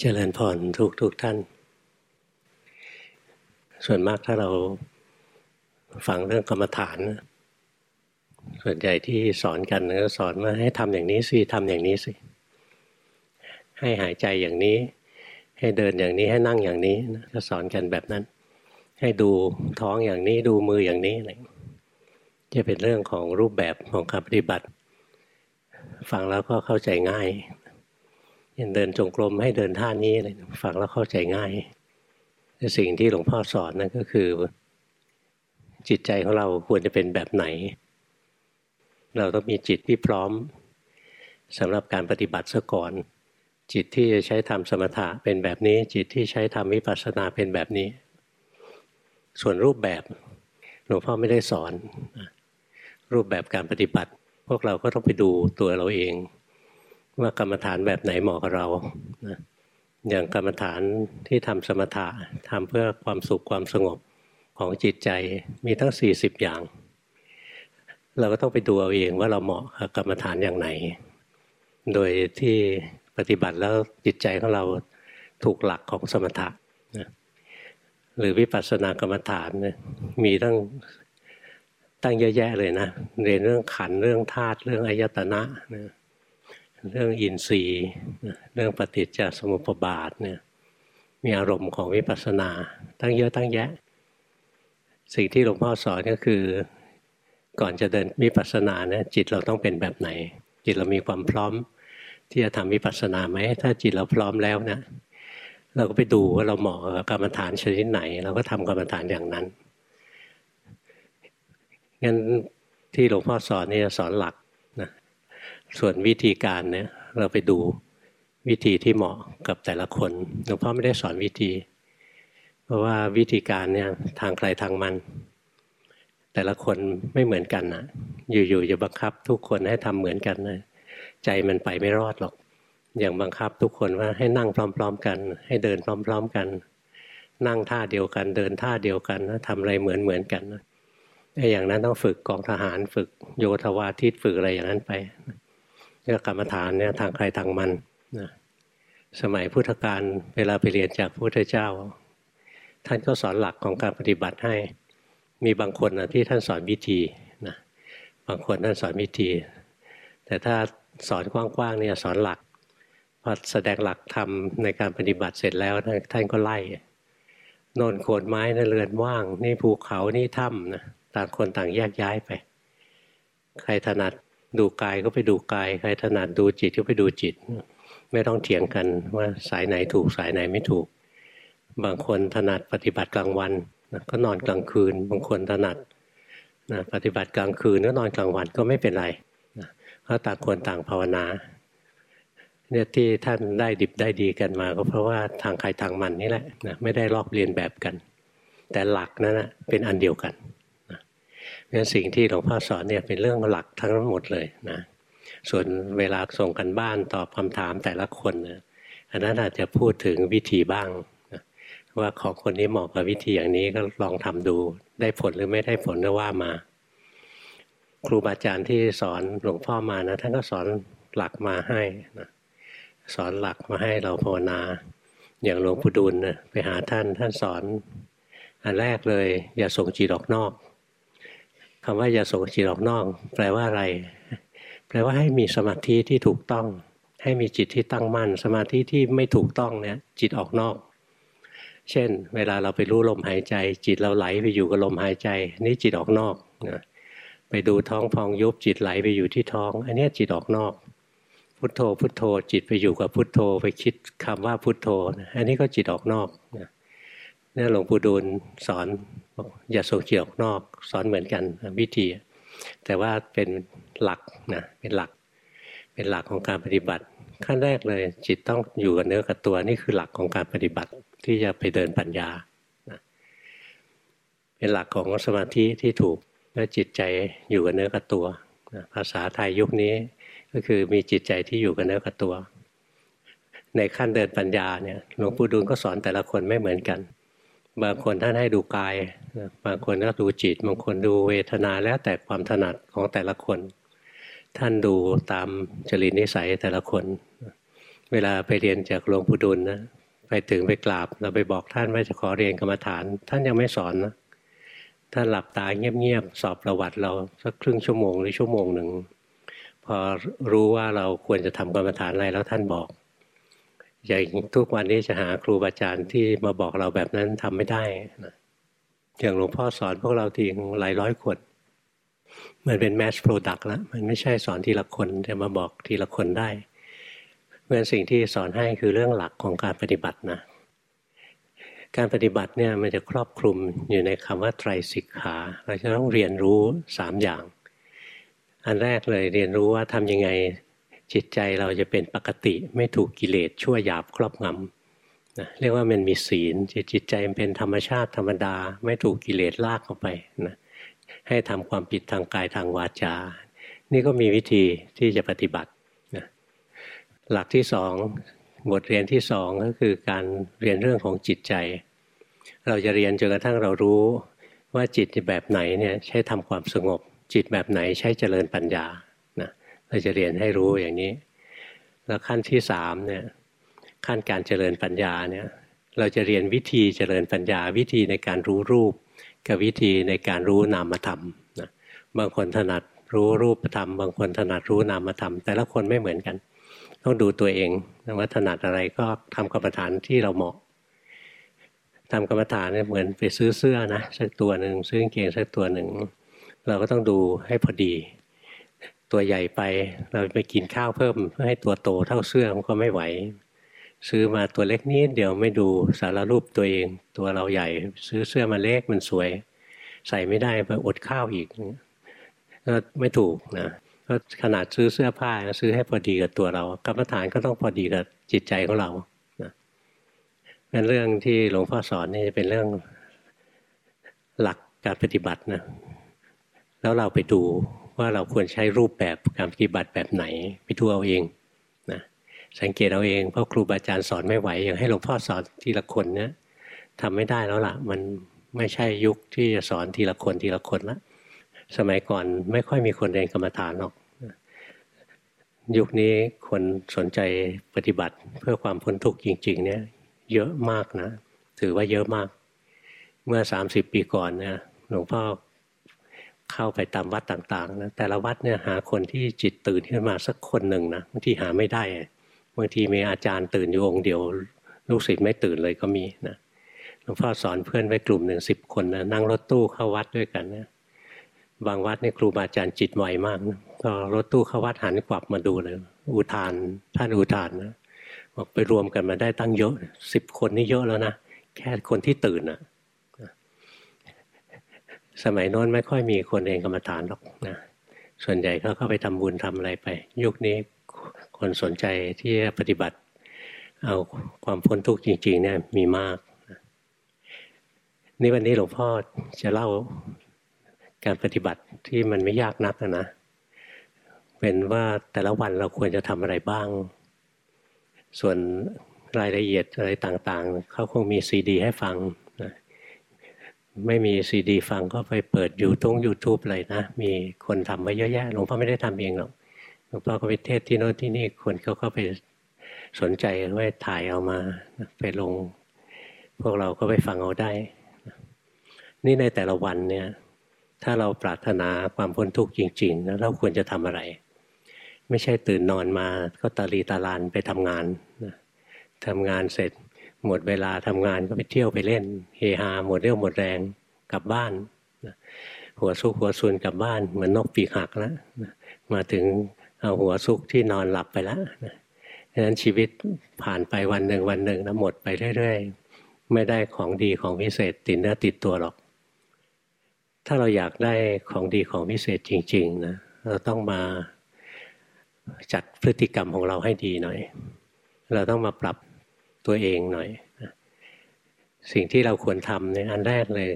เจริญพรทุกทุกท่าน ส่วนมากถ้าเราฟังเรื่องกรรมฐาน ส่วนใหญ่ที่สอนกันก็สอนว่าให้ทำอย่างนี้สิทำอย่างนี้สิ ให้หายใจอย่างนี้ ให้เดินอย่างนี้ให้นั่งอย่างนี้ก็สอนกันแบบนั้น ให้ดูท้องอย่างนี้ดูมืออย่างนี้อะไรจะเป็นเรื่องของรูปแบบของการปฏิบัติ ฟังแล้วก็เข้าใจง่าย ยังเดินจงกรมให้เดินท่านี้เลยฟังแล้วเข้าใจง่ายสิ่งที่หลวงพ่อสอนนั่นก็คือ จิตใจของเราควรจะเป็นแบบไหน เราต้องมีจิตที่พร้อมสำหรับการปฏิบัติซะก่อน จิตที่จะใช้ทำสมถะเป็นแบบนี้ จิตที่ใช้ทำวิปัสสนาเป็นแบบนี้ ส่วนรูปแบบหลวงพ่อไม่ได้สอน รูปแบบการปฏิบัติ พวกเราก็ต้องไปดูตัวเราเอง ว่ากรรมฐานแบบไหนเหมาะกับเรานะอย่างกรรมฐานที่ทำสมถะทำเพื่อความสุขความสงบของจิตใจมีทั้ง 40 อย่าง เราก็ต้องไปดูเอาเองว่าเราเหมาะกับกรรมฐานอย่างไหน โดยที่ปฏิบัติแล้วจิตใจของเราถูกหลักของสมถะนะหรือวิปัสสนากรรมฐานนะมีตั้งตั้งเยอะแยะเลยนะเรียนเรื่องขันเรื่องธาตุเรื่องอายตนะนะ เรื่องอินทรีย์เรื่องปฏิจจสมุปบาทเนี่ยมีอารมณ์ของวิปัสสนา ตั้งเยอะตั้งแยะ สิ่งที่หลวงพ่อสอนก็คือ ก่อนจะเดินวิปัสสนาเนี่ยจิตเราต้องเป็นแบบไหน จิตเรามีความพร้อม ที่จะทำวิปัสสนาไหมถ้าจิตเราพร้อมแล้วนะเราก็ไปดูว่าเราเหมาะกับกรรมฐานชนิดไหน เราก็ทำกรรมฐานอย่างนั้นงั้นที่หลวงพ่อสอนนี่สอนหลัก ส่วนวิธีการเนี่ยเราไปดูวิธีที่เหมาะกับแต่ละคนหลวงพ่อไม่ได้สอนวิธี เพราะว่าวิธีการเนี่ยทางใครทางมัน แต่ละคนไม่เหมือนกันนะอยู่ๆจะบังคับทุกคนให้ทำเหมือนกันนะใจมันไปไม่รอดหรอก อย่างบังคับทุกคนว่าให้นั่งพร้อม ๆ กัน ให้เดินพร้อม ๆกัน นั่งท่าเดียวกันเดินท่าเดียวกันทำอะไรเหมือนเหมือนกันไอ้อย่างนั้นต้องฝึกกองทหารฝึกโยธวาทิตฝึกอะไรอย่างนั้นไป เรื่องกรรมฐานเนี่ยทางใครทางมันนะสมัยพุทธกาลเวลาไปเรียนจากพระพุทธเจ้า ท่านก็สอนหลักของการปฏิบัติให้ มีบางคนนะที่ท่านสอนวิธีนะบางคนท่านสอนวิธี แต่ถ้าสอนกว้างๆเนี่ยสอนหลักพอแสดงหลักทำในการปฏิบัติเสร็จแล้วท่านก็ไล่โน่นโคนไม้นะเรือนว่าง นี่ภูเขานี่ถ้ำนะต่างคนต่างแยกย้ายไป ใครถนัด ดูกายก็ไปดูกาย ใครถนัดดูจิตก็ไปดูจิต ไม่ต้องเถียงกันว่าสายไหนถูกสายไหนไม่ถูก บางคนถนัดปฏิบัติกลางวันนะก็นอนกลางคืน บางคนถนัดนะปฏิบัติกลางคืนก็นอนกลางวันก็ไม่เป็นไรนะเพราะต่างคนต่างภาวนาเนี่ยที่ท่านได้ดิบได้ดีกันมา ก็เพราะว่าทางใครทางมันนี่แหละนะไม่ได้ลอกเรียนแบบกัน แต่หลักนั้นนะเป็นอันเดียวกัน งั้นสิ่งที่หลวงพ่อสอนเนี่ยเป็นเรื่องหลักทั้งหมดเลยนะ ส่วนเวลาส่งกันบ้านตอบคำถามแต่ละคนนะอันนั้นอาจจะพูดถึงวิธีบ้างนะว่าของคนนี้เหมาะกับวิธีอย่างนี้ก็ลองทำดู ได้ผลหรือไม่ได้ผลก็ว่ามา ครูบาอาจารย์ที่สอนหลวงพ่อมานะท่านก็สอนหลักมาให้นะสอนหลักมาให้เราภาวนา อย่างหลวงปู่ดูลนะไปหาท่านท่านสอน อันแรกเลย อย่าส่งจิตออกนอก คำว่าอย่าส่งจิตออกนอก แปลว่าอะไร แปลว่าให้มีสมาธิที่ถูกต้อง ให้มีจิตที่ตั้งมั่น สมาธิที่ไม่ถูกต้องเนี่ยจิตออกนอก เช่น เวลาเราไปรู้ลมหายใจ จิตเราไหลไปอยู่กับลมหายใจ นี่จิตออกนอกนะไปดูท้องพองยุบจิตไหลไปอยู่ที่ท้อง อันนี้จิตออกนอก พุทโธ พุทโธ จิตไปอยู่กับพุทโธ ไปคิดคำว่าพุทโธ อันนี้ก็จิตออกนอกนะนี่หลวงปู่ดูลสอน อย่าส่งจิตออกนอก สอนเหมือนกันวิธี แต่ว่าเป็นหลักนะเป็นหลัก เป็นหลักของการปฏิบัติ ขั้นแรกเลย จิตต้องอยู่กับเนื้อกับตัวนี่คือหลักของการปฏิบัติที่จะไปเดินปัญญานะเป็นหลักของสมาธิที่ถูกและจิตใจอยู่กับเนื้อกับตัวนะภาษาไทยยุคนี้ก็คือมีจิตใจที่อยู่กับเนื้อกับตัว ในขั้นเดินปัญญาเนี่ยหลวงปู่ดูลก็สอนแต่ละคนไม่เหมือนกัน บางคนท่านให้ดูกายบางคนก็ดูจิต บางคนดูเวทนาแล้วแต่ความถนัดของแต่ละคน ท่านดูตามจริตนิสัยแต่ละคน เวลาไปเรียนจากหลวงปู่ดุลนะไปถึงไปกราบเราไปบอกท่านว่าจะขอเรียนกรรมฐาน ท่านยังไม่สอนนะท่านหลับตาเงียบๆสอบประวัติเราสักครึ่งชั่วโมงหรือชั่วโมงหนึ่งพอรู้ว่าเราควรจะทำกรรมฐานอะไรแล้วท่านบอก อย่างทุกวันนี้จะหาครูบาอาจารย์ที่มาบอกเราแบบนั้นทำไม่ได้นะอย่างหลวงพ่อสอนพวกเราทีหลายร้อยคนมันเป็นแมสโปรดักต์ล้วมันไม่ใช่สอนทีละคนจะมาบอกทีละคนได้เพราะสิ่งที่สอนให้คือเรื่องหลักของการปฏิบัตินะ การปฏิบัติเนี่ยมันจะครอบคลุมอยู่ในคำว่าไตรสิกขา เราจะต้องเรียนรู้สามอย่าง อันแรกเลยเรียนรู้ว่าทำยังไง จิตใจเราจะเป็นปกติไม่ถูกกิเลสชั่วหยาบครอบงำนะเรียกว่ามันมีศีลจิตใจมันเป็นธรรมชาติธรรมดา ไม่ถูกกิเลสลากเข้าไปนะให้ทำความผิดทางกายทางวาจา นี่ก็มีวิธีที่จะปฏิบัตินะหลักที่สองบทเรียนที่สองก็คือการเรียนเรื่องของจิตใจ เราจะเรียนจนกระทั่งเรารู้ว่าจิตแบบไหนเนี่ยใช้ทำความสงบ จิตแบบไหนใช้เจริญปัญญา เราจะเรียนให้รู้อย่างนี้ แล้วขั้นที่สามเนี่ยขั้นการเจริญปัญญาเนี่ยเราจะเรียนวิธีเจริญปัญญา วิธีในการรู้รูป กับวิธีในการรู้นามธรรมนะบางคนถนัดรู้รูปธรรม บางคนถนัดรู้นามธรรม แต่ละคนไม่เหมือนกัน ต้องดูตัวเองว่าถนัดอะไรก็ทำกรรมฐานที่เราเหมาะทำกรรมฐานเนี่ยเหมือนไปซื้อเสื้อนะสักตัวหนึ่งซื้อกางเกงสักตัวหนึ่งเราก็ต้องดูให้พอดี ตัวใหญ่ไปเราไปกินข้าวเพิ่มเพื่อให้ตัวโตเท่าเสื้อมันก็ไม่ไหว ซื้อมาตัวเล็กนิดเดียวไม่ดูสารรูปตัวเอง ตัวเราใหญ่ ซื้อเสื้อมาเล็กมันสวย ใส่ไม่ได้ไปอดข้าวอีกก็ไม่ถูกนะก็ขนาดซื้อเสื้อผ้าซื้อให้พอดีกับตัวเรา กรรมฐานก็ต้องพอดีกับจิตใจของเราเป็นเรื่องที่หลวงพ่อสอนนี่จะเป็นเรื่องหลักการปฏิบัตินะ แล้วเราไปดู ว่าเราควรใช้รูปแบบการปฏิบัติแบบไหนไปดูเอาเองนะสังเกตเอาเองเพราะครูบาอาจารย์สอนไม่ไหวอย่างให้หลวงพ่อสอนทีละคนเนี่ยทำไม่ได้แล้วล่ะ มันไม่ใช่ยุคที่จะสอนทีละคนทีละคนละสมัยก่อนไม่ค่อยมีคนเรียนกรรมฐานหรอก ยุคนี้คนสนใจปฏิบัติเพื่อความพ้นทุกข์จริง ๆ เนี่ย เยอะมากนะ ถือว่าเยอะมาก เมื่อสามสิบปีก่อนเนี่ยหลวงพ่อ เข้าไปตามวัดต่างๆนะแต่ละวัดเนี่ยหาคนที่จิตตื่นขึ้นมาสักคนหนึ่งนะบางทีหาไม่ได้บางทีมีอาจารย์ตื่นอยู่องค์เดียว ลูกศิษย์ไม่ตื่นเลยก็มีนะหลวงพ่อสอนเพื่อนไว้กลุ่มหนึ่งสิบคนนะนั่งรถตู้เข้าวัดด้วยกันนะบางวัดนี่ครูบาอาจารย์จิตไวมากนะพอรถตู้เข้าวัดหันกลับมาดูเลยอุทานท่านอุทานนะบอกไปรวมกันมาได้ตั้งเยอะสิบคนนี่เยอะแล้วนะแค่คนที่ตื่นนะ สมัยโน้นไม่ค่อยมีคนเองกรรมฐานหรอกนะส่วนใหญ่เขาเข้าไปทำบุญทำอะไรไป ยุคนี้คนสนใจที่จะปฏิบัติ เอาความพ้นทุกข์จริง ๆ เนี่ยมีมากนี่วันนี้หลวงพ่อจะเล่าการปฏิบัติที่มันไม่ยากนักนะเป็นว่าแต่ละวันเราควรจะทำอะไรบ้าง ส่วนรายละเอียดอะไรต่างๆ เขาคงมีซีดีให้ฟัง ไม่มีซีดีฟังก็ไปเปิด YouTube YouTube เลยนะ มีคนทำไว้เยอะแยะหลวงพ่อไม่ได้ทำเองหรอกหลวงพ่อก็ไปเทศน์ที่โน้นที่นี่คนเขาก็ไปสนใจไว้ถ่ายเอามาไปลง พวกเราก็ไปฟังเอาได้ นี่ในแต่ละวันเนี่ย ถ้าเราปรารถนาความพ้นทุกข์จริงๆแล้วเราควรจะทำอะไร ไม่ใช่ตื่นนอนมาก็ตาลีตาลานไปทำงานทำงานเสร็จ หมดเวลาทำงานก็ไปเที่ยวไปเล่น เฮฮาหมดเรี่ยวหมดแรงกลับบ้านหัวซุกหัวซุนกลับบ้านเหมือนนกปีกหักแล้วนะมาถึงเอาหัวซุกที่นอนหลับไปแล้วะดังนั้นชีวิตผ่านไปวันหนึ่งวันหนึ่งนะหมดไปเรื่อยๆ ไม่ได้ของดีของพิเศษติดเนื้อติดตัวหรอก ถ้าเราอยากได้ของดีของพิเศษจริงๆนะเราต้องมาจัดพฤติกรรมของเราให้ดีหน่อย เราต้องมาปรับ ตัวเองหน่อย สิ่งที่เราควรทำเนี่ยอันแรกเลย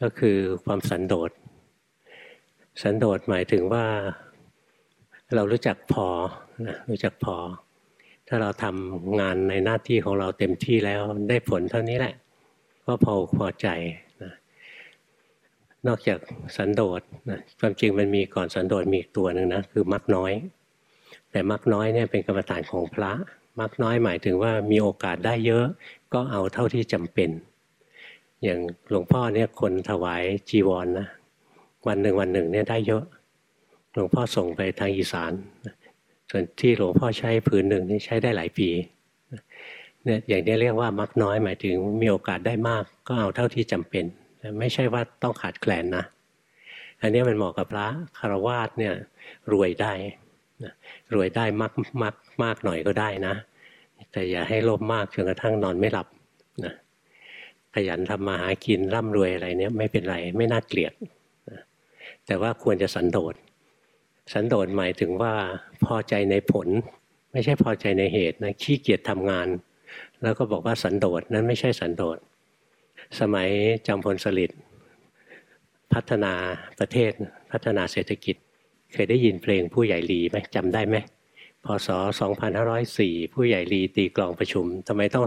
ก็คือความสันโดษ สันโดษหมายถึงว่าเรารู้จักพอนะรู้จักพอ ถ้าเราทำงานในหน้าที่ของเราเต็มที่แล้วได้ผลเท่านี้แหละ ก็พอพอใจนอกจากสันโดษนะความจริงมันมีก่อนสันโดษมีอีกตัวหนึ่งนะคือมักน้อย แต่มักน้อยเนี่ยเป็นกรรมฐานของพระ มักน้อยหมายถึงว่ามีโอกาสได้เยอะ ก็เอาเท่าที่จำเป็น อย่างหลวงพ่อเนี่ยคนถวายจีวรนนะวันหนึ่งวันหนึ่งเนี่ยได้เยอะ หลวงพ่อส่งไปทางอีสานส่วนที่หลวงพ่อใช้ผืนหนึ่งนี่ใช้ได้หลายปีเนี่ยอย่างนี้เรียกว่ามักน้อยหมายถึงมีโอกาสได้มาก ก็เอาเท่าที่จำเป็น ไม่ใช่ว่าต้องขาดแคลนนะอันนี้มันเหมาะกับพระคารวาสเนี่ยรวยได้รวยได้มากมาก มากหน่อยก็ได้นะ แต่อย่าให้โลภมากจนกระทั่งนอนไม่หลับนะขยันทำมาหากินร่ำรวยอะไรเนี่ยไม่เป็นไรไม่น่าเกลียดนะแต่ว่าควรจะสันโดษสันโดษหมายถึงว่าพอใจในผล ไม่ใช่พอใจในเหตุนะขี้เกียจทำงาน แล้วก็บอกว่าสันโดษนั้นไม่ใช่สันโดษสมัยจำพลสฤษดิ์พัฒนาประเทศพัฒนาเศรษฐกิจ เคยได้ยินเพลงผู้ใหญ่ลีไหมจำได้ไหม พศ 2504 ผู้ใหญ่ลีตีกลองประชุมทำไมต้อง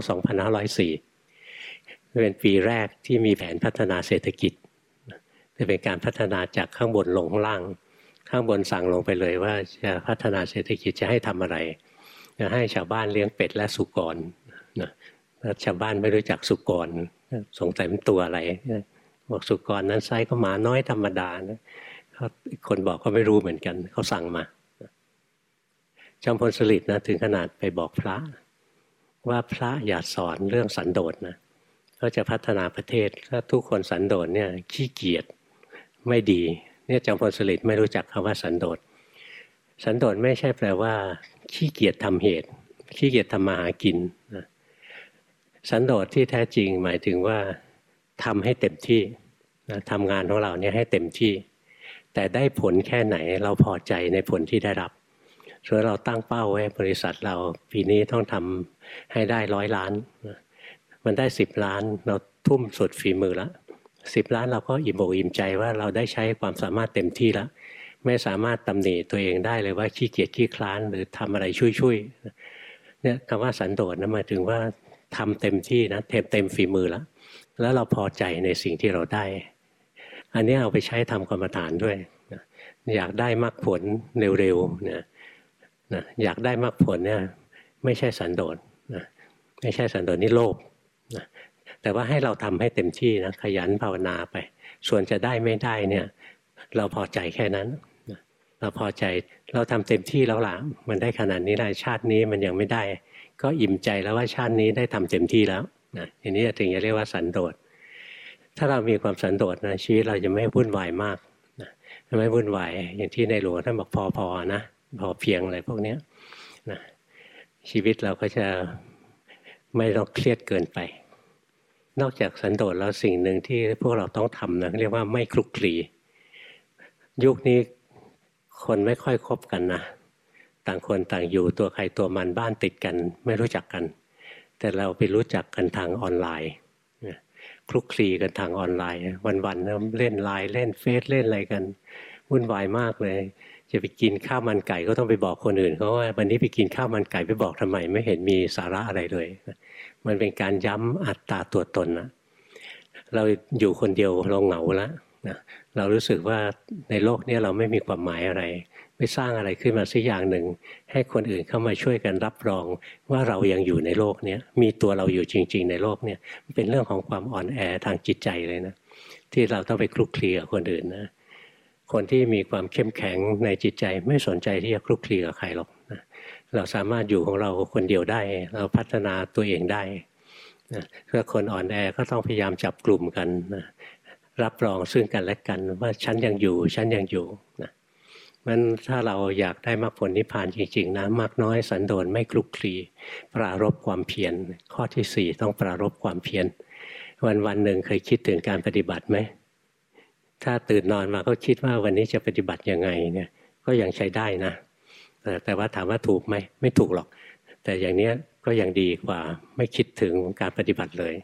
2504 เป็นปีแรกที่มีแผนพัฒนาเศรษฐกิจจะเป็นการพัฒนาจากข้างบนลงข้างล่าง ข้างบนสั่งลงไปเลยว่าจะพัฒนาเศรษฐกิจจะให้ทำอะไรจะให้ชาวบ้านเลี้ยงเป็ดและสุกรนะชาวบ้านไม่รู้จักสุกรสงสัยเป็นตัวอะไรบอกสุกรนั้นไซก็หมาน้อยธรรมดานะคนบอกก็ไม่รู้เหมือนกันเขาสั่งมา จอมพลสฤษดิ์นะถึงขนาดไปบอกพระ ว่าพระอย่าสอนเรื่องสันโดษนะก็จะพัฒนาประเทศถ้าทุกคนสันโดษเนี่ยขี้เกียจไม่ดีเนี่ยจอมพลสฤษดิ์ไม่รู้จักคำว่าสันโดษสันโดษไม่ใช่แปลว่า ขี้เกียจทำเหตุ ขี้เกียจทำมาหากินนะสันโดษที่แท้จริงหมายถึงว่าทำให้เต็มที่นะทำงานของเราเนี่ยให้เต็มที่ แต่ได้ผลแค่ไหนเราพอใจในผลที่ได้รับ ส่วนเราตั้งเป้าไว้บริษัทเราปีนี้ต้องทำให้ได้ร้อยล้าน มันได้สิบล้านเราทุ่มสุดฝีมือแล้วสิบล้านเราก็อิ่มอกอิ่มใจว่าเราได้ใช้ความสามารถเต็มที่แล้วไม่สามารถตำหนิตัวเองได้เลยว่าขี้เกียจขี้คลานหรือทำอะไรช่วยๆเนี่ยคำว่าสันโดษนะหมายถึงว่าทำเต็มที่นะเต็มเต็มฝีมือแล้วแล้วเราพอใจในสิ่งที่เราได้ อันนี้เอาไปใช้ทำกรรมฐานด้วยอยากได้มรรคผลเร็วๆนะ นะอยากได้มรรคผลเนี่ยไม่ใช่สันโดษนะไม่ใช่สันโดษนี่โลภนะแต่ว่าให้เราทำให้เต็มที่นะขยันภาวนาไป ส่วนจะได้ไม่ได้เนี่ย เราพอใจแค่นั้นนะเราพอใจเราทำเต็มที่แล้วล่ะมันได้ขนาดนี้ได้ชาตินี้มันยังไม่ได้ ก็อิ่มใจแล้วว่าชาตินี้ได้ทำเต็มที่แล้วนะทีนี้ถึงจะเรียกว่าสันโดษถ้าเรามีความสันโดษนะชีวิตเราจะไม่วุ่นวายมากนะไม่วุ่นวายอย่างที่ในหลวงท่านบอกพอๆนะ พอเพียงอะไรพวกนี้นะชีวิตเราก็จะไม่ต้องเครียดเกินไป นอกจากสันโดษแล้วสิ่งหนึ่งที่พวกเราต้องทำนะเรียกว่าไม่คลุกคลี ยุคนี้คนไม่ค่อยคบกันนะต่างคนต่างอยู่ตัวใครตัวมันบ้านติดกัน ไม่รู้จักกัน แต่เราไปรู้จักกันทางออนไลน์คลุกคลีกันทางออนไลน์ วันๆเล่นไลน์เล่นเฟซเล่นอะไรกันวุ่นวายมากเลย จะไปกินข้าวมันไก่ก็ต้องไปบอกคนอื่นเขาว่าวันนี้ไปกินข้าวมันไก่ไปบอกทำไม ไม่เห็นมีสาระอะไรเลย มันเป็นการย้ำอัตตาตัวตนนะเราอยู่คนเดียวเราเหงาแล้วนะเรารู้สึกว่าในโลกนี้เราไม่มีความหมายอะไรไปสร้างอะไรขึ้นมาสักอย่างหนึ่ง ให้คนอื่นเข้ามาช่วยกันรับรองว่าเรายังอยู่ในโลกนี้มีตัวเราอยู่จริง ๆ ในโลกนี้เป็นเรื่องของความอ่อนแอทางจิตใจเลยนะที่เราต้องไปคลุกคลีกับคนอื่นนะ คนที่มีความเข้มแข็งในจิตใจไม่สนใจที่จะคลุกคลีกับใครหรอกนะเราสามารถอยู่ของเราคนเดียวได้ เราพัฒนาตัวเองได้นะถ้าคนอ่อนแอก็ต้องพยายามจับกลุ่มกันนะรับรองซึ่งกันและกันว่าฉันยังอยู่ฉันยังอยู่นะมันถ้าเราอยากได้มรรคผลนิพพานจริงๆนะมากน้อยสันโดษไม่คลุกคลีปรารบความเพียรข้อที่สี่ต้องปรารบความเพียรวันวันหนึ่งเคยคิดถึงการปฏิบัติไหม ถ้าตื่นนอนมาก็คิดว่าวันนี้จะปฏิบัติยังไงเนี่ย ก็ยังใช้ได้นะ แต่ว่าถามว่าถูกไหมไม่ถูกหรอก แต่อย่างนี้ก็ยังดีกว่าไม่คิดถึงการปฏิบัติเลย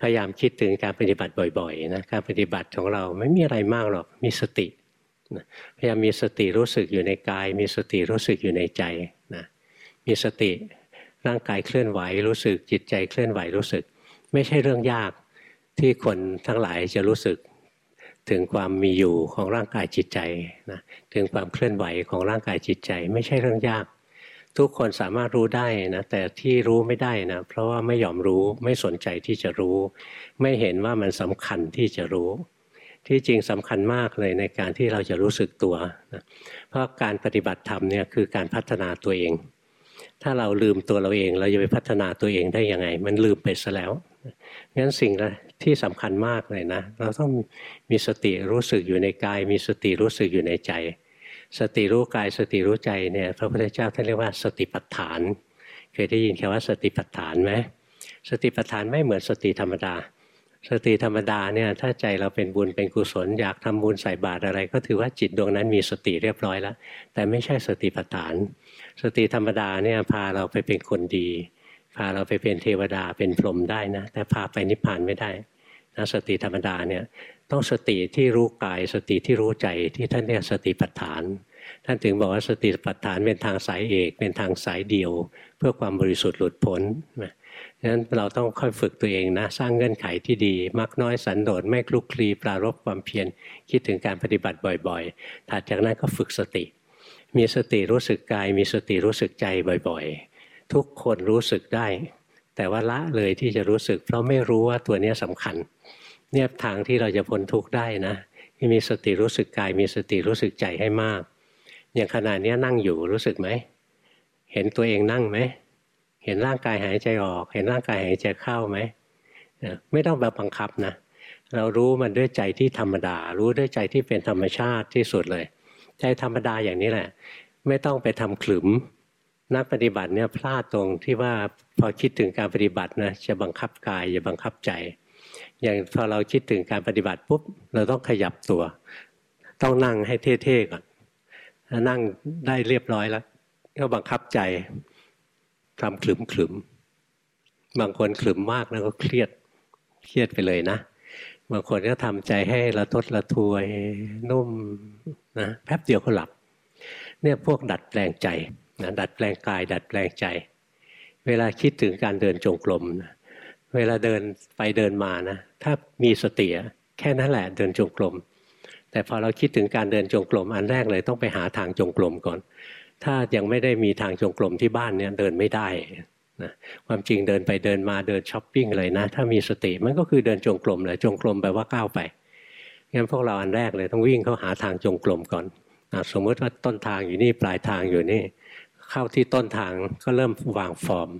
พยายามคิดถึงการปฏิบัติบ่อยๆนะการปฏิบัติของเราไม่มีอะไรมากหรอกมีสติพยายามมีสติรู้สึกอยู่ในกาย มีสติรู้สึกอยู่ในใจนะมีสติร่างกายเคลื่อนไหวรู้สึกจิตใจเคลื่อนไหวรู้สึก ไม่ใช่เรื่องยากที่คนทั้งหลายจะรู้สึก ถึงความมีอยู่ของร่างกายจิตใจนะถึงความเคลื่อนไหวของร่างกายจิตใจ ไม่ใช่เรื่องยาก ทุกคนสามารถรู้ได้นะแต่ที่รู้ไม่ได้นะเพราะว่าไม่ยอมรู้ไม่สนใจที่จะรู้ ไม่เห็นว่ามันสำคัญที่จะรู้ ที่จริงสำคัญมากเลยในการที่เราจะรู้สึกตัวนะเพราะการปฏิบัติธรรมเนี่ยคือการพัฒนาตัวเอง ถ้าเราลืมตัวเราเอง เราจะไปพัฒนาตัวเองได้ยังไง มันลืมไปซะแล้วงั้นสิ่ง ที่สำคัญมากเลยนะ เราต้องมีสติรู้สึกอยู่ในกาย มีสติรู้สึกอยู่ในใจ สติรู้กายสติรู้ใจเนี่ยพระพุทธเจ้าท่านเรียกว่าสติปัฏฐาน เคยได้ยินคำว่าสติปัฏฐานไหมสติปัฏฐานไม่เหมือนสติธรรมดา สติธรรมดาเนี่ยถ้าใจเราเป็นบุญเป็นกุศลอยากทำบุญใส่บาตรอะไร ก็ถือว่าจิตดวงนั้นมีสติเรียบร้อยแล้ว แต่ไม่ใช่สติปัฏฐาน สติธรรมดาเนี่ยพาเราไปเป็นคนดี พาเราไปเป็นเทวดาเป็นพรหมได้นะแต่พาไปนิพพานไม่ได้นะสติธรรมดาเนี่ยต้องสติที่รู้กาย สติที่รู้ใจที่ท่านเรียกสติปัฏฐาน ท่านถึงบอกว่าสติปัฏฐานเป็นทางสายเอกเป็นทางสายเดียว เพื่อความบริสุทธิ์หลุดพ้นนะนั้นเราต้องค่อยฝึกตัวเองนะสร้างเงื่อนไขที่ดี มักน้อยสันโดษไม่คลุกคลีปรารบความเพียรคิดถึงการปฏิบัติบ่อยๆถัดจากนั้นก็ฝึกสติ มีสติรู้สึกกาย มีสติรู้สึกใจบ่อยๆ ทุกคนรู้สึกได้ แต่ว่าละเลยที่จะรู้สึก เพราะไม่รู้ว่าตัวนี้สำคัญ เนี่ยทางที่เราจะพ้นทุกข์ได้นะที่มีสติรู้สึกกาย มีสติรู้สึกใจให้มาก อย่างขณะนี้นั่งอยู่รู้สึกไหม เห็นตัวเองนั่งไหม เห็นร่างกายหายใจออก เห็นร่างกายหายใจเข้าไหมไม่ต้องแบบบังคับนะเรารู้มันด้วยใจที่ธรรมดา รู้ด้วยใจที่เป็นธรรมชาติที่สุดเลย ใจธรรมดาอย่างนี้แหละ ไม่ต้องไปทำขลุ่ม นักปฏิบัติเนี่ยพลาดตรงที่ว่าพอคิดถึงการปฏิบัตินะจะบังคับกายจะบังคับใจ อย่างพอเราคิดถึงการปฏิบัติปุ๊บเราต้องขยับตัว ต้องนั่งให้เท่ๆก่อนถ้านั่งได้เรียบร้อยแล้วก็บังคับใจทำขลุ่มขลุ่มบางคนขลุ่มมากแล้วก็เครียดเครียดไปเลยนะบางคนก็ทำใจให้ระทดระทวยนุ่มนะแป๊บเดียวก็หลับ เนี่ยพวกดัดแปลงใจ นะดัดแปลงกาย ดัดแปลงใจ เวลาคิดถึงการเดินจงกรมนะเวลาเดินไปเดินมานะถ้ามีสติแค่นั้นแหละเดินจงกรมแต่พอเราคิดถึงการเดินจงกรมอันแรกเลยต้องไปหาทางจงกรมก่อน ถ้ายังไม่ได้มีทางจงกรมที่บ้านเนี่ยเดินไม่ได้นะความจริงเดินไปเดินมาเดินช้อปปิ้งเลยนะ ถ้ามีสติมันก็คือเดินจงกรมเลยจงกรมแปลว่าก้าวไปงั้นพวกเราอันแรกเลยต้องวิ่งเข้าหาทางจงกรมก่อนสมมติว่าต้นทางอยู่นี่ปลายทางอยู่นี่ เข้าที่ต้นทางก็เริ่มวางฟอร์ม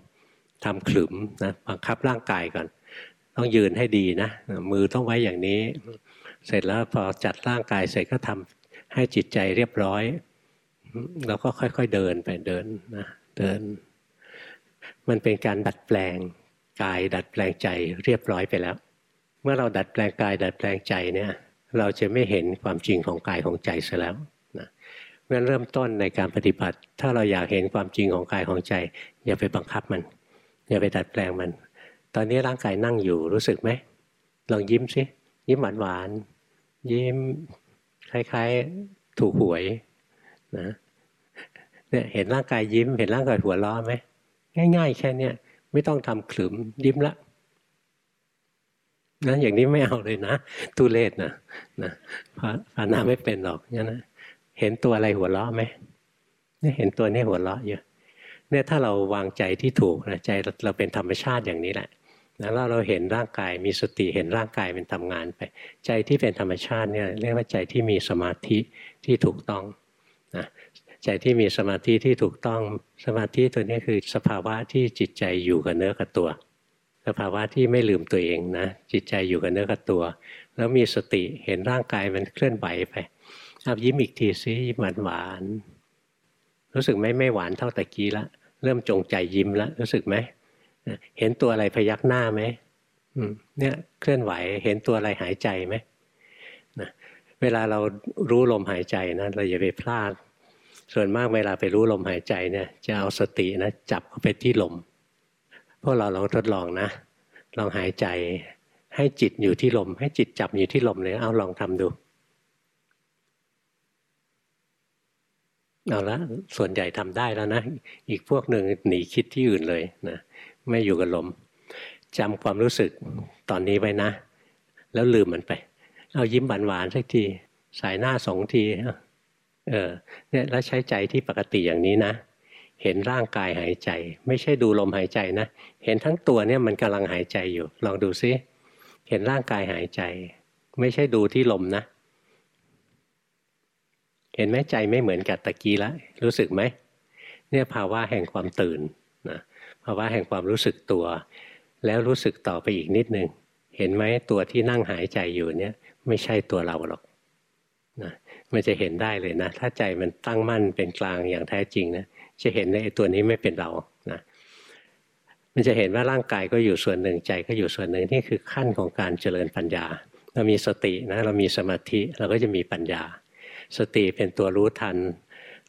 ทำขลุ่มนะบังคับร่างกายก่อน ต้องยืนให้ดีนะ มือต้องไว้อย่างนี้ เสร็จแล้วพอจัดร่างกายเสร็จก็ทำให้จิตใจเรียบร้อย แล้วก็ค่อยๆเดินไปเดินนะเดิน มันเป็นการดัดแปลงกาย ดัดแปลงใจเรียบร้อยไปแล้ว เมื่อเราดัดแปลงกาย ดัดแปลงใจเนี่ย เราจะไม่เห็นความจริงของกายของใจซะแล้ว งั้นเริ่มต้นในการปฏิบัติ ถ้าเราอยากเห็นความจริงของกายของใจ อย่าไปบังคับมัน อย่าไปดัดแปลงมัน ตอนนี้ร่างกายนั่งอยู่รู้สึกไหมลองยิ้มสิยิ้มหวานหวานยิ้มคล้ายๆถูกหวยนะเนี่ยเห็นร่างกายยิ้ม เห็นร่างกายหัวล้อไหมง่าย ๆ แค่เนี้ยไม่ต้องทำขลุ่มยิ้มละนะอย่างนี้ไม่เอาเลยนะทุเลศนะนะภานาไม่เป็นหรอกเนี่ยนะ เห็นตัวอะไรหัวเราะไหมเนี่ยเห็นตัวนี้หัวเราะอยู่เนี่ยถ้าเราวางใจที่ถูกนะใจเราเป็นธรรมชาติอย่างนี้แหละแล้วเราเห็นร่างกายมีสติเห็นร่างกายเป็นทำงานไป ใจที่เป็นธรรมชาติเนี่ยเรียกว่าใจที่มีสมาธิที่ถูกต้องนะใจที่มีสมาธิที่ถูกต้องสมาธิตัวนี้คือสภาวะที่จิตใจอยู่กับเนื้อกับตัว สภาวะที่ไม่ลืมตัวเองนะจิตใจอยู่กับเนื้อกับตัว แล้วมีสติเห็นร่างกายมันเคลื่อนไหวไป อายิ้มอีกทีซิยิ้มหวานหวานรู้สึกไหมไม่หวานเท่าตะกี้ละ เริ่มจงใจยิ้มแล้วรู้สึกไหมเห็นตัวอะไรพยักหน้าไหมเนี่ยเคลื่อนไหวเห็นตัวอะไรหายใจไหมนะเวลาเรารู้ลมหายใจนะเราอย่าไปพลาด ส่วนมากเวลาไปรู้ลมหายใจเนี่ย จะเอาสตินะจับเข้าไปที่ลมพวกเราลองทดลองนะ ลองหายใจ ให้จิตอยู่ที่ลม ให้จิตจับอยู่ที่ลมเลยเอาลองทำดู เอาละส่วนใหญ่ทำได้แล้วนะ อีกพวกหนึ่งหนีคิดที่อื่นเลยนะไม่อยู่กับลมจำความรู้สึกตอนนี้ไว้นะ แล้วลืมมันไป เอายิ้มหวานๆสักทีสายหน้าสองทีเออเนี่ยแล้วใช้ใจที่ปกติอย่างนี้นะ เห็นร่างกายหายใจ ไม่ใช่ดูลมหายใจนะ เห็นทั้งตัวเนี่ยมันกำลังหายใจอยู่ ลองดูซิเห็นร่างกายหายใจ ไม่ใช่ดูที่ลมนะ เห็นไหมใจไม่เหมือนกับตะกี้แล้วรู้สึกไหมเนี่ยภาวะแห่งความตื่นนะภาวะแห่งความรู้สึกตัว แล้วรู้สึกต่อไปอีกนิดนึงเห็นไหมตัวที่นั่งหายใจอยู่เนี่ยไม่ใช่ตัวเราหรอกนะมันจะเห็นได้เลยนะ ถ้าใจมันตั้งมั่นเป็นกลางอย่างแท้จริงนะจะเห็นในตัวนี้ไม่เป็นเรานะมันจะเห็นว่าร่างกายก็อยู่ส่วนหนึ่งใจก็อยู่ส่วนหนึ่งนี่คือขั้นของการเจริญปัญญา เรามีสตินะเรามีสมาธิเราก็จะมีปัญญา สติเป็นตัวรู้ทัน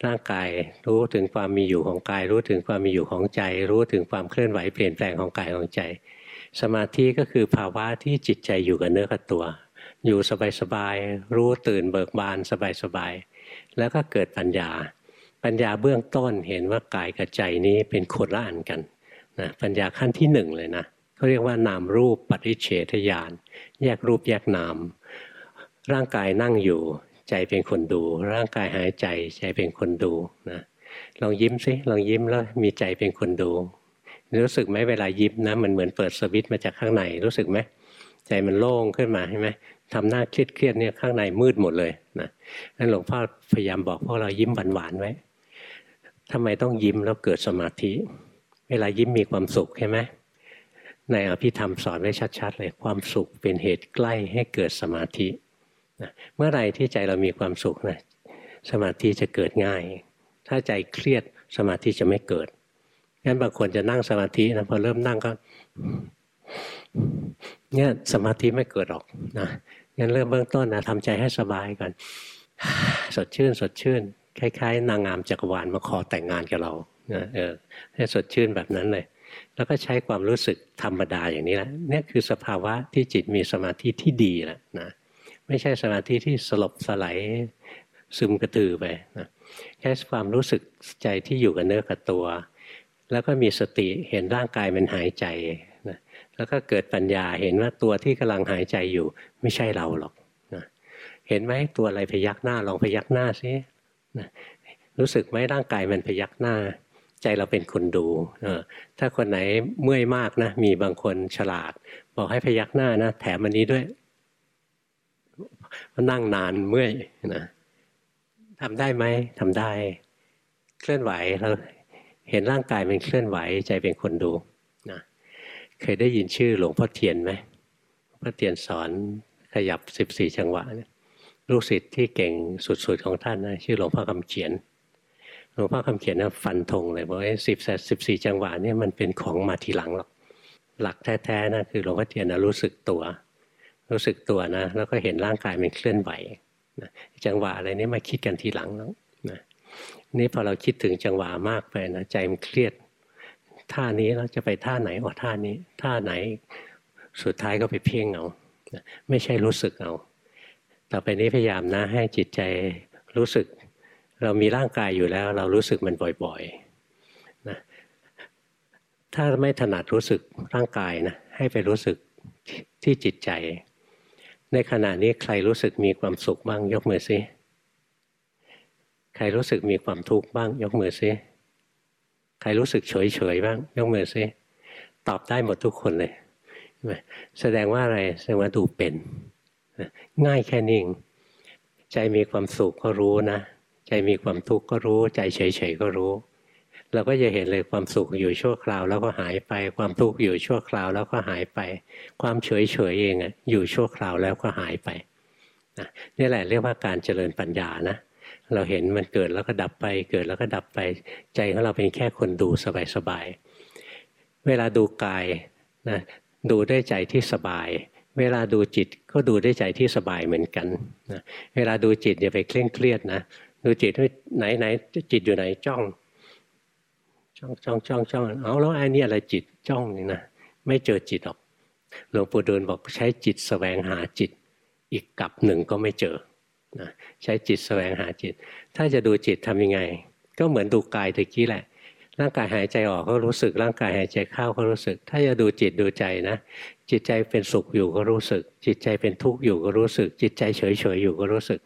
ร่างกายรู้ถึงความมีอยู่ของกาย รู้ถึงความมีอยู่ของใจ รู้ถึงความเคลื่อนไหวเปลี่ยนแปลงของกายของใจ สมาธิก็คือภาวะที่จิตใจอยู่กับเนื้อกับตัว อยู่สบายๆรู้ตื่นเบิกบานสบายๆแล้วก็เกิดปัญญา ปัญญาเบื้องต้นเห็นว่ากายกับใจนี้เป็นคนละอันกันนะปัญญาขั้นที่หนึ่งเลยนะเขาเรียกว่านามรูปปฏิเฉทญาณแยกรูปแยกนาม ร่างกายนั่งอยู่ ใจเป็นคนดู ร่างกายหายใจใจเป็นคนดูนะลองยิ้มสิลองยิ้มแล้วมีใจเป็นคนดู รู้สึกไหมเวลายิ้มนะมันเหมือนเปิดสวิตมาจากข้างในรู้สึกไหมใจมันโล่งขึ้นมาใช่ไหมทำหน้าเครียดเครียดเนี่ยข้างในมืดหมดเลยนะนั่นหลวงพ่อพยายามบอกพวกเรายิ้มหวานๆไว้ทำไมต้องยิ้มแล้วเกิดสมาธิ เวลายิ้มมีความสุขใช่ไหมในอภิธรรมสอนไว้ชัด ๆ เลยความสุขเป็นเหตุใกล้ให้เกิดสมาธิ เมื่อไรที่ใจเรามีความสุขนะสมาธิจะเกิดง่าย ถ้าใจเครียดสมาธิจะไม่เกิดงั้นบางคนจะนั่งสมาธินะพอเริ่มนั่งก็เนี่ยสมาธิไม่เกิดหรอกนะงั้นเริ่มเบื้องต้นนะทำใจให้สบายก่อนสดชื่น สดชื่น คล้ายๆ นางงามจักรวาลมาขอแต่งงานกับเรานะเออให้สดชื่นแบบนั้นเลย แล้วก็ใช้ความรู้สึกธรรมดาอย่างนี้แหละนี่คือสภาวะที่จิตมีสมาธิที่ดีแหละนะ ไม่ใช่สมาธิที่สลบสลายซึมกระตือไปนะแค่ความรู้สึกใจที่อยู่กับเนื้อกับตัว แล้วก็มีสติเห็นร่างกายมันหายใจนะแล้วก็เกิดปัญญาเห็นว่าตัวที่กำลังหายใจอยู่ ไม่ใช่เราหรอกนะเห็นไหมตัวอะไรพยักหน้าลองพยักหน้าซินะรู้สึกไหมร่างกายมันพยักหน้า ใจเราเป็นคนดูถ้าคนไหนเมื่อยมากนะมีบางคนฉลาด บอกให้พยักหน้านะแถมอันนี้ด้วย นั่งนานเมื่อยนะทำได้ไหมทำได้ เคลื่อนไหวเราเห็นร่างกายเป็นเคลื่อนไหวใจเป็นคนดูนะเคยได้ยินชื่อหลวงพ่อเทียนไหมพ่อเทียนสอนขยับสิบสี่จังหวะเนี่ยลูกศิษย์ที่เก่งสุดๆของท่านนะชื่อหลวงพ่อคำเขียนหลวงพ่อคำเขียนนะฟันธงเลยบอกว่าสิบสิบสี่จังหวะเนี่ยมันเป็นของมาทีหลังหรอกหลักแท้ๆนะคือหลวงพ่อเทียนนะรู้สึกตัว รู้สึกตัวนะแล้วก็เห็นร่างกายมันเคลื่อนไหวนะจังหวะอะไรนี้มาคิดกันทีหลังแล้วนะนี่พอเราคิดถึงจังหวะมากไปนะใจมันเครียด ท่านี้เราจะไปท่าไหนอ๋อท่านี้ ท่าไหนสุดท้ายก็ไปเพ่งเอาไม่ใช่รู้สึกเอาต่อไปนี้พยายามนะ ให้จิตใจรู้สึก เรามีร่างกายอยู่แล้ว เรารู้สึกมันบ่อยๆนะถ้าไม่ถนัดรู้สึกร่างกายนะให้ไปรู้สึกที่จิตใจ ในขณะนี้ใครรู้สึกมีความสุขบ้าง ยกมือซิใครรู้สึกมีความทุกข์บ้าง ยกมือซิใครรู้สึกเฉยเฉยบ้าง ยกมือซิตอบได้หมดทุกคนเลยแสดงว่าอะไรแสดงว่าดูเป็นง่ายแค่นิ่งใจมีความสุขก็รู้นะ ใจมีความทุกข์ก็รู้ ใจเฉยเฉยก็รู้ เราก็จะเห็นเลยความสุขอยู่ชั่วคราวแล้วก็หายไป ความทุกข์อยู่ชั่วคราวแล้วก็หายไป ความเฉยเฉยเองอะอยู่ชั่วคราวแล้วก็หายไปนะนี่แหละเรียกว่าการเจริญปัญญานะเราเห็นมันเกิดแล้วก็ดับไป เกิดแล้วก็ดับไป ใจของเราเป็นแค่คนดูสบายๆเวลาดูกายนะดูได้ใจที่สบาย เวลาดูจิตก็ดูได้ใจที่สบายเหมือนกันนะเวลาดูจิตอย่าไปเคร่งเครียดนะดูจิตว่ไหนไหนจิตอยู่ไหนจ้อง จ้องจ้องจ้องจ้องเอาแล้วไอ้นี่อะไรจิตจ้องนี่นะไม่เจอจิตหรอกหลวงปู่ดูลบอกใช้จิตสแสวงหาจิต อีกกับหนึ่งก็ไม่เจอนะใช้จิตสแสวงหาจิต ถ้าจะดูจิตทํำยังไง ก็เหมือนดูกายตะกี้แหละ ร่างกายหายใจออกก็รู้สึก ร่างกายหายใจเข้าก็รู้สึก ถ้าจะดูจิตดูใจนะ จิตใจเป็นสุขอยู่ก็รู้สึก จิตใจเป็นทุกข์อยู่ก็รู้สึก จิตใจเฉยเฉยอยู่ก็รู้สึก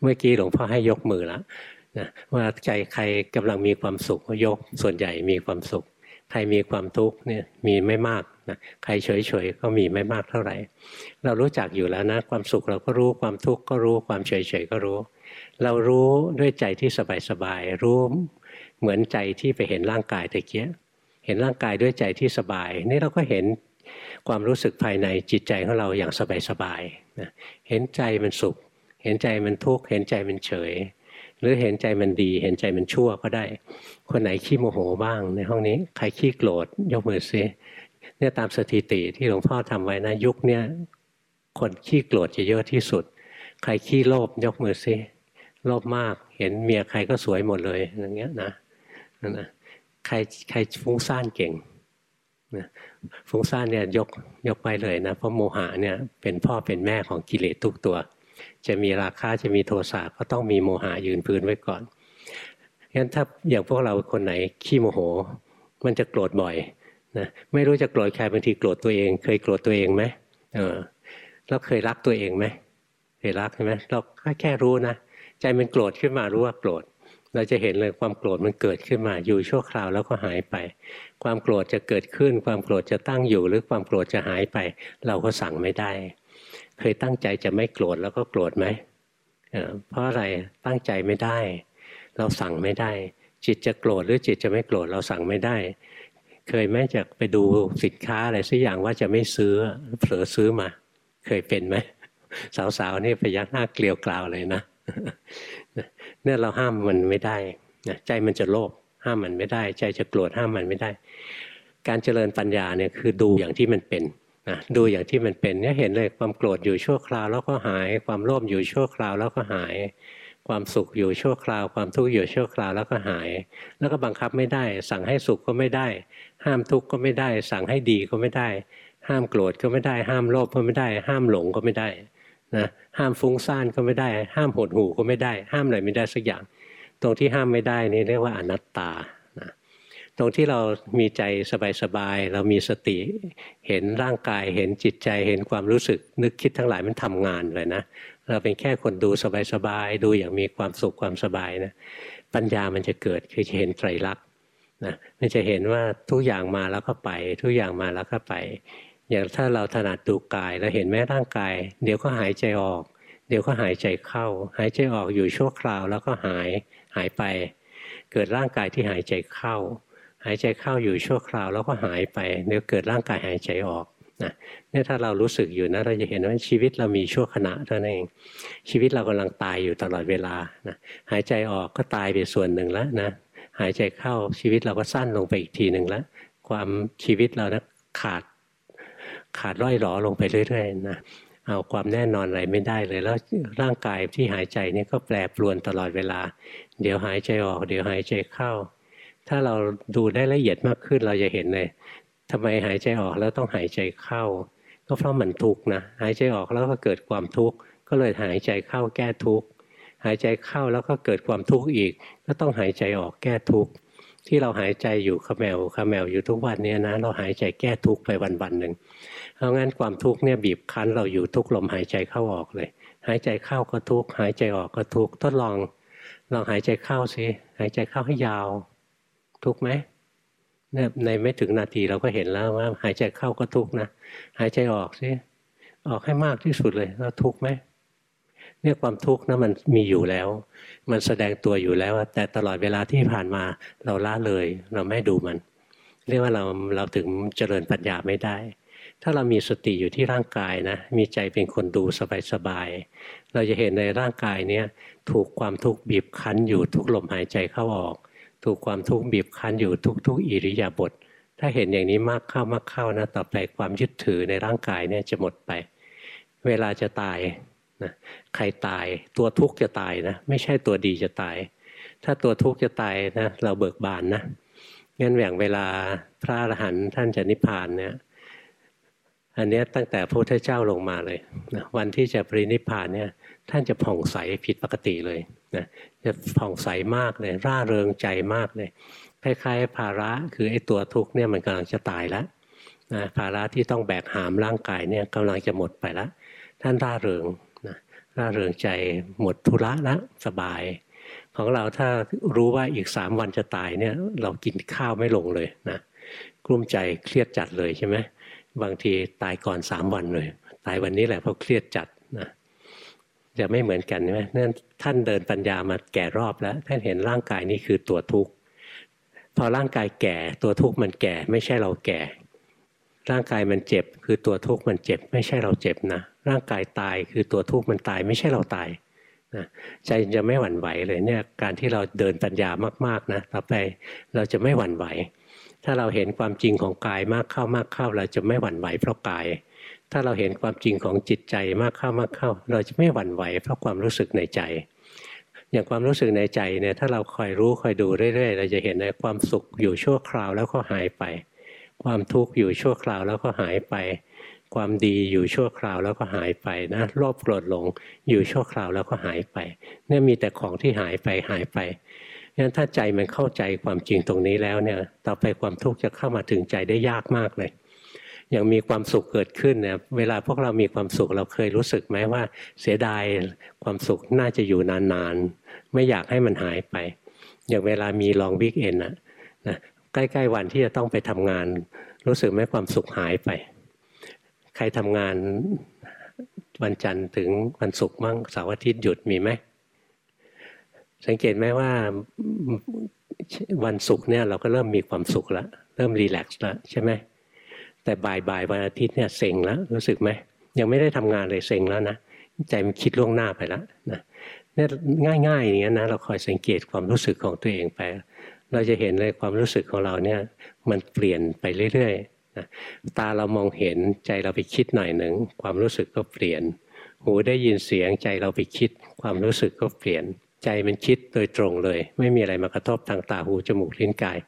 เมื่อกี้หลวงพ่อให้ยกมือแล้ว นะว่าใจใครกำลังมีความสุขก็ยกส่วนใหญ่มีความสุข ใครมีความทุกข์เนี่ยมีไม่มากนะใครเฉยเฉยก็มีไม่มากเท่าไหร่ เรารู้จักอยู่แล้วนะ ความสุขเราก็รู้ความทุกข์ก็รู้ความเฉยเฉยก็รู้ เรารู้ด้วยใจที่สบายสบายรู้เหมือนใจที่ไปเห็นร่างกายตะเกียเห็นร่างกายด้วยใจที่สบาย นี่เราก็เห็นความรู้สึกภายในจิตใจของเราอย่างสบายสบายนะเห็นใจมันสุข เห็นใจมันทุกข์เห็นใจมันเฉย หรือเห็นใจมันดี เห็นใจมันชั่วก็ได้ คนไหนขี้โมโหบ้าง ในห้องนี้ใครขี้โกรธยกมือซิเนี่ยตามสถิติที่หลวงพ่อทำไว้นะยุคเนี้ยคนขี้โกรธจะเยอะที่สุด ใครขี้โลภยกมือซิโลภมากเห็นเมียใครก็สวยหมดเลยอย่างเงี้ยนะนะใครใครฟุ้งซ่านเก่งนะฟุ้งซ่านเนี่ยยกยกไปเลยนะเพราะโมหะเนี่ยเป็นพ่อเป็นแม่ของกิเลสทุกตัว จะมีราคาจะมีโทสะก็ต้องมีโมหะยืนพื้นไว้ก่อนงั้นถ้าอย่างพวกเราคนไหนขี้โมโห มันจะโกรธบ่อยนะไม่รู้จะโกรธใครบางทีโกรธตัวเอง เคยโกรธตัวเองไหมเออแล้วเคยรักตัวเองไหมเคยรักใช่ไหมเราแค่รู้นะใจมันโกรธขึ้นมารู้ว่าโกรธเราจะเห็นเลยความโกรธมันเกิดขึ้นมาอยู่ชั่วคราวแล้วก็หายไป ความโกรธจะเกิดขึ้น ความโกรธจะตั้งอยู่หรือความโกรธจะหายไป เราก็สั่งไม่ได้ เคยตั้งใจจะไม่โกรธแล้วก็โกรธไหมเพราะอะไรตั้งใจไม่ได้ เราสั่งไม่ได้ จิตจะโกรธหรือจิตจะไม่โกรธเราสั่งไม่ได้ เคยไหมจะไปดูสินค้าอะไรสักอย่างว่าจะไม่ซื้อเผลอซื้อมา เคยเป็นไหมสาวๆนี่พยักหน้าเกลียวกล่าวเลยนะเนี่ยเราห้ามมันไม่ได้ใจมันจะโลภห้ามมันไม่ได้ ใจจะโกรธห้ามมันไม่ได้ การเจริญปัญญาเนี่ยคือดูอย่างที่มันเป็น นะดูอย่างที่มันเป็นเนี่ยเห็นเลยความโกรธอยู่ชั่วคราวแล้วก็หาย ความโลภอยู่ชั่วคราวแล้วก็หาย ความสุขอยู่ชั่วคราว ความทุกข์อยู่ชั่วคราวแล้วก็หาย แล้วก็บังคับไม่ได้ สั่งให้สุขก็ไม่ได้ ห้ามทุกข์ก็ไม่ได้ สั่งให้ดีก็ไม่ได้ ห้ามโกรธก็ไม่ได้ ห้ามโลภก็ไม่ได้ ห้ามหลงก็ไม่ได้นะห้ามฟุ้งซ่านก็ไม่ได้ ห้ามหดหูก็ไม่ได้ ห้ามอะไรไม่ได้สักอย่าง ตรงที่ห้ามไม่ได้นี่เรียกว่าอนัตตา ตรงที่เรามีใจสบายๆเรามีสติ เห็นร่างกายเห็นจิตใจเห็นความรู้สึก นึกคิดทั้งหลายมันทำงานเลยนะเราเป็นแค่คนดูสบายๆดูอย่างมีความสุขความสบายนะปัญญามันจะเกิดคือจะเห็นไตรลักษณ์นะมันจะเห็นว่าทุกอย่างมาแล้วก็ไป ทุกอย่างมาแล้วก็ไป อย่างถ้าเราถนัดดูกายเราเห็นแม้ร่างกาย เดี๋ยวก็หายใจออก เดี๋ยวก็หายใจเข้า หายใจออกอยู่ชั่วคราวแล้วก็หายหายไป เกิดร่างกายที่หายใจเข้า หายใจเข้าอยู่ชั่วคราวแล้วก็หายไปเดี๋ยวเกิดร่างกายหายใจออกนะเนี่ยถ้าเรารู้สึกอยู่นะเราจะเห็นว่าชีวิตเรามีชั่วขณะเท่านั้นเอง ชีวิตเรากำลังตายอยู่ตลอดเวลานะหายใจออกก็ตายไปส่วนหนึ่งแล้วนะหายใจเข้าชีวิตเราก็สั้นลงไปอีกทีหนึ่งแล้ว ความชีวิตเรานะขาดขาดร้อยหลอลงไปเรื่อยๆนะเอาความแน่นอนอะไรไม่ได้เลย แล้วร่างกายที่หายใจนี่ก็แปรปรวนตลอดเวลา เดี๋ยวหายใจออก เดี๋ยวหายใจเข้า ถ้าเราดูได้ละเอียดมากขึ้นเราจะเห็นเลยทำไมหายใจออกแล้วต้องหายใจเข้า ก็เพราะมันทุกข์นะหายใจออกแล้วก็เกิดความทุกข์ก็เลยหายใจเข้าแก้ทุกข์หายใจเข้าแล้วก็เกิดความทุกข์อีก ก็ต้องหายใจออกแก้ทุกข์ที่เราหายใจอยู่ขมแมวขมแมวอยู่ทุกวันนี้นะเราหายใจแก้ทุกข์ไปวันวันหนึ่งเพราะงั้นความทุกข์เนี่ยบีบคั้นเราอยู่ทุกลมหายใจเข้าออกเลย หายใจเข้าก็ทุกข์หายใจออกก็ทุกข์ทดลองลองหายใจเข้าสิหายใจเข้าให้ยาว ทุกไหมเนี่ยในไม่ถึงนาทีเราก็เห็นแล้วว่า หายใจเข้าก็ทุกนะ หายใจออกสิออกให้มากที่สุดเลยแล้วทุกไหมเนี่ยความทุกข์นะมันมีอยู่แล้ว มันแสดงตัวอยู่แล้ว แต่ตลอดเวลาที่ผ่านมาเราละเลย เราไม่ดูมัน เรียกว่าเราเราถึงเจริญปัญญาไม่ได้ ถ้าเรามีสติอยู่ที่ร่างกายนะ มีใจเป็นคนดูสบายๆเราจะเห็นในร่างกายเนี้ยถูกความทุกข์บีบคั้นอยู่ทุกลมหายใจเข้าออก ถูกความทุกข์บีบคั้นอยู่ทุกๆอิริยาบถถ้าเห็นอย่างนี้มากเข้ามากเข้านะต่อไปความยึดถือในร่างกายเนี่ยจะหมดไป เวลาจะตายนะใครตายตัวทุกข์จะตายนะ ไม่ใช่ตัวดีจะตาย ถ้าตัวทุกข์จะตายนะเราเบิกบานนะงั้นแหว่งเวลาพระอรหันต์ท่านจะนิพพานเนี่ยอันนี้ตั้งแต่พระพุทธเจ้าลงมาเลยนะวันที่จะปรินิพพานเนี่ยท่านจะผ่องใสผิดปกติเลยนะ จะผ่องใสมากเลย ร่าเริงใจมากเลย คล้ายๆ ภาระคือไอ้ตัวทุกข์เนี่ยมันกำลังจะตายแล้วนะภาระที่ต้องแบกหามร่างกายเนี่ยกำลังจะหมดไปแล้วท่านร่าเริงนะร่าเริงใจหมดธุระแล้วสบาย ของเราถ้ารู้ว่าอีกสามวันจะตายเนี่ยเรากินข้าวไม่ลงเลยนะกลุ้มใจเครียดจัดเลยใช่ไหมบางทีตายก่อนสามวันเลย ตายวันนี้แหละเพราะเครียดจัด จะไม่เหมือนกันใช่ไหมนั่นท่านเดินปัญญามาแก่รอบแล้ว ท่านเห็นร่างกายนี้คือตัวทุกข์พอร่างกายแก่ตัวทุกข์มันแก่ ไม่ใช่เราแก่ ร่างกายมันเจ็บ คือตัวทุกข์มันเจ็บ ไม่ใช่เราเจ็บนะร่างกายตายคือตัวทุกข์มันตาย ไม่ใช่เราตายนะใจจะไม่หวั่นไหวเลยเนี่ยการที่เราเดินปัญญามากๆนะต่อไปเราจะไม่หวั่นไหว ถ้าเราเห็นความจริงของกายมากเข้ามากเข้า เราจะไม่หวั่นไหวเพราะกาย ถ้าเราเห็นความจริงของจิตใจมากเข้ามากเข้า เราจะไม่หวั่นไหวเพราะความรู้สึกในใจ อย่างความรู้สึกในใจเนี่ยถ้าเราคอยรู้คอยดูเรื่อยๆ เราจะเห็นในความสุขอยู่ชั่วคราวแล้วก็หายไป ความทุกข์อยู่ชั่วคราวแล้วก็หายไป ความดีอยู่ชั่วคราวแล้วก็หายไปนะโลภโกรธหลงอยู่ชั่วคราวแล้วก็หายไป เนี่ยมีแต่ของที่หายไปหายไปงั้นถ้าใจมันเข้าใจความจริงตรงนี้แล้วเนี่ย ต่อไปความทุกข์จะเข้ามาถึงใจได้ยากมากเลย อย่างมีความสุขเกิดขึ้นเนี่ยเวลาพวกเรามีความสุขเราเคยรู้สึกไหมว่า เสียดายความสุขน่าจะอยู่นานๆ ไม่อยากให้มันหายไป อย่างเวลามีลองวิกเอนนะใกล้ๆวันที่จะต้องไปทำงาน รู้สึกไหมความสุขหายไป ใครทำงานวันจันทร์ถึงวันศุกร์มั่งเสาร์อาทิตย์หยุดมีไหมสังเกตไหมว่าวันศุกร์เนี่ยเราก็เริ่มมีความสุขแล้วเริ่มรีแลกซ์แล้วใช่ไหม แต่บ่ายบ่ายวันอาทิตย์เนี่ยเซ็งแล้วรู้สึกไหมยังไม่ได้ทำงานเลยเซ็งแล้วนะใจมันคิดล่วงหน้าไปแล้วนะเนี่ยง่ายๆอย่างนี้นะเราคอยสังเกตความรู้สึกของตัวเองไป เราจะเห็นเลยความรู้สึกของเราเนี่ยมันเปลี่ยนไปเรื่อยๆตาเรามองเห็นใจเราไปคิดหน่อยหนึ่งความรู้สึกก็เปลี่ยน หูได้ยินเสียงใจเราไปคิด ความรู้สึกก็เปลี่ยน ใจมันคิดโดยตรงเลย ไม่มีอะไรมากระทบทางตาหูจมูกลิ้นกาย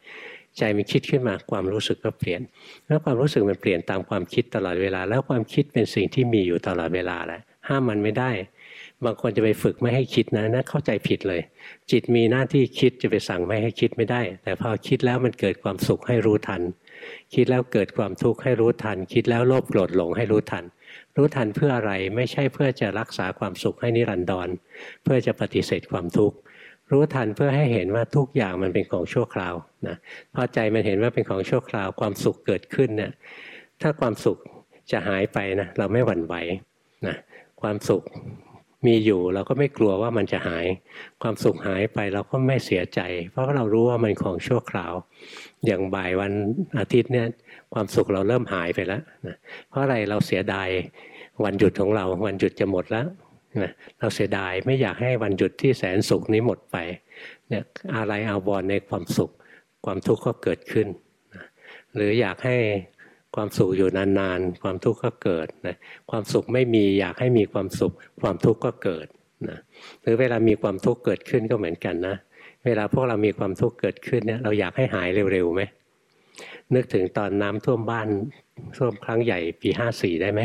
ใจมันคิดขึ้นมาความรู้สึกก็เปลี่ยน แล้วความรู้สึกมันเปลี่ยนตามความคิดตลอดเวลา แล้วความคิดเป็นสิ่งที่มีอยู่ตลอดเวลาแหละห้ามมันไม่ได้ บางคนจะไปฝึกไม่ให้คิดนะนะเข้าใจผิดเลย จิตมีหน้าที่คิดจะไปสั่งไม่ให้คิดไม่ได้ แต่พอคิดแล้วมันเกิดความสุขให้รู้ทัน คิดแล้วเกิดความทุกข์ให้รู้ทัน คิดแล้วโลภโกรธหลงให้รู้ทัน รู้ทันเพื่ออะไรไม่ใช่เพื่อจะรักษาความสุขให้นิรันดรเพื่อจะปฏิเสธความทุกข์ รู้ทันเพื่อให้เห็นว่าทุกอย่างมันเป็นของชั่วคราวนะพอใจมันเห็นว่าเป็นของชั่วคราวความสุขเกิดขึ้นเนี่ยถ้าความสุขจะหายไปนะเราไม่หวั่นไหวนะความสุขมีอยู่เราก็ไม่กลัวว่ามันจะหาย ความสุขหายไปเราก็ไม่เสียใจ เพราะเรารู้ว่ามันของชั่วคราว อย่างบ่ายวันอาทิตย์เนี่ยความสุขเราเริ่มหายไปแล้วนะเพราะอะไรเราเสียดายวันหยุดของเรา วันหยุดจะหมดแล้ว นะเราเสียดายไม่อยากให้วันหยุดที่แสนสุขนี้หมดไปเนี่ยอะไรเอาบอลในความสุข ความทุกข์ก็เกิดขึ้นนะหรืออยากให้ความสุขอยู่นานๆ ความทุกข์ก็เกิดนะความสุขไม่มีอยากให้มีความสุข ความทุกข์ก็เกิดนะหรือเวลามีความทุกข์เกิดขึ้นก็เหมือนกันนะเวลาพวกเรามีความทุกข์เกิดขึ้นเนี่ยเราอยากให้หายเร็วๆไหมนึกถึงตอนน้ำท่วมบ้านท่วมครั้งใหญ่ปีห้าสี่ได้ไหม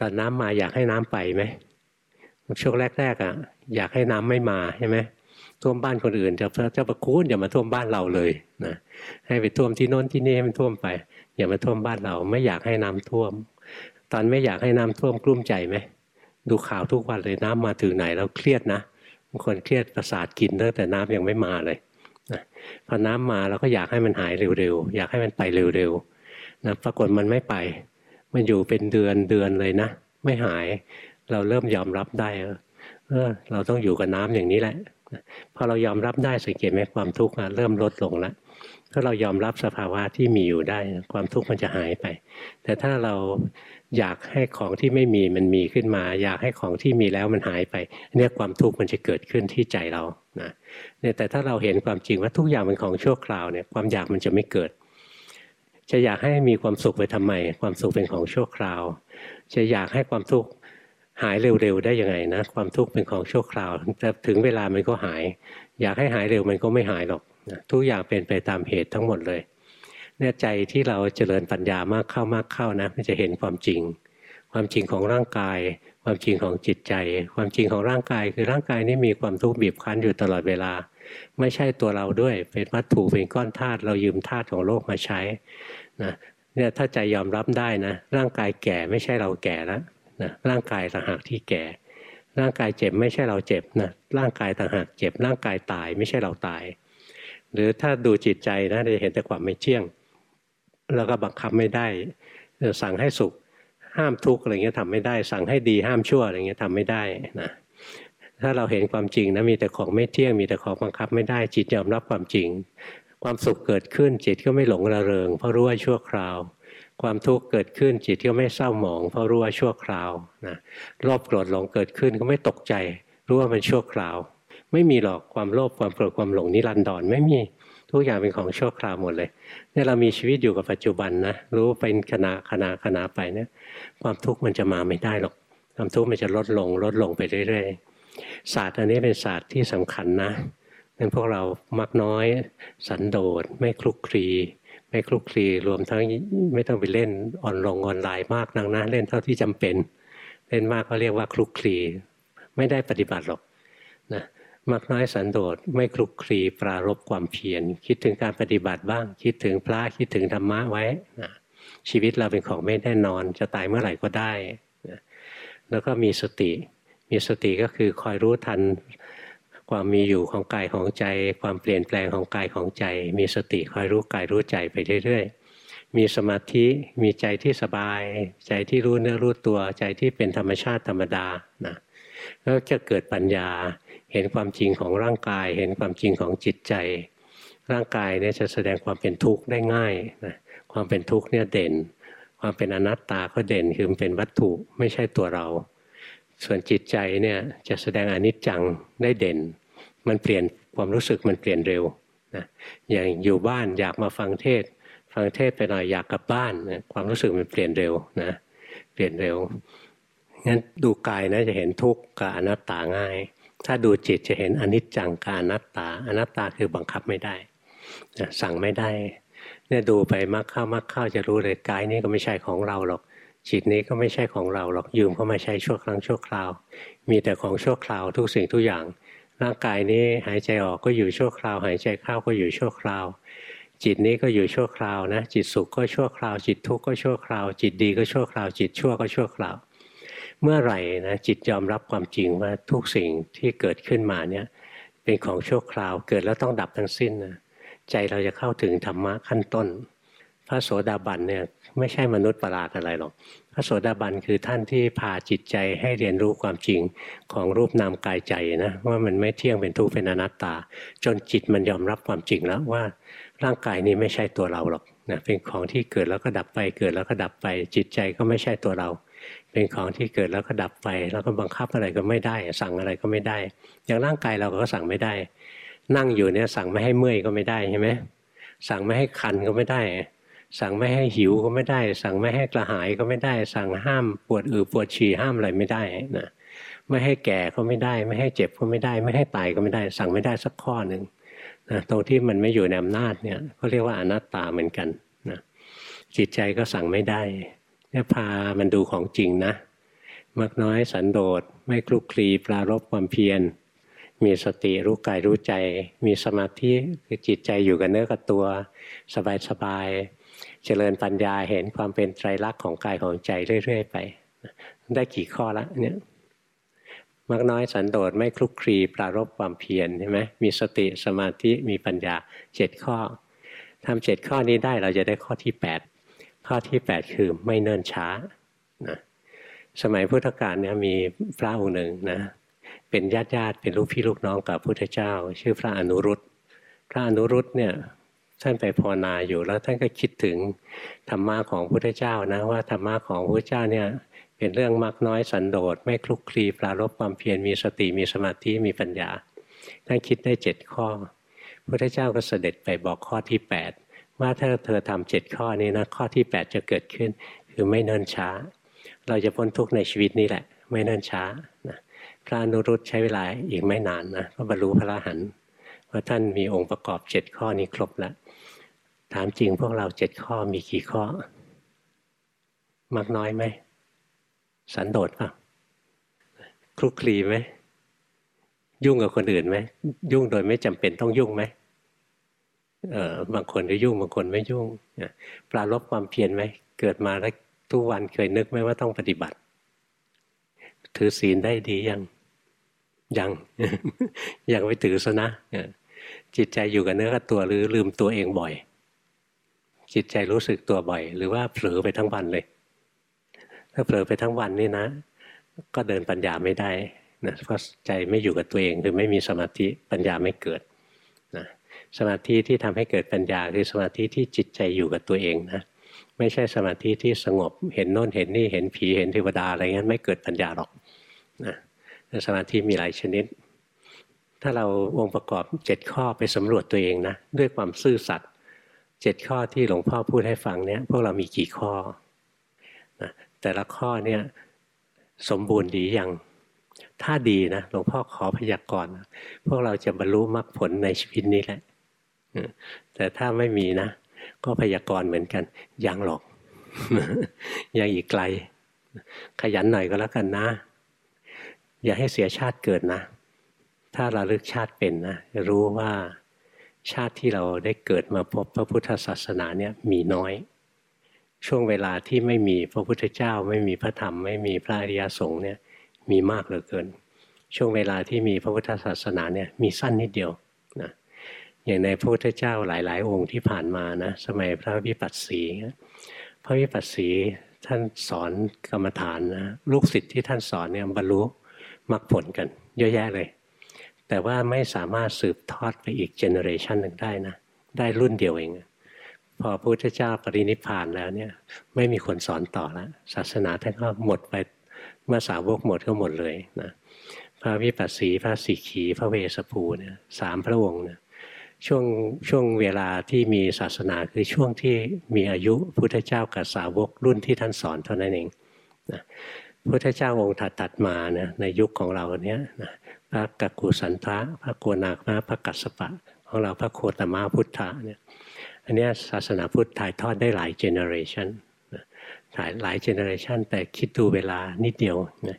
ตอนน้ำมาอยากให้น้ำไปไหม ช่วงแรกๆอะอยากให้น้ำไม่มาใช่ไหมท่วมบ้านคนอื่นจะเจ้าประคุณอย่ามาท่วมบ้านเราเลยนะให้ไปท่วมที่โน้นที่นี่ให้มันท่วมไป อย่ามาท่วมบ้านเรา ไม่อยากให้น้ำท่วม ตอนไม่อยากให้น้ำท่วมกลุ้มใจไหมดูข่าวทุกวันเลยน้ำมาถึงไหนแล้วเครียดนะบางคนเครียดประสาทกินตั้งแต่น้ำยังไม่มาเลยนะพอน้ำมาเราก็อยากให้มันหายเร็วๆอยากให้มันไปเร็วๆนะปรากฏมันไม่ไป มันอยู่เป็นเดือนเดือนเลยนะ ไม่หาย เราเริ่มยอมรับได้เออเราต้องอยู่กับน้ำอย่างนี้แหละพอเรายอมรับได้สังเกตไหมความทุกข์เริ่มลดลงแล้วถ้าเรายอมรับสภาวะที่มีอยู่ได้ ความทุกข์มันจะหายไป แต่ถ้าเราอยากให้ของที่ไม่มีมันมีขึ้นมา อยากให้ของที่มีแล้วมันหายไปเนี่ยความทุกข์มันจะเกิดขึ้นที่ใจเรานะเนี่ยแต่ถ้าเราเห็นความจริงว่าทุกอย่างเป็นของชั่วคราวเนี่ยความอยากมันจะไม่เกิด จะอยากให้มีความสุขไปทำไม ความสุขเป็นของชั่วคราว จะอยากให้ความทุกข์ หายเร็วๆได้ยังไงนะ ความทุกข์เป็นของชั่วคราวแต่ถึงเวลามันก็หาย อยากให้หายเร็วมันก็ไม่หายหรอกทุกอย่างเป็นไปตามเหตุทั้งหมดเลยเนี่ยใจที่เราเจริญปัญญามากเข้ามากเข้านะมันจะเห็นความจริง ความจริงของร่างกาย ความจริงของจิตใจ ความจริงของร่างกาย คือร่างกายนี่มีความทุกข์บีบคั้นอยู่ตลอดเวลา ไม่ใช่ตัวเราด้วยเป็นวัตถุเป็นก้อนธาตุเรายืมธาตุของโลกมาใช้นะเนี่ยถ้าใจยอมรับได้นะ ร่างกายแก่ไม่ใช่เราแก่แล้ว นะร่างกายต่างหากที่แก่ ร่างกายเจ็บไม่ใช่เราเจ็บนะร่างกายต่างหากเจ็บ ร่างกายตายไม่ใช่เราตาย หรือถ้าดูจิตใจนะจะเห็นแต่ความไม่เที่ยง แล้วก็บังคับไม่ได้ สั่งให้สุขห้ามทุกข์อะไรเงี้ยทำไม่ได้ สั่งให้ดีห้ามชั่วอะไรเงี้ยทำไม่ได้นะถ้าเราเห็นความจริงนะมีแต่ของไม่เที่ยงมีแต่ของบังคับไม่ได้จิตยอมรับความจริง ความสุขเกิดขึ้นจิตก็ไม่หลงระเริง เพราะรู้ว่าชั่วคราว ความทุกข์เกิดขึ้นจิตก็ไม่เศร้าหมองเพราะรู้ว่าชั่วคราวนะรอบโกรธหลงเกิดขึ้นก็ไม่ตกใจ รู้ว่ามันชั่วคราว ไม่มีหรอกความโลภความโกรธความหลงนิรันดรไม่มีทุกอย่างเป็นของชั่วคราวหมดเลยเนี่ยเรามีชีวิตอยู่กับปัจจุบันนะรู้เป็นขณะขณะขณะไปเนี่ยความทุกข์มันจะมาไม่ได้หรอกความทุกข์มันจะลดลงลดลงไปเรื่อยๆศาสตร์อันนี้เป็นศาสตร์ที่สำคัญนะนั้นพวกเรามักน้อย สันโดษไม่คลุกคลี ไม่คลุกคลีรวมทั้งไม่ต้องไปเล่นออนลงออนไลน์มากนักนะเล่นเท่าที่จำเป็น เล่นมากก็เรียกว่าคลุกคลีไม่ได้ปฏิบัติหรอกนะมักน้อยสันโดษไม่คลุกคลีปรารบความเพียรคิดถึงการปฏิบัติบ้าง คิดถึงพระคิดถึงธรรมะไว้นะชีวิตเราเป็นของไม่แน่นอน จะตายเมื่อไหร่ก็ได้นะแล้วก็มีสติ มีสติก็คือคอยรู้ทัน ความมีอยู่ของกายของใจ ความเปลี่ยนแปลงของกายของใจ มีสติคอยรู้กายรู้ใจไปเรื่อยๆ มีสมาธิมีใจที่สบาย ใจที่รู้เนื้อรู้ตัวใจที่เป็นธรรมชาติธรรมดานะแล้วจะเกิดปัญญาเห็นความจริงของร่างกาย เห็นความจริงของจิตใจ ร่างกายเนี่ยจะแสดงความเป็นทุกข์ได้ง่ายนะความเป็นทุกข์เนี่ยเด่น ความเป็นอนัตตาก็เด่นคือมันเป็นวัตถุไม่ใช่ตัวเรา ส่วนจิตใจเนี่ยจะแสดงอนิจจังได้เด่น มันเปลี่ยนความรู้สึกมันเปลี่ยนเร็วนะอย่างอยู่บ้านอยากมาฟังเทศ ฟังเทศไปหน่อยอยากกลับบ้านนะความรู้สึกมันเปลี่ยนเร็วนะเปลี่ยนเร็วงั้นดูกายนะจะเห็นทุกข์กับอนัตตาง่าย ถ้าดูจิตจะเห็นอนิจจังกับอนัตตา อนัตตาคือบังคับไม่ได้สั่งไม่ได้เนี่ยดูไปมากเข้ามากเข้าจะรู้เลยกายนี้ก็ไม่ใช่ของเราหรอก จิตนี้ก็ไม่ใช่ของเราหรอกยืมเข้ามาใช้ชั่วครั้งชั่วคราว มีแต่ของชั่วคราวทุกสิ่งทุกอย่าง ร่างกายนี้หายใจออกก็อยู่ชั่วคราว หายใจเข้าก็อยู่ชั่วคราว จิตนี้ก็อยู่ชั่วคราวนะ จิตสุขก็ชั่วคราว จิตทุกข์ก็ชั่วคราว จิตดีก็ชั่วคราว จิตชั่วก็ชั่วคราว เมื่อไหร่นะจิตยอมรับความจริงว่าทุกสิ่งที่เกิดขึ้นมาเนี่ยเป็นของชั่วคราว เกิดแล้วต้องดับทั้งสิ้นนะใจเราจะเข้าถึงธรรมะขั้นต้น พระโสดาบันเนี่ย ไม่ใช่มนุษย์ประหลาดอะไรหรอก พระโสดาบันคือท่านที่พาจิตใจให้เรียนรู้ความจริงของรูปนามกายใจนะว่ามันไม่เที่ยงเป็นทุกข์เป็นอนัตตา จนจิตมันยอมรับความจริงแล้วว่าร่างกายนี้ไม่ใช่ตัวเราหรอกนะเป็นของที่เกิดแล้วก็ดับไป เกิดแล้วก็ดับไป จิตใจก็ไม่ใช่ตัวเรา เป็นของที่เกิดแล้วก็ดับไป แล้วก็บังคับอะไรก็ไม่ได้ สั่งอะไรก็ไม่ได้ อย่างร่างกายเราก็สั่งไม่ได้ นั่งอยู่เนี่ยสั่งไม่ให้เมื่อยก็ไม่ได้ใช่ไหมสั่งไม่ให้คันก็ไม่ได้ สั่งไม่ให้หิวก็ไม่ได้ สั่งไม่ให้กระหายก็ไม่ได้ สั่งห้ามปวดอือปวดฉี่ห้ามอะไรไม่ได้นะไม่ให้แก่ก็ไม่ได้ ไม่ให้เจ็บก็ไม่ได้ ไม่ให้ตายก็ไม่ได้ สั่งไม่ได้สักข้อหนึ่งนะตรงที่มันไม่อยู่ในอำนาจเนี่ยก็เรียกว่าอนัตตาเหมือนกันนะจิตใจก็สั่งไม่ได้เนี่ยพามันดูของจริงนะมักน้อยสันโดษไม่คลุกคลีปรารบความเพียรมีสติรู้กายรู้ใจ มีสมาธิคือจิตใจอยู่กับเนื้อกับตัว สบายสบาย เจริญปัญญาเห็นความเป็นไตรลักษณ์ของกายของใจเรื่อย ๆ ไป ได้กี่ข้อละเนี่ยมักน้อยสันโดษไม่คลุกคลีปรารบความเพียรใช่ไหมมีสติสมาธิมีปัญญาเจ็ดข้อทำเจ็ดข้อนี้ได้เราจะได้ข้อที่แปดข้อที่แปดคือไม่เนิ่นช้านะสมัยพุทธกาลเนี่ยมีพระองค์หนึ่งนะเป็นญาติญาติเป็นลูกพี่ลูกน้องกับพุทธเจ้า ชื่อพระอนุรุตพระอนุรุตเนี่ย ท่านไปภาวนาอยู่แล้วท่านก็คิดถึงธรรมะของพุทธเจ้านะว่าธรรมะของพุทธเจ้าเนี่ยเป็นเรื่องมักน้อยสันโดษไม่คลุกคลีปรารบความเพียรมีสติมีสมาธิมีปัญญาท่านคิดได้เจ็ดข้อพุทธเจ้าก็เสด็จไปบอกข้อที่แปดว่าถ้าเธอทำเจ็ดข้อนี้นะข้อที่แปดจะเกิดขึ้น คือไม่เนิ่นช้า เราจะพ้นทุกข์ในชีวิตนี้แหละ ไม่เนิ่นช้านะพระนุรุตใช้เวลาอีกไม่นานนะก็บรรลุพระอรหันต์ว่าท่านมีองค์ประกอบเจ็ดข้อนี้ครบแล้ว ถามจริงพวกเราเจ็ดข้อมีกี่ข้อ มากน้อยไหม สันโดษป่ะคลุกคลีไหม ยุ่งกับคนอื่นไหม ยุ่งโดยไม่จำเป็นต้องยุ่งไหมเออบางคนก็ยุ่งบางคนไม่ยุ่งปลารบความเพียรไหม เกิดมาแล้วทุกวันเคยนึกไหมว่าต้องปฏิบัติ ถือศีลได้ดียัง ยังยังไม่ถือซะนะจิตใจอยู่กับเนื้อกับตัวหรือลืมตัวเองบ่อย จิตใจรู้สึกตัวบ่อย หรือว่าเผลอไปทั้งวันเลย ถ้าเผลอไปทั้งวันนี่นะ ก็เดินปัญญาไม่ได้นะเพราะใจไม่อยู่กับตัวเองคือไม่มีสมาธิปัญญาไม่เกิดนะสมาธิที่ทำให้เกิดปัญญาคือสมาธิที่จิตใจอยู่กับตัวเองนะไม่ใช่สมาธิที่สงบเห็นโน่นเห็นนี่เห็นผีเห็นเทวดาอะไรเงี้ยไม่เกิดปัญญาหรอกนะสมาธิมีหลายชนิด ถ้าเราองค์ประกอบเจ็ดข้อไปสำรวจตัวเองนะด้วยความซื่อสัตย์ เจ็ดข้อที่หลวงพ่อพูดให้ฟังเนี่ยพวกเรามีกี่ข้อนะแต่ละข้อเนี่ยสมบูรณ์ดียังถ้าดีนะหลวงพ่อขอพยากรณ์พวกเราจะบรรลุมรรคผลในชีวิตนี้แหละแต่ถ้าไม่มีนะ ก็พยากรณ์เหมือนกัน ยังหรอก ยังอีกไกล ขยันหน่อยก็แล้วกันนะ อย่าให้เสียชาติเกิดนะ ถ้าเราลึกชาติเป็นนะ รู้ว่า ชาติที่เราได้เกิดมาพบพระพุทธศาสนาเนี่ยมีน้อย ช่วงเวลาที่ไม่มีพระพุทธเจ้า ไม่มีพระธรรม ไม่มีพระอริยสงฆ์เนี่ยมีมากเหลือเกิน ช่วงเวลาที่มีพระพุทธศาสนาเนี่ยมีสั้นนิดเดียวนะอย่างในพระพุทธเจ้าหลาย ๆ องค์ที่ผ่านมานะสมัยพระวิปัสสีพระวิปัสสีท่านสอนกรรมฐานนะลูกศิษย์ที่ท่านสอนเนี่ยบรรลุมรรคผลกัน เยอะแยะเลย แต่ว่าไม่สามารถสืบทอดไปอีกเจเนอเรชันหนึ่งได้นะ ได้รุ่นเดียวเอง พอพระพุทธเจ้าปรินิพานแล้วเนี่ย ไม่มีคนสอนต่อแล้วศาสนาท่านก็หมดไปเมื่อสาวกหมดก็หมดเลยนะพระวิปัสสีพระสิขี พระเวสภูเนี่ยสามพระองค์เนี่ยช่วงช่วงเวลาที่มีศาสนาคือช่วงที่มีอายุพุทธเจ้ากับสาวกรุ่นที่ท่านสอนเท่านั้นเองนะพุทธเจ้าองค์ถัดตัดมานี่ยในยุคของเราเนี้ยนะ พระกักุสันทะพระโกนาคมาพระกัสสปะ ของเราพระโคตมะพุทธะเนี่ยอันนี้ศาสนาพุทธถ่ายทอดได้หลาย generation หลายหลาย generation แต่คิดดูเวลานิดเดียวนะ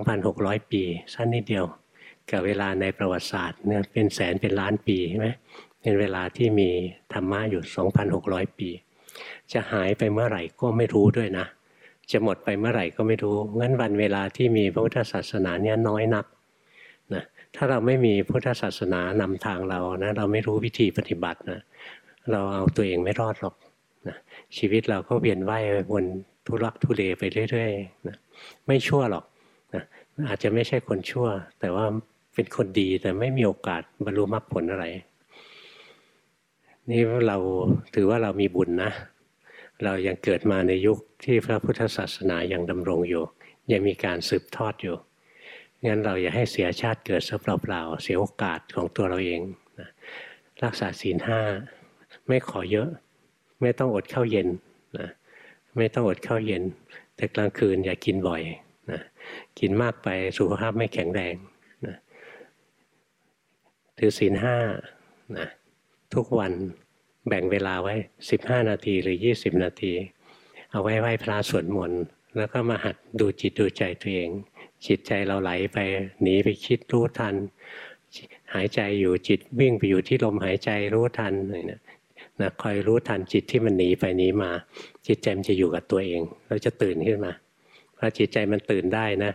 2,600 ปี สั้นนิดเดียว กับเวลาในประวัติศาสตร์เนี่ยเป็นแสนเป็นล้านปีใช่ไหมเป็นเวลาที่มีธรรมะอยู่ 2,600 ปี จะหายไปเมื่อไหร่ก็ไม่รู้ด้วยนะ จะหมดไปเมื่อไหร่ก็ไม่รู้งั้นวันเวลาที่มีพระพุทธศาสนาเนี่ยน้อยนัก ถ้าเราไม่มีพุทธศาสนานำทางเรานะเราไม่รู้วิธีปฏิบัตินะเราเอาตัวเองไม่รอดหรอกนะชีวิตเราก็เวียนว่ายวนทุรักทุเลไปเรื่อยๆนะไม่ชั่วหรอกนะอาจจะไม่ใช่คนชั่ว แต่ว่าเป็นคนดีแต่ไม่มีโอกาสบรรลุมรรคผลอะไร นี่เราถือว่าเรามีบุญนะ เรายังเกิดมาในยุคที่พระพุทธศาสนายังดำรงอยู่ ยังมีการสืบทอดอยู่ งั้นเราอย่าให้เสียชาติเกิดซะเปล่าๆเสียโอกาสของตัวเราเองนะรักษาศีลห้าไม่ขอเยอะ ไม่ต้องอดข้าวเย็นนะไม่ต้องอดข้าวเย็น แต่กลางคืนอย่ากินบ่อยนะกินมากไปสุขภาพไม่แข็งแรงนะถือศีลห้านะทุกวันแบ่งเวลาไว้ 15 นาทีหรือ 20 นาที เอาไว้ไหว้พระสวดมนต์แล้วก็มาหัดดูจิตดูใจตัวเอง จิตใจเราไหลไปหนีไปคิดรู้ทัน หายใจอยู่จิตวิ่งไปอยู่ที่ลมหายใจรู้ทันอะไรเนี่ยนะคอยรู้ทันจิตที่มันหนีไปหนีมา จิตใจมันจะอยู่กับตัวเอง เราจะตื่นขึ้นมาพอจิตใจมันตื่นได้นะ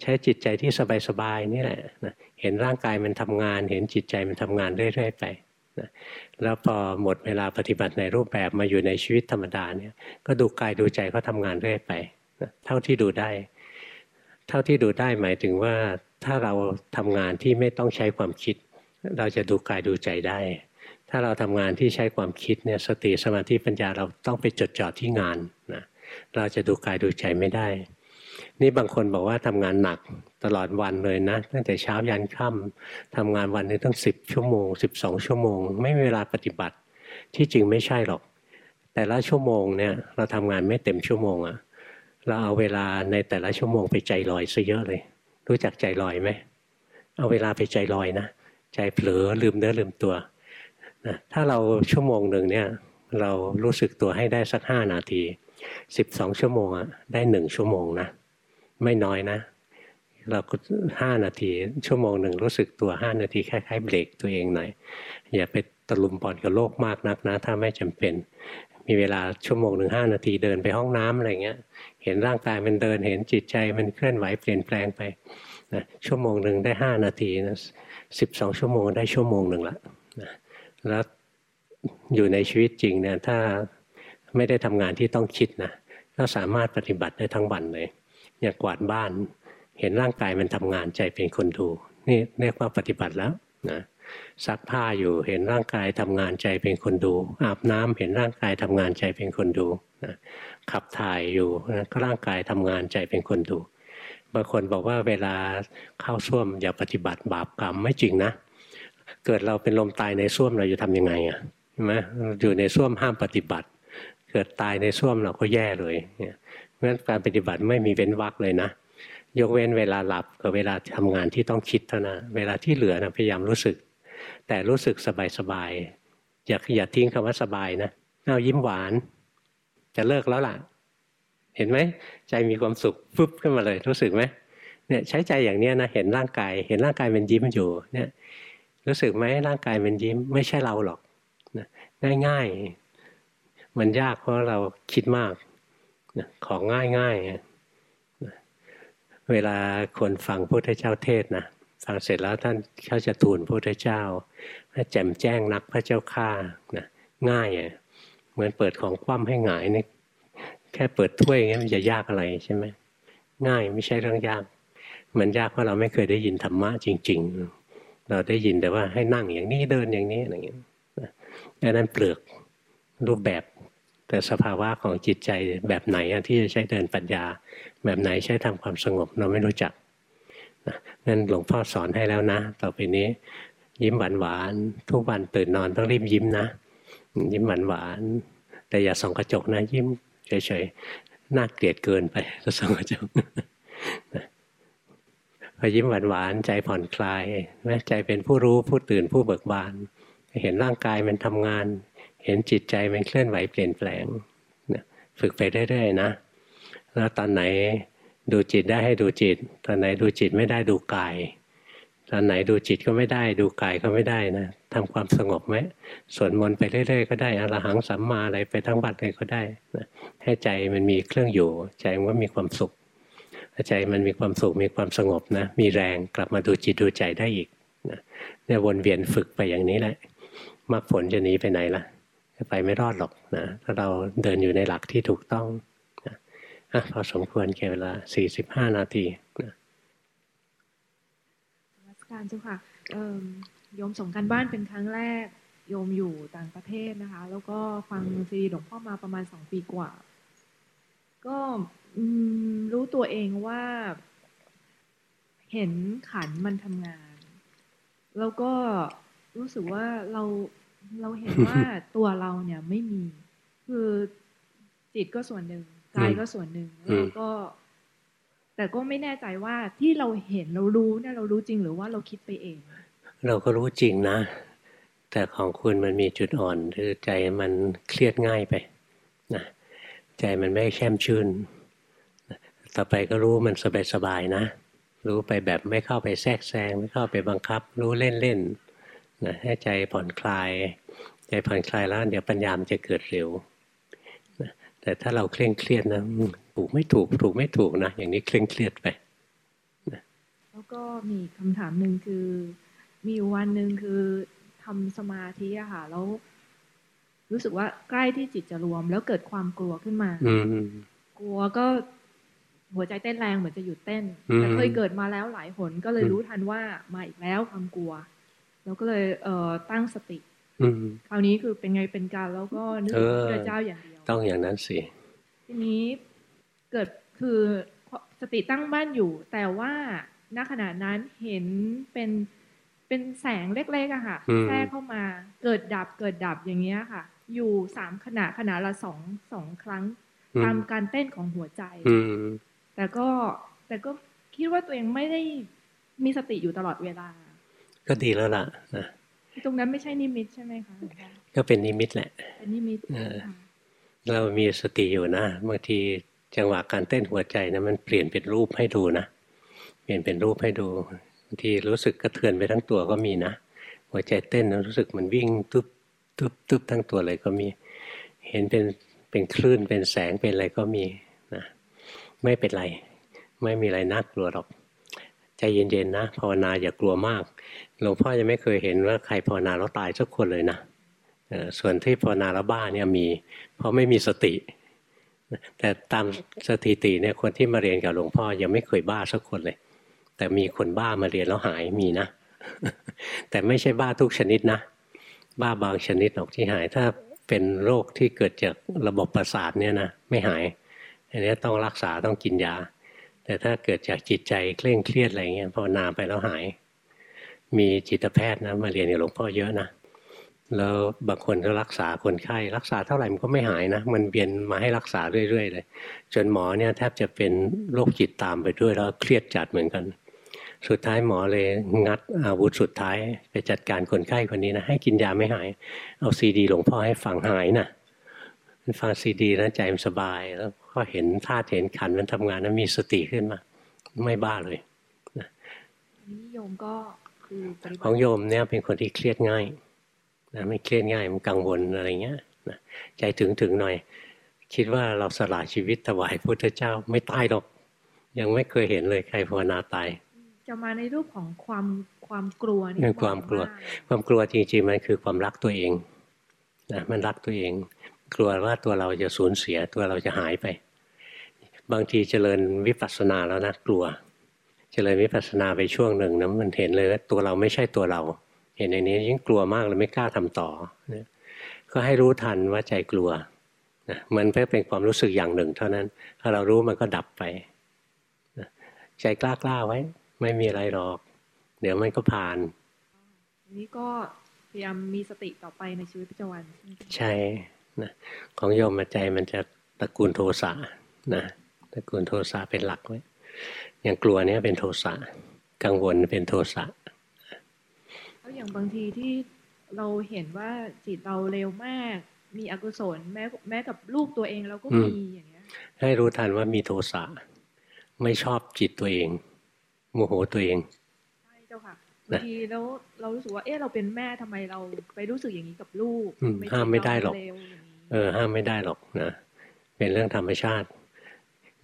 ใช้จิตใจที่สบายๆนี่แหละนะเห็นร่างกายมันทำงาน เห็นจิตใจมันทำงานเรื่อยๆไปนะแล้วพอหมดเวลาปฏิบัติในรูปแบบมาอยู่ในชีวิตธรรมดาเนี่ย ก็ดูกายดูใจเขาทางานเรื่อยไปนะเท่าที่ดูได้ ท่าที่ดูได้หมายถึงว่าถ้าเราทำงานที่ไม่ต้องใช้ความคิด เราจะดูกายดูใจได้ ถ้าเราทำงานที่ใช้ความคิดเนี่ยสติสมาธิปัญญาเราต้องไปจดจ่อที่งานนะเราจะดูกายดูใจไม่ได้ นี่บางคนบอกว่าทำงานหนักตลอดวันเลยนะ ตั้งแต่เช้ายันค่ำทำงานวันนึงตั้งสิบชั่วโมงสิบสองชั่วโมง ไม่มีเวลาปฏิบัติที่จริงไม่ใช่หรอก แต่ละชั่วโมงเนี่ยเราทำงานไม่เต็มชั่วโมงอะ เราเอาเวลาในแต่ละชั่วโมงไปใจลอยซะเยอะเลย รู้จักใจลอยไหมเอาเวลาไปใจลอยนะใจเผลอลืมเนื้อลืมตัวนะถ้าเราชั่วโมงหนึ่งเนี่ยเรารู้สึกตัวให้ได้สักห้านาทีสิบสองชั่วโมงอะได้หนึ่งชั่วโมงนะไม่น้อยนะ เราก็ห้านาที ชั่วโมงหนึ่งรู้สึกตัวห้านาทีคล้ายๆเบรกตัวเองหน่อยอย่าไปตะลุมบอลกับโลกมากนักนะ ถ้าไม่จำเป็น มีเวลาชั่วโมงหนึ่งห้านาทีเดินไปห้องน้ำอะไรเงี้ย เห็นร่างกายมันเดิน เห็นจิตใจมันเคลื่อนไหวเปลี่ยนแปลงไปนะชั่วโมงหนึ่งได้ห้านาทีนะสิบสองชั่วโมงได้ชั่วโมงหนึ่งละนะแล้วอยู่ในชีวิตจริงเนี่ยถ้าไม่ได้ทำงานที่ต้องคิดนะก็สามารถปฏิบัติได้ทั้งวันเลยอย่างกวาดบ้าน เห็นร่างกายมันทำงานใจเป็นคนดูนี่เรียกว่าปฏิบัติแล้วนะซักผ้าอยู่เห็นร่างกายทำงานใจเป็นคนดู อาบน้ำเห็นร่างกายทำงานใจเป็นคนดูนะ ขับถ่ายอยู่ก็ร่างกายทำงานใจเป็นคนดูบางคนบอกว่าเวลาเข้าส้วมอย่าปฏิบัติบาปกรรมไม่จริงนะ เกิดเราเป็นลมตายในส้วมเราจะทำยังไงอะใช่ไหมอยู่ในส้วมห้ามปฏิบัติ เกิดตายในส้วมเราก็แย่เลยเนี่ยเพราะฉะนั้นการปฏิบัติไม่มีเว้นวรรคเลยนะ ยกเว้นเวลาหลับกับเวลาทำงานที่ต้องคิดเท่านั้นเวลาที่เหลือนะพยายามรู้สึก แต่รู้สึกสบายๆอย่าอย่าทิ้งคำว่าสบายนะเอายิ้มหวาน จะเลิกแล้วล่ะ เห็นไหมใจมีความสุขปุ๊บขึ้นมาเลยรู้สึกไหมเนี่ยใช้ใจอย่างเนี้ยนะเห็นร่างกาย เห็นร่างกายมันยิ้มอยู่เนี่ยรู้สึกไหมร่างกายมันยิ้มไม่ใช่เราหรอกนะง่ายๆ มันยากเพราะเราคิดมากนะของง่ายๆนะเวลาคนฟังพระพุทธเจ้าเทศนะฟังเสร็จแล้วท่านเขาจะทูลพระพุทธเจ้าแจ่มแจ้งนักพระเจ้าข้านะง่าย เหมือนเปิดของคว่ำให้หงายนี่แค่เปิดถ้วยอย่างี้มันจะยากอะไรใช่ไหมง่ายไม่ใช่เรื่องยาก มันยากเพราะเราไม่เคยได้ยินธรรมะจริง ๆ เราได้ยินแต่ว่าให้นั่งอย่างนี้เดินอย่างนี้อะไรอย่างนี้ยอันนั้นเปลือกรูปแบบแต่สภาวะของจิตใจแบบไหนที่จะใช้เดินปัญญา แบบไหนใช้ทำความสงบเราไม่รู้จักนั่นหลวงพ่อสอนให้แล้วนะ ต่อไปนี้ ยิ้มหวานหวานทุกวันตื่นนอนต้องรีบยิ้มนะ ยิ้มหวานหวานแต่อย่าส่องกระจกนะยิ้มเฉยๆน่าเกลียดเกินไปก็ส่องกระจกพอยิ้มหวานๆใจผ่อนคลายแม้ใจเป็นผู้รู้ผู้ตื่นผู้เบิกบาน เห็นร่างกายมันทำงาน เห็นจิตใจมันเคลื่อนไหวเปลี่ยนแปลงฝึกไปเรื่อยๆนะ แล้วตอนไหนดูจิตได้ให้ดูจิต ตอนไหนดูจิตไม่ได้ดูกาย ตอนไหนดูจิตก็ไม่ได้ ดูกายก็ไม่ได้นะทำความสงบไหมสวดมนต์ไปเรื่อยๆก็ได้อรหังสัมมาอะไรไปทั้งบัดเลยก็ได้นะให้ใจมันมีเครื่องอยู่ ใจมันก็มีความสุขใจมันมีความสุขมีความสงบนะมีแรงกลับมาดูจิตดูใจได้อีกนะเนี่ยวนเวียนฝึกไปอย่างนี้แหละมรรคผลจะหนีไปไหนล่ะไปไม่รอดหรอกนะถ้าเราเดินอยู่ในหลักที่ถูกต้องนะพอสมควรแก่เวลาสี่สิบห้านาที นะการเจ้าค่ะโยมส่งกันบ้านเป็นครั้งแรก โยมอยู่ต่างประเทศนะคะ แล้วก็ฟังซีดีหลวงพ่อมาประมาณสองปีกว่า ก็รู้ตัวเองว่า เห็นขันมันทำงาน แล้วก็รู้สึกว่าเราเราเห็นว่าตัวเราเนี่ยไม่มี คือจิตก็ส่วนหนึ่งกายก็ส่วนหนึ่งแล้วก็ แต่ก็ไม่แน่ใจว่าที่เราเห็นเรารู้เนี่ยเรารู้จริงหรือว่าเราคิดไปเอง เราก็รู้จริงนะ แต่ของคุณมันมีจุดอ่อนคือใจมันเครียดง่ายไปนะใจมันไม่แช่มชื่น ต่อไปก็รู้มันสบายๆนะ รู้ไปแบบไม่เข้าไปแทรกแซง ไม่เข้าไปบังคับ รู้เล่นๆนะให้ใจผ่อนคลาย ใจผ่อนคลายแล้วเดี๋ยวปัญญามจะเกิดเร็วแต่ถ้าเราเคร่งเครียดนะ ถูกไม่ถูกถูกไม่ถูกนะอย่างนี้เคร่งเครียดไปแล้วก็มีคำถามหนึ่งคือ มีวันหนึ่งคือทำสมาธิอะค่ะแล้วรู้สึกว่าใกล้ที่จิตจะรวม แล้วเกิดความกลัวขึ้นมา อืกลัวก็หัวใจเต้นแรงเหมือนจะหยุดเต้น แต่เคยเกิดมาแล้วหลายหนก็เลยรู้ทันว่ามาอีกแล้วความกลัว แล้วก็เลยเอ่อตั้งสติคราวนี้คือเป็นไงเป็นการแล้วก็นึกถึงพระเจ้าอย่างเดียว ต้องอย่างนั้นสิ ทีนี้ เกิดคือสติตั้งบ้านอยู่ แต่ว่าณขณะนั้นเห็นเป็นเป็นแสงเล็กๆอะค่ะแทรกเข้ามา เกิดดับเกิดดับอย่างเงี้ยค่ะ อยู่สามขณะขณะละสองสองครั้ง ตามการเต้นของหัวใจแต่ก็แต่ก็คิดว่าตัวเองไม่ได้มีสติอยู่ตลอดเวลา ก็ดีแล้วล่ะนะตรงนั้นไม่ใช่นิมิตใช่ไหมคะก็เป็นนิมิตแหละ เป็นนิมิตเรามีสติอยู่นะบางที จังหวะการเต้นหัวใจนะมันเปลี่ยนเป็นรูปให้ดูนะเปลี่ยนเป็นรูปให้ดูบางทีรู้สึกกระเทือนไปทั้งตัวก็มีนะหัวใจเต้นรู้สึกมันวิ่งตึ๊บตึ๊บตึ๊บทั้งตัวเลยก็มี เห็นเป็นเป็นคลื่นเป็นแสงเป็นอะไรก็มีนะไม่เป็นไร ไม่มีอะไรน่ากลัวหรอกใจเย็นๆนะภาวนาอย่ากลัวมากหลวงพ่อยังไม่เคยเห็นว่าใครภาวนาแล้วตายสักคนเลยนะส่วนที่ภาวนาแล้วบ้าเนี่ยมี เพราะไม่มีสติ แต่ตามสถิติเนี่ยคนที่มาเรียนกับหลวงพ่อยังไม่เคยบ้าสักคนเลย แต่มีคนบ้ามาเรียนแล้วหายมีนะ แต่ไม่ใช่บ้าทุกชนิดนะ บ้าบางชนิดออกที่หาย ถ้าเป็นโรคที่เกิดจากระบบประสาทเนี่ยนะไม่หายอันนี้ต้องรักษาต้องกินยา แต่ถ้าเกิดจากจิตใจเคร่งเครียดอะไรเงี้ยภาวนาไปแล้วหาย มีจิตแพทย์นะมาเรียนกับหลวงพ่อเยอะนะ แล้วบางคนก็รักษาคนไข้ รักษาเท่าไหร่มันก็ไม่หายนะ มันเวียนมาให้รักษาเรื่อยๆเลย จนหมอเนี่ยแทบจะเป็นโรคจิตตามไปด้วยแล้วเครียดจัดเหมือนกัน สุดท้ายหมอเลยงัดอาวุธสุดท้าย ไปจัดการคนไข้คนนี้นะ ให้กินยาไม่หาย เอาซีดีหลวงพ่อให้ฟังหายนะมันฟังซีดีแล้วใจมันสบาย แล้วก็เห็นธาตุเห็นขันมันทำงานแล้วมีสติขึ้นมา ไม่บ้าเลยนะนี่โยมก็คือของโยมเนี่ยเป็นคนที่เครียดง่าย นะไม่เครียดง่ายมันกังวลอะไรเงี้ยนะใจถึงถึงหน่อย คิดว่าเราสละชีวิตถวายพุทธเจ้าไม่ตายหรอก ยังไม่เคยเห็นเลยใครภาวนาตาย จะมาในรูปของความความกลัวนี่ความกลัว ความกลัวจริงๆมันคือความรักตัวเองนะมันรักตัวเอง กลัวว่าตัวเราจะสูญเสียตัวเราจะหายไป บางทีเจริญวิปัสสนาแล้วนะกลัว เจริญวิปัสสนาไปช่วงหนึ่งนะมันเห็นเลยว่าตัวเราไม่ใช่ตัวเรา เห็นในนี้ยิ่งกลัวมากเลยไม่กล้าทำต่อนะก็ให้รู้ทันว่าใจกลัวนะมันเพื่อเป็นความรู้สึกอย่างหนึ่ง เท่านั้น ถ้าเรารู้มันก็ดับไปนะใจกล้าๆไว้ ไม่มีอะไรหรอก เดี๋ยวมันก็ผ่านนี้ก็พยายามมีสติต่อไปในชีวิตประจำวันใช่นะของโยมใจมันจะตระกูลโทสะนะตระกูลโทสะเป็นหลักไว้อย่างกลัวเนี้ยเป็นโทสะกังวลเป็นโทสะ อย่างบางทีที่เราเห็นว่าจิตเราเร็วมาก มีอกุศลแม้แม้กับลูกตัวเองเราก็มีอย่างเงี้ย ให้รู้ทันว่ามีโทสะไม่ชอบจิตตัวเองโมโหตัวเองใช่เจ้าค่ะบางทีแล้วเรารู้สึกว่าเออเราเป็นแม่ทำไมเราไปรู้สึกอย่างนี้กับลูกห้ามไม่ได้หรอก เออ ห้ามไม่ได้หรอกนะเป็นเรื่องธรรมชาติ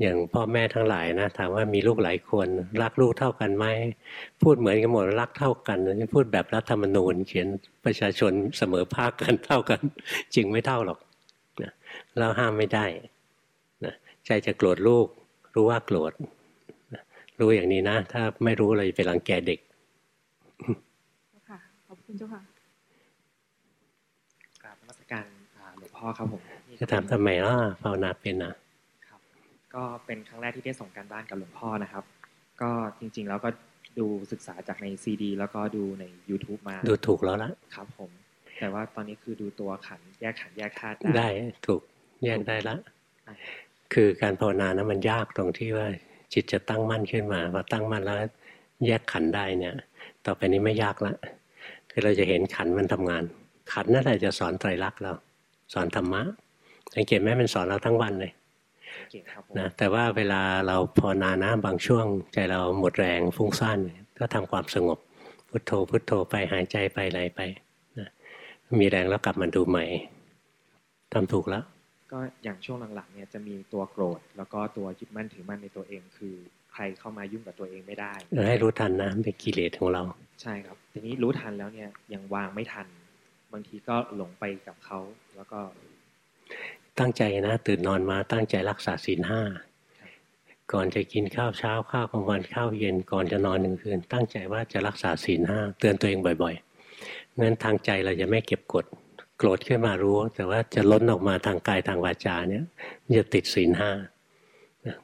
อย่างพ่อแม่ทั้งหลายนะถามว่ามีลูกหลายคนรักลูกเท่ากันไหมพูดเหมือนกันหมดรักเท่ากันพูดแบบรัฐธรรมนูญ เขียนประชาชนเสมอภาคกันเท่ากัน จริงไม่เท่าหรอกนะเราห้ามไม่ได้นะใจจะโกรธลูกรู้ว่าโกรธนะรู้อย่างนี้นะ ถ้าไม่รู้เราจะไปรังแกเด็กค่ะขอบคุณเจ้าค่ะกราบนมัสการหลวงพ่อครับผมจะถามทำไมล่ะภาวนาเป็นนะ ก็เป็นครั้งแรกที่ได้ส่งการบ้านกับหลวงพ่อนะครับ ก็จริง ๆ แล้วก็ดูศึกษาจากในซีดี แล้วก็ดูใน YouTube มา ดูถูกแล้วละครับผม แต่ว่าตอนนี้คือดูตัวขันแยกขันแยกธาตุได้ถูกแยกได้ละ คือการภาวนานะมันยากตรงที่ว่าจิตจะตั้งมั่นขึ้นมาพอตั้งมั่นแล้ว แยกขันได้เนี่ย ต่อไปนี้ไม่ยากละ คือเราจะเห็นขันมันทำงาน ขันนั่นแหละจะสอนไตรลักษณ์เรา สอนธรรมะสังเกตไหมมันสอนเราทั้งวันเลย นะแต่ว่าเวลาเราพอนานะบางช่วง ใจเราหมดแรงฟุ้งซ่านก็ทำความสงบ พุทโธพุทโธไปหายใจไปอะไรไปนะมีแรงแล้วกลับมาดูใหม่ทำถูกแล้ว ก็อย่างช่วงหลังๆเนี่ยจะมีตัวโกรธ แล้วก็ตัวยึดมั่นถือมั่นในตัวเองคือใครเข้ามายุ่งกับตัวเองไม่ได้ให้รู้ทันนะเป็นกิเลสของเรา ใช่ครับ ทีนี้รู้ทันแล้วเนี่ยยังวางไม่ทัน บางทีก็หลงไปกับเขาแล้วก็ ตั้งใจนะ ตื่นนอนมาตั้งใจรักษาศีลห้าก่อนจะกินข้าวเช้าข้าวกลางวันข้าวเย็นก่อนจะนอนหนึ่งคืน ตั้งใจว่าจะรักษาศีลห้าเตือนตัวเองบ่อยๆงั้นทางใจเราจะไม่เก็บกดโกรธขึ้นมารู้ แต่ว่าจะล้นออกมาทางกายทางวาจาเนี่ยจะติดศีลห้า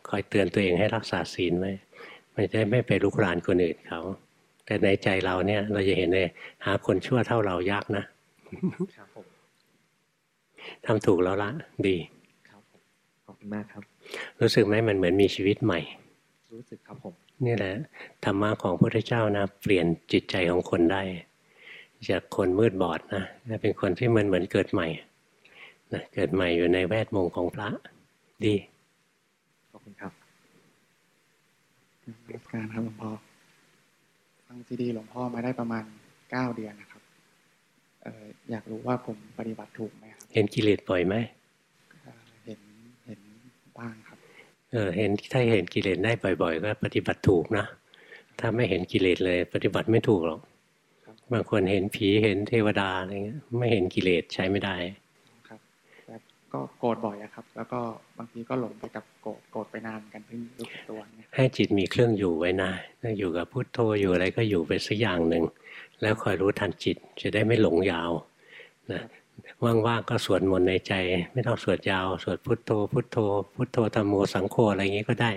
คอยเตือนตัวเองให้รักษาศีลไว้ไม่ได้ไม่ไปลุกรานคนอื่นเขาแต่ในใจเราเนี่ย เราจะเห็นเลยหาคนชั่วเท่าเรายากนะ ทำถูกแล้วละดีครับขอบคุณมากครับ รู้สึกไหมมันเหมือนมีชีวิตใหม่ รู้สึกครับผมนี่แหละธรรมะของพระพุทธเจ้านะ เปลี่ยนจิตใจของคนได้ จากคนมืดบอดนะเป็นคนที่มันเหมือนเกิดใหม่นะเกิดใหม่อยู่ในแวดวงของพระดีขอบคุณครับนมัสการครับหลวงพ่อฟังซีดีหลวงพ่อมาได้ประมาณเก้าเดือนนะครับเอออยากรู้ว่าผมปฏิบัติถูกไหมครับ เห็นกิเลสบ่อยไหมเอ่อเห็นเห็นบ้างครับ เออเห็นถ้าเห็นกิเลสได้บ่อยๆ ก็ปฏิบัติถูกนะ ถ้าไม่เห็นกิเลสเลย ปฏิบัติไม่ถูกหรอกครับบางคนเห็นผีเห็นเทวดาอะไรเงี้ย ไม่เห็นกิเลสใช้ไม่ได้ครับแล้วก็โกรธบ่อยอะครับ แล้วก็บางทีก็หลงไปกับโกรธโกรธไปนานกันเพิ่งรู้สึกตัวเนี่ยให้จิตมีเครื่องอยู่ไว้นะอยู่กับพุโทโธอยู่อะไรก็อยู่ไปสักอย่างหนึ่งแล้วคอยรู้ทันจิตจะได้ไม่หลงยาวนะ ว่างๆก็สวดมนต์ในใจ ไม่ต้องสวดยาว สวดพุทโธ พุทโธ พุทโธธรรมโมสังโฆอะไรอย่างนี้ก็ได้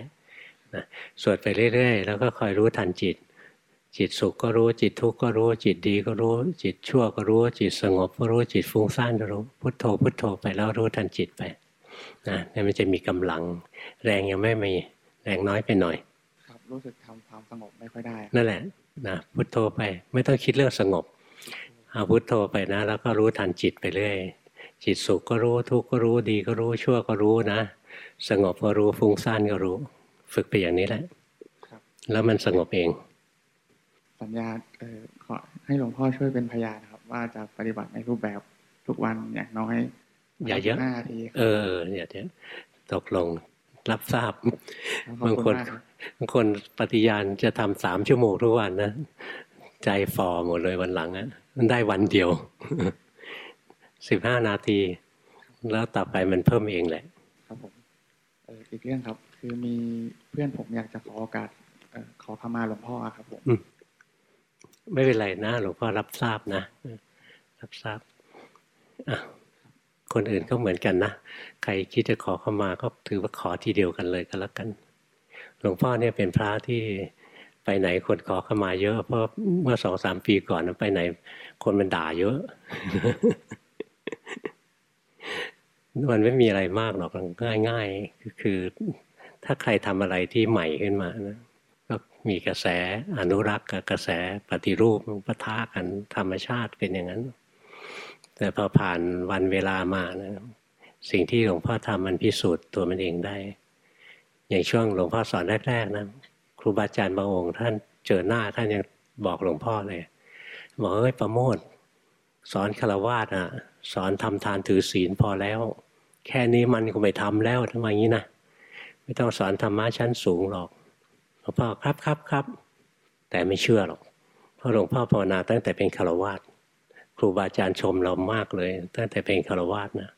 นะสวดไปเรื่อย ๆ แล้วก็คอยรู้ทันจิต จิตสุขก็รู้จิตทุกข์ก็รู้ จิตดีก็รู้ จิตชั่วก็รู้ จิตสงบก็รู้จิตฟุ้งซ่านก็รู้ พุทโธ พุทโธไปแล้วรู้ทันจิตไปนะเนี่ยมันจะมีกำลัง แรงยังไม่มีแรงน้อยไปหน่อย ครับรู้สึกทำความสงบไม่ค่อยได้ นั่นแหละนะพุทโธไปไม่ต้องคิดเรื่องสงบ เอาพุทโธไปนะ แล้วก็รู้ทันจิตไปเรื่อยจิตสุขก็รู้ทุกข์ก็รู้ดีก็รู้ชั่วก็รู้นะ สงบก็รู้ฟุ้งซ่านก็รู้ ฝึกไปอย่างนี้แหละครับแล้วมันสงบเอง สัญญาเออขอให้หลวงพ่อช่วยเป็นพยานนะครับ ว่าจะปฏิบัติในรูปแบบทุกวันอย่างน้อยอย่าเยอะห้านาทีครับเออเนี่ยเดี๋ยวตกลงรับทราบขอบบางคุคนณมากครับบางคนปฏิญาณจะทำสามชั่วโมงทุกวันนะ ใจฟอหมดเลยวันหลังอะ่ะมันได้วันเดียวสิบห้านาที แล้วต่อไปมันเพิ่มเองแหละ ครับผมเอออีกเรื่องครับ คือมีเพื่อนผมอยากจะขอโอกาสเออขอขมาหลวงพ่อครับผมอืมไม่เป็นไรนะหลวงพ่อรับทราบนะ รับทราบอะคนอื่นก็เหมือนกันนะใครคิดจะขอเข้ามาก็ถือว่าขอทีเดียวกันเลยก็แล้วกัน หลวงพ่อเนี่ยเป็นพระที่ ไปไหนคนขอเข้ามาเยอะ เพราะเมื่อสองสามปีก่อนไปไหน คนมันด่าเยอะ มันไม่มีอะไรมากหรอกง่ายง่ายๆคือ ถ้าใครทำอะไรที่ใหม่ขึ้นมานะก็มีกระแสอนุรักษ์กับกระแสปฏิรูปมันปะทะกันธรรมชาติเป็นอย่างนั้น แต่พอผ่านวันเวลามานะสิ่งที่หลวงพ่อทำมันพิสูจน์ตัวมันเองได้ อย่างช่วงหลวงพ่อสอนแรกๆนะ รูบาอาจารย์บางองค์ ท่านเจอหน้าท่านยังบอกหลวงพ่อเลยบอกเอ้ยประโมทสอนคารวาสอะ สอนทำทานถือศีลพอแล้ว แค่นี้มันก็ไม่ทำแล้วทำไมงี้นะไม่ต้องสอนธรรมะชั้นสูงหรอกหลวงพ่อครับครับครับแต่ไม่เชื่อหรอกเพราะหลวงพ่อภาวนาตั้งแต่เป็นคารวาสครูบาอาจารย์ชมเรามากเลย ตั้งแต่เป็นคารวาสนะ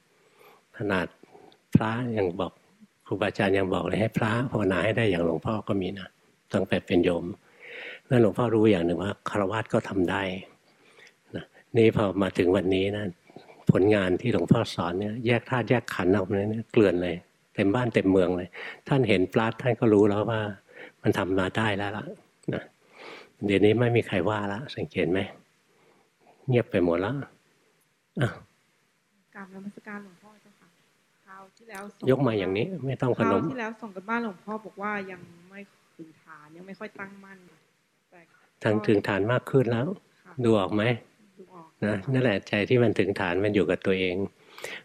ขนาดพระยังบอกครูบาอาจารย์ยังบอกเลยให้พระภาวนาให้ได้อย่างหลวงพ่อก็มีนะ ตั้งแต่เป็นโยมนั่นหลวงพ่อรู้อย่างหนึ่งว่าคารวาสก็ทำได้นะนี่พอมาถึงวันนี้นะผลงานที่หลวงพ่อสอนเนี่ยแยกธาตุแยกขันธ์ออกมาเนี่ยเกลื่อนเลย เต็มบ้านเต็มเมืองเลย ท่านเห็นปลาดท่านก็รู้แล้วว่ามันทำมาได้แล้วล่ะนะเดี๋ยวนี้ไม่มีใครว่าละสังเกตไหมเงียบไปหมดแล้วอะกราบนมัสการหลวงพ่อเจ้าค่ะคราวที่แล้วส่ยกมาอย่างนี้ ไม่ต้องคพรานวมที่แล้วส่งกันบ้านหลวงพ่อบอกว่ายังไม่ถึงฐานยังไม่ค่อยตั้งมั่นแต่ทางถึงฐานมากขึ้นแล้วค่ะดูออกไหมดูออกนะนั่นแหละใจที่มันถึงฐานมันอยู่กับตัวเอง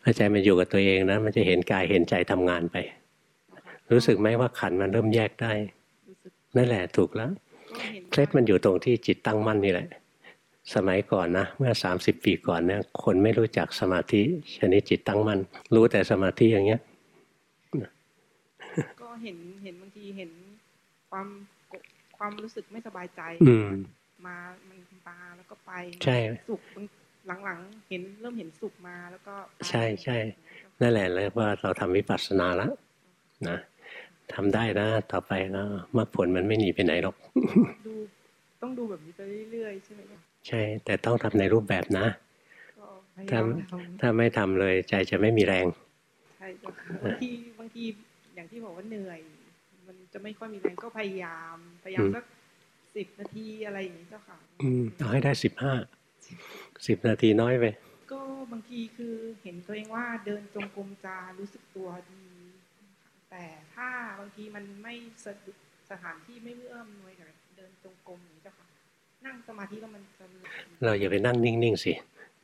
พอใจมันอยู่กับตัวเองนะมันจะเห็นกายเห็นใจทำงานไป รู้สึกไหมว่าขันธ์มันเริ่มแยกได้รู้สึกนั่นแหละถูกแล้วก็เห็นเคล็ดมันอยู่ตรงที่จิตตั้งมั่นนี่แหละ สมัยก่อนนะเมื่อสามสิบปีก่อนเนี่ยคนไม่รู้จักสมาธิชนิดจิตตั้งมั่นรู้แต่สมาธิอย่างเงี้ยก็เห็นเห็นบางทีเห็นความก ความรู้สึกไม่สบายใจ อืมมามันมาแล้วก็ไปใช่สุขหลังๆ เห็นเริ่มเห็นสุขมาแล้วก็ไปใช่ใช่นั่นแหละเลยว่าเราทำวิปัสสนาแล้วนะทำได้นะ ต่อไปนะมรรคผลมันไม่หนีไปไหนหรอกดูต้องดูแบบนี้ไปเรื่อยๆใช่ไหมคะใช่ แต่ต้องทำในรูปแบบนะก็พยาถ้ายามทำถ้าไม่ทำเลยใจจะไม่มีแรงใช่เจ้าค่ะบางทีบางทีอย่างที่บอกว่าเหนื่อยมัน จะไม่ค่อยมีแรงก็พยายาม พยายามอืมสักสิบนาทีอะไรอย่างนี้เจ้าค่ะ อืมเอาให้ได้สิบห้าสิบนาทีน้อยไปก็บางทีคือเห็นตัวเองว่าเดินจงกรมจะรู้สึกตัวดี แต่ถ้าบางทีมันไม่สะดวกสถานที่ไม่เอื้อมหน่วยกับเดินจงกรมอย่างนี้เจ้าค่ะนั่งสมาธิแล้วมันจะเราอย่าไปนั่งนิ่งๆสิ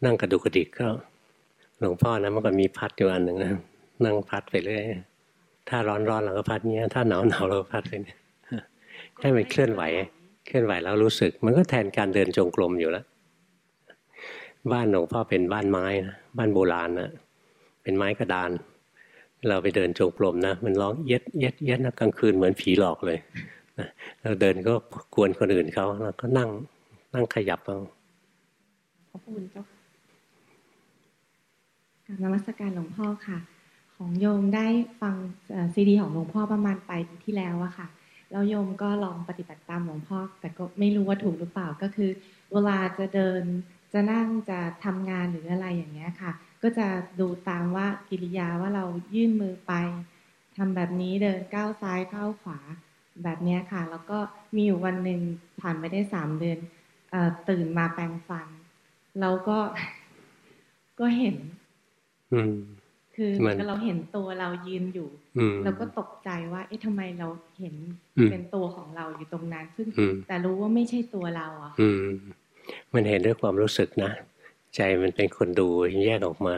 นั่งกระดุกกระดิกก็หลวงพ่อนะเมื่อก่อนมีพัดอยู่อันหนึ่งนะนั่งพัดไปเรื่อย ถ้าร้อนๆเราก็พัดเนี้ย ถ้าหนาวๆเราก็พัดไปเนี่ยให้มันเคลื่อนไหว เคลื่อนไหวแล้วรู้สึก มันก็แทนการเดินจงกรมอยู่แล้ว บ้านหลวงพ่อเป็นบ้านไม้นะบ้านโบราณนะเป็นไม้กระดาน เราไปเดินจงกรมนะมันร้องเย็ดเย็ดเย็ดนะกลางคืนเหมือนผีหลอกเลยนะเราเดินก็กวนคนอื่นเขาเราก็นั่งนั่งขยับเอาขอบคุณเจ้าค่ะการนมัสการหลวงพ่อค่ะ ของโยมได้ฟังซีดีของหลวงพ่อประมาณปลายปีที่แล้วอะค่ะแล้วโยมก็ลองปฏิบัติตามหลวงพ่อ แต่ก็ไม่รู้ว่าถูกหรือเปล่าก็คือ เวลาจะเดินจะนั่งจะทำงานหรืออะไรอย่างเงี้ยค่ะ ก็จะดูตามว่ากิริยาว่าเรายื่นมือไปทำแบบนี้เดินก้าวซ้ายก้าวขวาแบบเนี้ยค่ะ แล้วก็มีอยู่วันหนึ่งผ่านไปได้สามเดือนตื่นมาแปรงฟัน แล้วก็ก็เห็น คือเราเห็นตัวเรายืนอยู่เราก็ตกใจว่า เอ๊ะทำไมเราเห็นเป็นตัวของเราอยู่ตรงนั้น ซึ่งแต่รู้ว่าไม่ใช่ตัวเราอะมันเห็นด้วยความรู้สึกนะ ใจมันเป็นคนดูแยกออกมา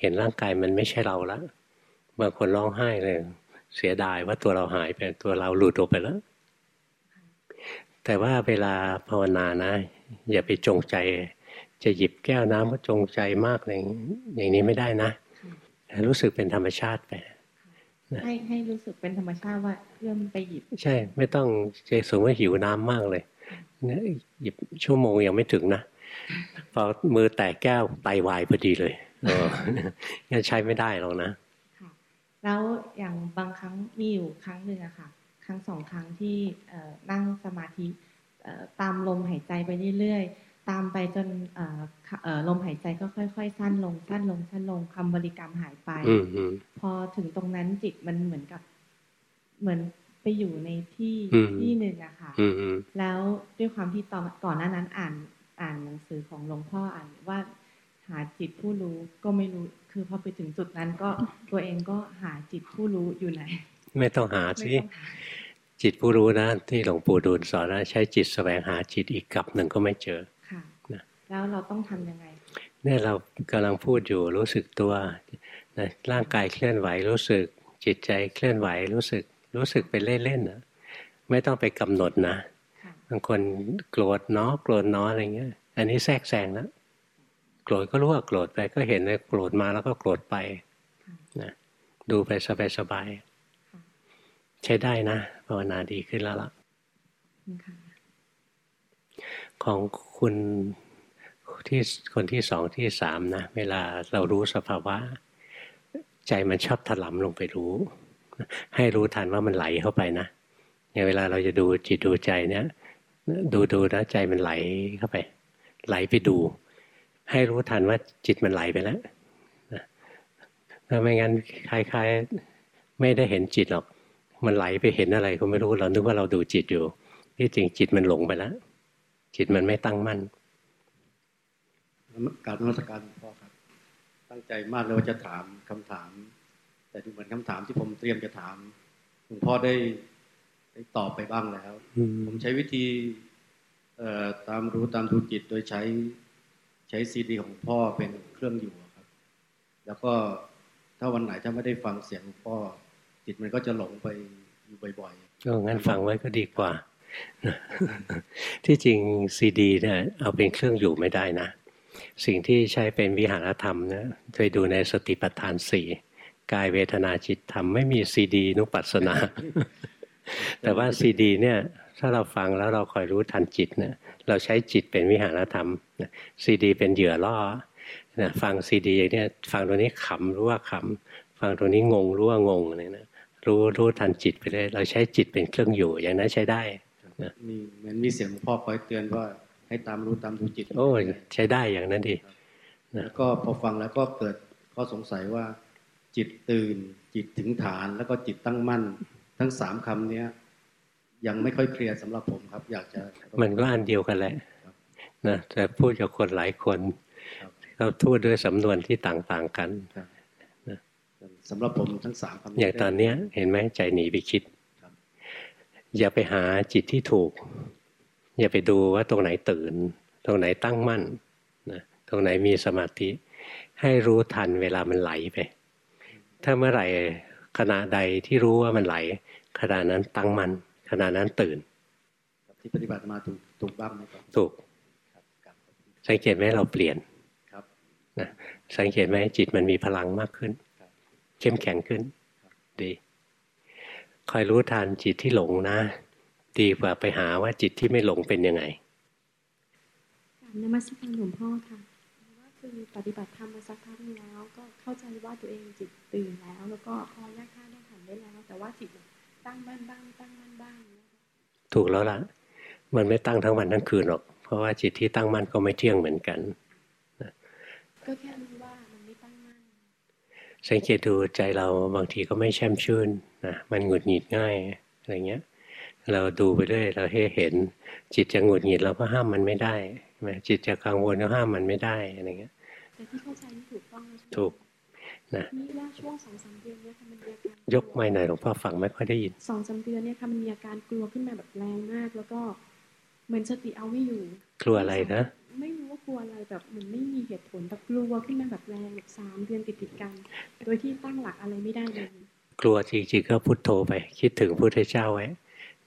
เห็นร่างกายมันไม่ใช่เราแล้วบางคนร้องไห้เลย เสียดายว่าตัวเราหายไปตัวเราหลุดออกไปแล้ว แต่ว่าเวลาภาวนานะ อย่าไปจงใจ จะหยิบแก้วน้ำก็จงใจมากเลยอย่างนี้ไม่ได้นะ รู้สึกเป็นธรรมชาติไปให้ให้รู้สึกเป็นธรรมชาติว่าเพื่อมไปหยิบ ใช่ ไม่ต้องใจสูงว่าหิวน้ำมากเลยเนี่ยหยิบชั่วโมงยังไม่ถึงนะพอมือแตกแก้วไตวายพอดีเลยเอองั้นใช้ไม่ได้หรอกนะค่ะแล้วอย่างบางครั้งมีอยู่ครั้งหนึ่งอะค่ะ ครั้งสองครั้งที่นั่งสมาธิตามลมหายใจไปเรื่อย ตามไปจนลมหายใจก็ค่อยๆ สั้นลงสั้นลงสั้นลงคำบริกรรมหายไป พอถึงตรงนั้นจิตมันเหมือนกับ เหมือนไปอยู่ในที่ที่หนึ่งอะค่ะแล้วด้วยความที่ตอนก่อนหน้านั้นอ่านอ่านหนังสือของหลวงพ่ออ่านว่าหาจิตผู้รู้ก็ไม่รู้ คือพอไปถึงจุดนั้นก็ตัวเองก็หาจิตผู้รู้อยู่ไหน ไม่ต้องหาสิจิตผู้รู้นะที่หลวงปู่ดูลสอนนะใช้จิตแสวงหาจิตอีกกับหนึ่งก็ไม่เจอ แล้วเราต้องทํำยังไงเนี่ยเรากำลังพูดอยู่รู้สึกตัวนะร่างกายเคลื่อนไหวรู้สึก จิตใจเคลื่อนไหวรู้สึก รู้สึกไปเล่นๆนะไม่ต้องไปกำหนดนะบางคนโกรธเนาะโกรธเนาะอะไรเงี้ย อันนี้แทรกแซงนะโกรธก็รู้ว่าโกรธไปก็เห็นเลยโกรธมาแล้วก็โกรธไปนะดูไปสบายๆใช้ได้นะภาวนาดีขึ้นแล้วล่ะของคุณ ที่คนที่สองที่สามนะเวลาเรารู้สภาวะ ใจมันชอบถลำลงไปรู้ ให้รู้ทันว่ามันไหลเข้าไปนะอย่างเวลาเราจะดูจิตดูใจเนี้ยดูดูนะใจมันไหลเข้าไป ไหลไปดู ให้รู้ทันว่าจิตมันไหลไปแล้วถ้าไม่งั้นคล้ายๆไม่ได้เห็นจิตหรอก มันไหลไปเห็นอะไรก็ไม่รู้เรานึกว่าเราดูจิตอยู่ ที่จริงจิตมันหลงไปแล้วจิตมันไม่ตั้งมั่น การนมัสการหลวงพ่อครับ ตั้งใจมากเลยว่าจะถามคำถาม แต่ดูเหมือนคำถามที่ผมเตรียมจะถามหลวงพ่อได้ได้ตอบไปบ้างแล้ว ผมใช้วิธีตามรู้ตามดูจิตโดยใช้ใช้ซีดีของพ่อเป็นเครื่องอยู่ครับ แล้วก็ถ้าวันไหนถ้าไม่ได้ฟังเสียงหลวงพ่อ จิตมันก็จะหลงไปอยู่บ่อยๆก็งั้นฟังไว้ก็ดีกว่า ที่จริงซีดีเนี่ยเอาเป็นเครื่องอยู่ไม่ได้นะ สิ่งที่ใช้เป็นวิหารธรรมนะเคยดูในสติปัฏฐานสี่กายเวทนาจิตธรรมไม่มีซีดี นุปัสสนา แต่ว่าซีดี เนี่ยถ้าเราฟังแล้วเราคอยรู้ทันจิตเนี่ยเราใช้จิตเป็นวิหารธรรมซีดี เป็นเหยื่อล่อนะฟังซีดีอย่างนี้ฟังตัวนี้ขำรู้ว่าขำฟังตัวนี้งงรู้ว่างงอะไรนะรู้รู้ทันจิตไปเลยเราใช้จิตเป็นเครื่องอยู่อย่างนั้นใช้ได้มีเหมือนมีเสียงพ่อคอยเตือนว่า ให้ตามรู้ตามดูจิต โอ้ใช้ได้อย่างนั้นดีแล้วก็พอฟังแล้วก็เกิดข้อสงสัยว่า จิตตื่น จิตถึงฐานแล้วก็จิตตั้งมั่น ทั้งสามคำเนี้ยยังไม่ค่อยเคลียร์สำหรับผมครับ อยากจะ มันก็อันเดียวกันแหละนะแต่พูดกับคนหลายคนเขาพูดด้วยสำนวนที่ต่างๆกันสำหรับผมทั้งสามคำอย่างตอนเนี้ย เห็นไหมใจหนีไปคิด อย่าไปหาจิตที่ถูก อย่าไปดูว่าตรงไหนตื่น ตรงไหนตั้งมั่นนะตรงไหนมีสมาธิ ให้รู้ทันเวลามันไหลไป ถ้าเมื่อไหร่ขณะใดที่รู้ว่ามันไหลขณะนั้นตั้งมั่นขณะนั้นตื่นที่ปฏิบัติมาถูกถูกบ้างไหมครับถูกครับสังเกตไหมเราเปลี่ยนครับนะสังเกตไหมจิตมันมีพลังมากขึ้น เข้มแข็งขึ้นดีคอยรู้ทันจิตที่หลงนะ ดีกว่าไปหาว่าจิตที่ไม่หลงเป็นยังไงนมัสการหลวงพ่อค่ะว่าคือปฏิบัติธรรมมาสักพักนึงแล้ว ก็เข้าใจว่าตัวเองจิตตื่นแล้ว แล้วก็พอแยกธาตุแยกขันได้แล้ว แต่ว่าจิตตั้งบ้านบ้างตั้งบ้านบ้างถูกแล้วล่ะ มันไม่ตั้งทั้งวันทั้งคืนหรอก เพราะว่าจิตที่ตั้งมั่นก็ไม่เที่ยงเหมือนกันก็แค่รู้ว่ามันไม่ตั้งมั่นสังเกตดูใจเราบางทีก็ไม่แช่มชื่นนะมันหงุดหงิดง่ายอะไรเงี้ย เราดูไปเรื่อยเราให้เห็น จิตจะหงุดหงิดเราก็ห้ามมันไม่ได้จิตจะกังวลก็ห้ามมันไม่ได้อะไรเงี้ยแต่ที่เข้าใจนี่ถูกต้องถูกนะนี่ว่าช่วงสองสามเดือนเนี้ยค่ะมันมีอาการยกไม่หน่อยหลวงพ่อฟังไม่ค่อยได้ยินสองสามเดือนเนี้ยค่ะมันมีอาการกลัวขึ้นมาแบบแรงมาก แล้วก็เหมือนสติเอาไม่อยู่ กลัวอะไรนะไม่รู้ว่ากลัวอะไรแบบมันไม่มีเหตุผลแต่กลัวขึ้นมาแบบแรงแบบสามเดือนติดติดกัน โดยที่ตั้งหลักอะไรไม่ได้เลยกลัวจริงๆก็พุโทโธไป คิดถึงพุทธเจ้าไว้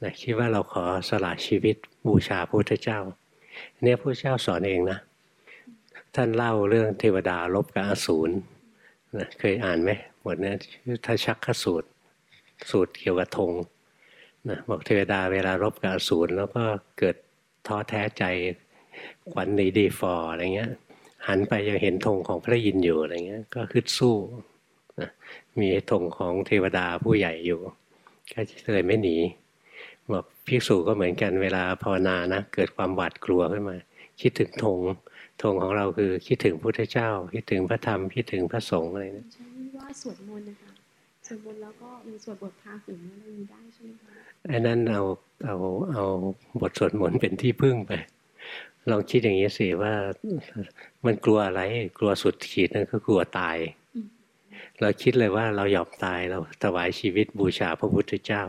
นะคิดว่าเราขอสละชีวิตบูชาพระพุทธเจ้า เนี่ยพระเจ้าสอนเองนะ ท่านเล่าเรื่องเทวดาลบกับอสูรนะเคยอ่านไหมบทนี้ถ้าชักขสูตร สูตรเกี่ยวกับธงนะบอกเทวดาเวลารบกับอสูรแล้วก็เกิดท้อแท้ใจขวัญหนีดีฟออะไรเงี้ย หันไปยังเห็นธงของพระยินอยู่อะไรเงี้ย ก็ขึ้นสู้นะมีธงของเทวดาผู้ใหญ่อยู่ ก็เลยไม่หนี ภิกษุก็เหมือนกันเวลาภาวนานะเกิดความหวาดกลัวขึ้นมา คิดถึงธงธงของเราคือคิดถึงพุทธเจ้า คิดถึงพระธรรมคิดถึงพระสงฆ์อะไรนะใช่ว่าสวดมนต์นะคะสวดมนต์แล้วก็มีสวดบทพาหุงอะไรได้ใช่ไหมคะอันนั้นเอาเอาเอาบทสวดมนต์เป็นที่พึ่งไปลองคิดอย่างนี้สิว่ามันกลัวอะไร กลัวสุดขีดนั่นก็กลัวตาย เราคิดเลยว่าเรายอมตายเราถวายชีวิตบูชาพระพุทธเจ้า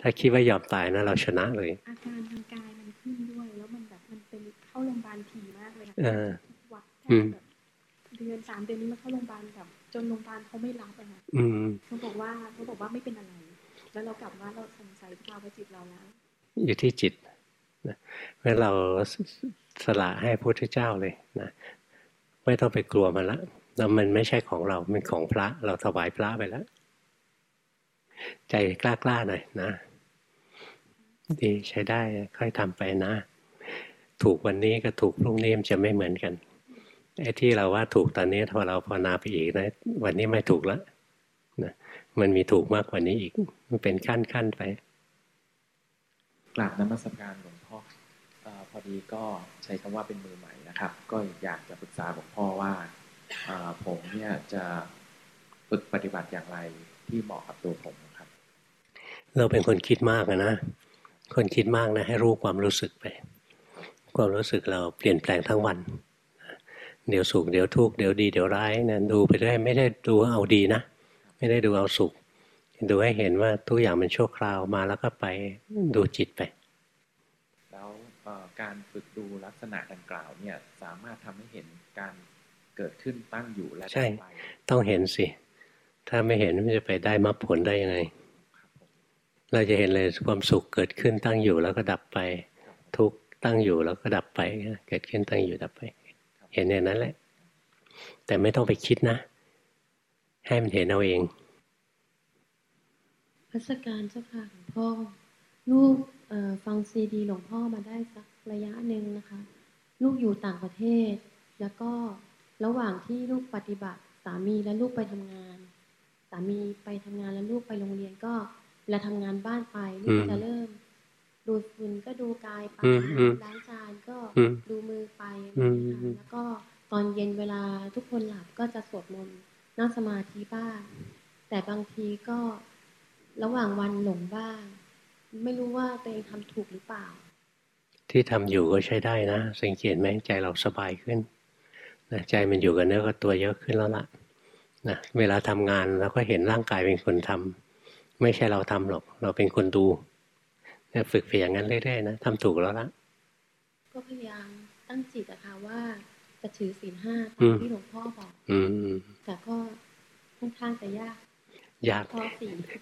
ถ้าคิดว่ายอมตายนะเราชนะเลย อาการทางกายมันขึ้นด้วย แล้วมันแบบมันเป็นเข้าโรงพยาบาลถี่มากเลยนะวัดแบบเดือนสามเดือนนี้มาเข้าโรงพยาบาลแบบจนโรงพยาบาลเขาไม่รับอะค่ะเขาบอกว่าเขาบอกว่าไม่เป็นอะไร แล้วเรากลับว่าเราสงสัยภาวะจิตเราแล้วอยู่ที่จิตเมื่อเราสละให้พระพุทธเจ้าเลยนะไม่ต้องไปกลัวมันละ แล้วมันไม่ใช่ของเราเป็นของพระ เราถวายพระไปแล้ว ใจกล้าๆหน่อยนะ ดีใช้ได้ค่อยทำไปนะ ถูกวันนี้กับถูกพรุ่งนี้มันจะไม่เหมือนกันไอ้ที่เราว่าถูกตอนนี้พอเราภาวนาไปอีกนะ วันนี้ไม่ถูกแล้วนะมันมีถูกมากกว่านี้อีก มันเป็นขั้นขั้นไปกราบนมัสการหลวงพ่อพอดีก็ใช้คำว่าเป็นมือใหม่นะครับ ก็อยากจะปรึกษาหลวงพ่อว่า ผมเนี่ยจะฝึกปฏิบัติอย่างไรที่เหมาะกับตัวผมครับ เราเป็นคนคิดมากนะ คนคิดมากนะให้รู้ความรู้สึกไป ความรู้สึกเราเปลี่ยนแปลงทั้งวัน เดี๋ยวสุขเดี๋ยวทุกข์เดี๋ยวดีเดี๋ยวร้ายนะดูไปได้ไม่ได้ดูเอาดีนะ ไม่ได้ดูเอาสุข ดูให้เห็นว่าทุกอย่างมันชั่วคราวมาแล้วก็ไปดูจิตไป แล้วการฝึกดูลักษณะดังกล่าวเนี่ยสามารถทำให้เห็นการเกิดขึ้นตั้งอยู่และใช่ ต้องเห็นสิ ถ้าไม่เห็นมันจะไปได้มรรคผลได้ยังไง เราจะเห็นเลยความสุขเกิดขึ้นตั้งอยู่แล้วก็ดับไป ทุกตั้งอยู่แล้วก็ดับไป เกิดขึ้นตั้งอยู่ดับไป เห็นอย่างนั้นแหละ แต่ไม่ต้องไปคิดนะ ให้มันเห็นเอาเองพัสการเจ้าค่ะหลวงพ่อลูกฟังซีดีหลวงพ่อมาได้สักระยะหนึ่งนะคะ ลูกอยู่ต่างประเทศ แล้วก็ ระหว่างที่ลูกปฏิบัติสามีและลูกไปทำงาน สามีไปทำงานแล้วลูกไปโรงเรียนก็เวลาทำงานบ้านไปลูกจะเริ่ม ดูฝุ่นก็ดูกายไปล้างจานก็ดูมือไปนะคะแล้วก็ตอนเย็นเวลาทุกคนหลับก็จะสวดมนต์นั่งสมาธิบ้างแต่บางทีก็ระหว่างวันหลงบ้าง ไม่รู้ว่าตัวเองทำถูกหรือเปล่า ที่ทำอยู่ก็ใช้ได้นะ สังเกตไหมใจเราสบายขึ้น นะใจมันอยู่กับเนื้อกับตัวเยอะขึ้นแล้วล่ะนะเวลาทำงานเราก็เห็นร่างกายเป็นคนทำไม่ใช่เราทำหรอก เราเป็นคนดูเนี่ยฝึกไปอย่างนั้นเรื่อยๆนะทำถูกแล้วละก็พยายามตั้งจิตอะค่ะว่าจะถือศีลห้าตามที่หลวงพ่อบอกแต่ก็ค่อนข้างจะยากยาก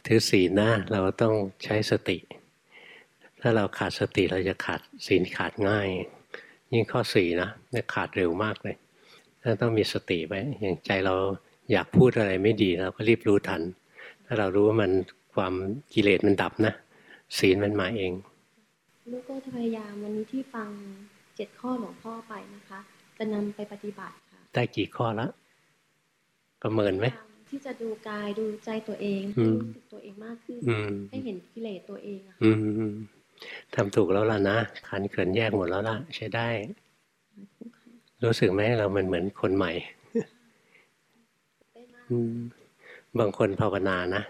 ถือศีลนะเราต้องใช้สติ ถ้าเราขาดสติเราจะขาดศีลขาดง่าย ยิ่งข้อสี่นะเนี่ยขาดเร็วมากเลย ถ้าต้องมีสติไว้อย่างใจเราอยากพูดอะไรไม่ดีเราก็รีบรู้ทัน ถ้าเรารู้ว่ามันความกิเลสมันดับนะศีลมันมาเองลูกก็จะพยายามวันนี้ที่ฟังเจ็ดข้อหลวงพ่อไปนะคะ จะนำไปปฏิบัติค่ะได้กี่ข้อละประเมินไหมที่จะดูกายดูใจตัวเองอืให้มรู้สึกตัวเองมากขึ้นอืมให้เห็นกิเลสตัวเองอะค่ะอืมทำถูกแล้วล่ะนะขันเขินแยกหมดแล้วล่ะ ใช้ได้ รู้สึกไหมเรามันเหมือนคนใหม่ได้มากอืมบางคนภาวนานะ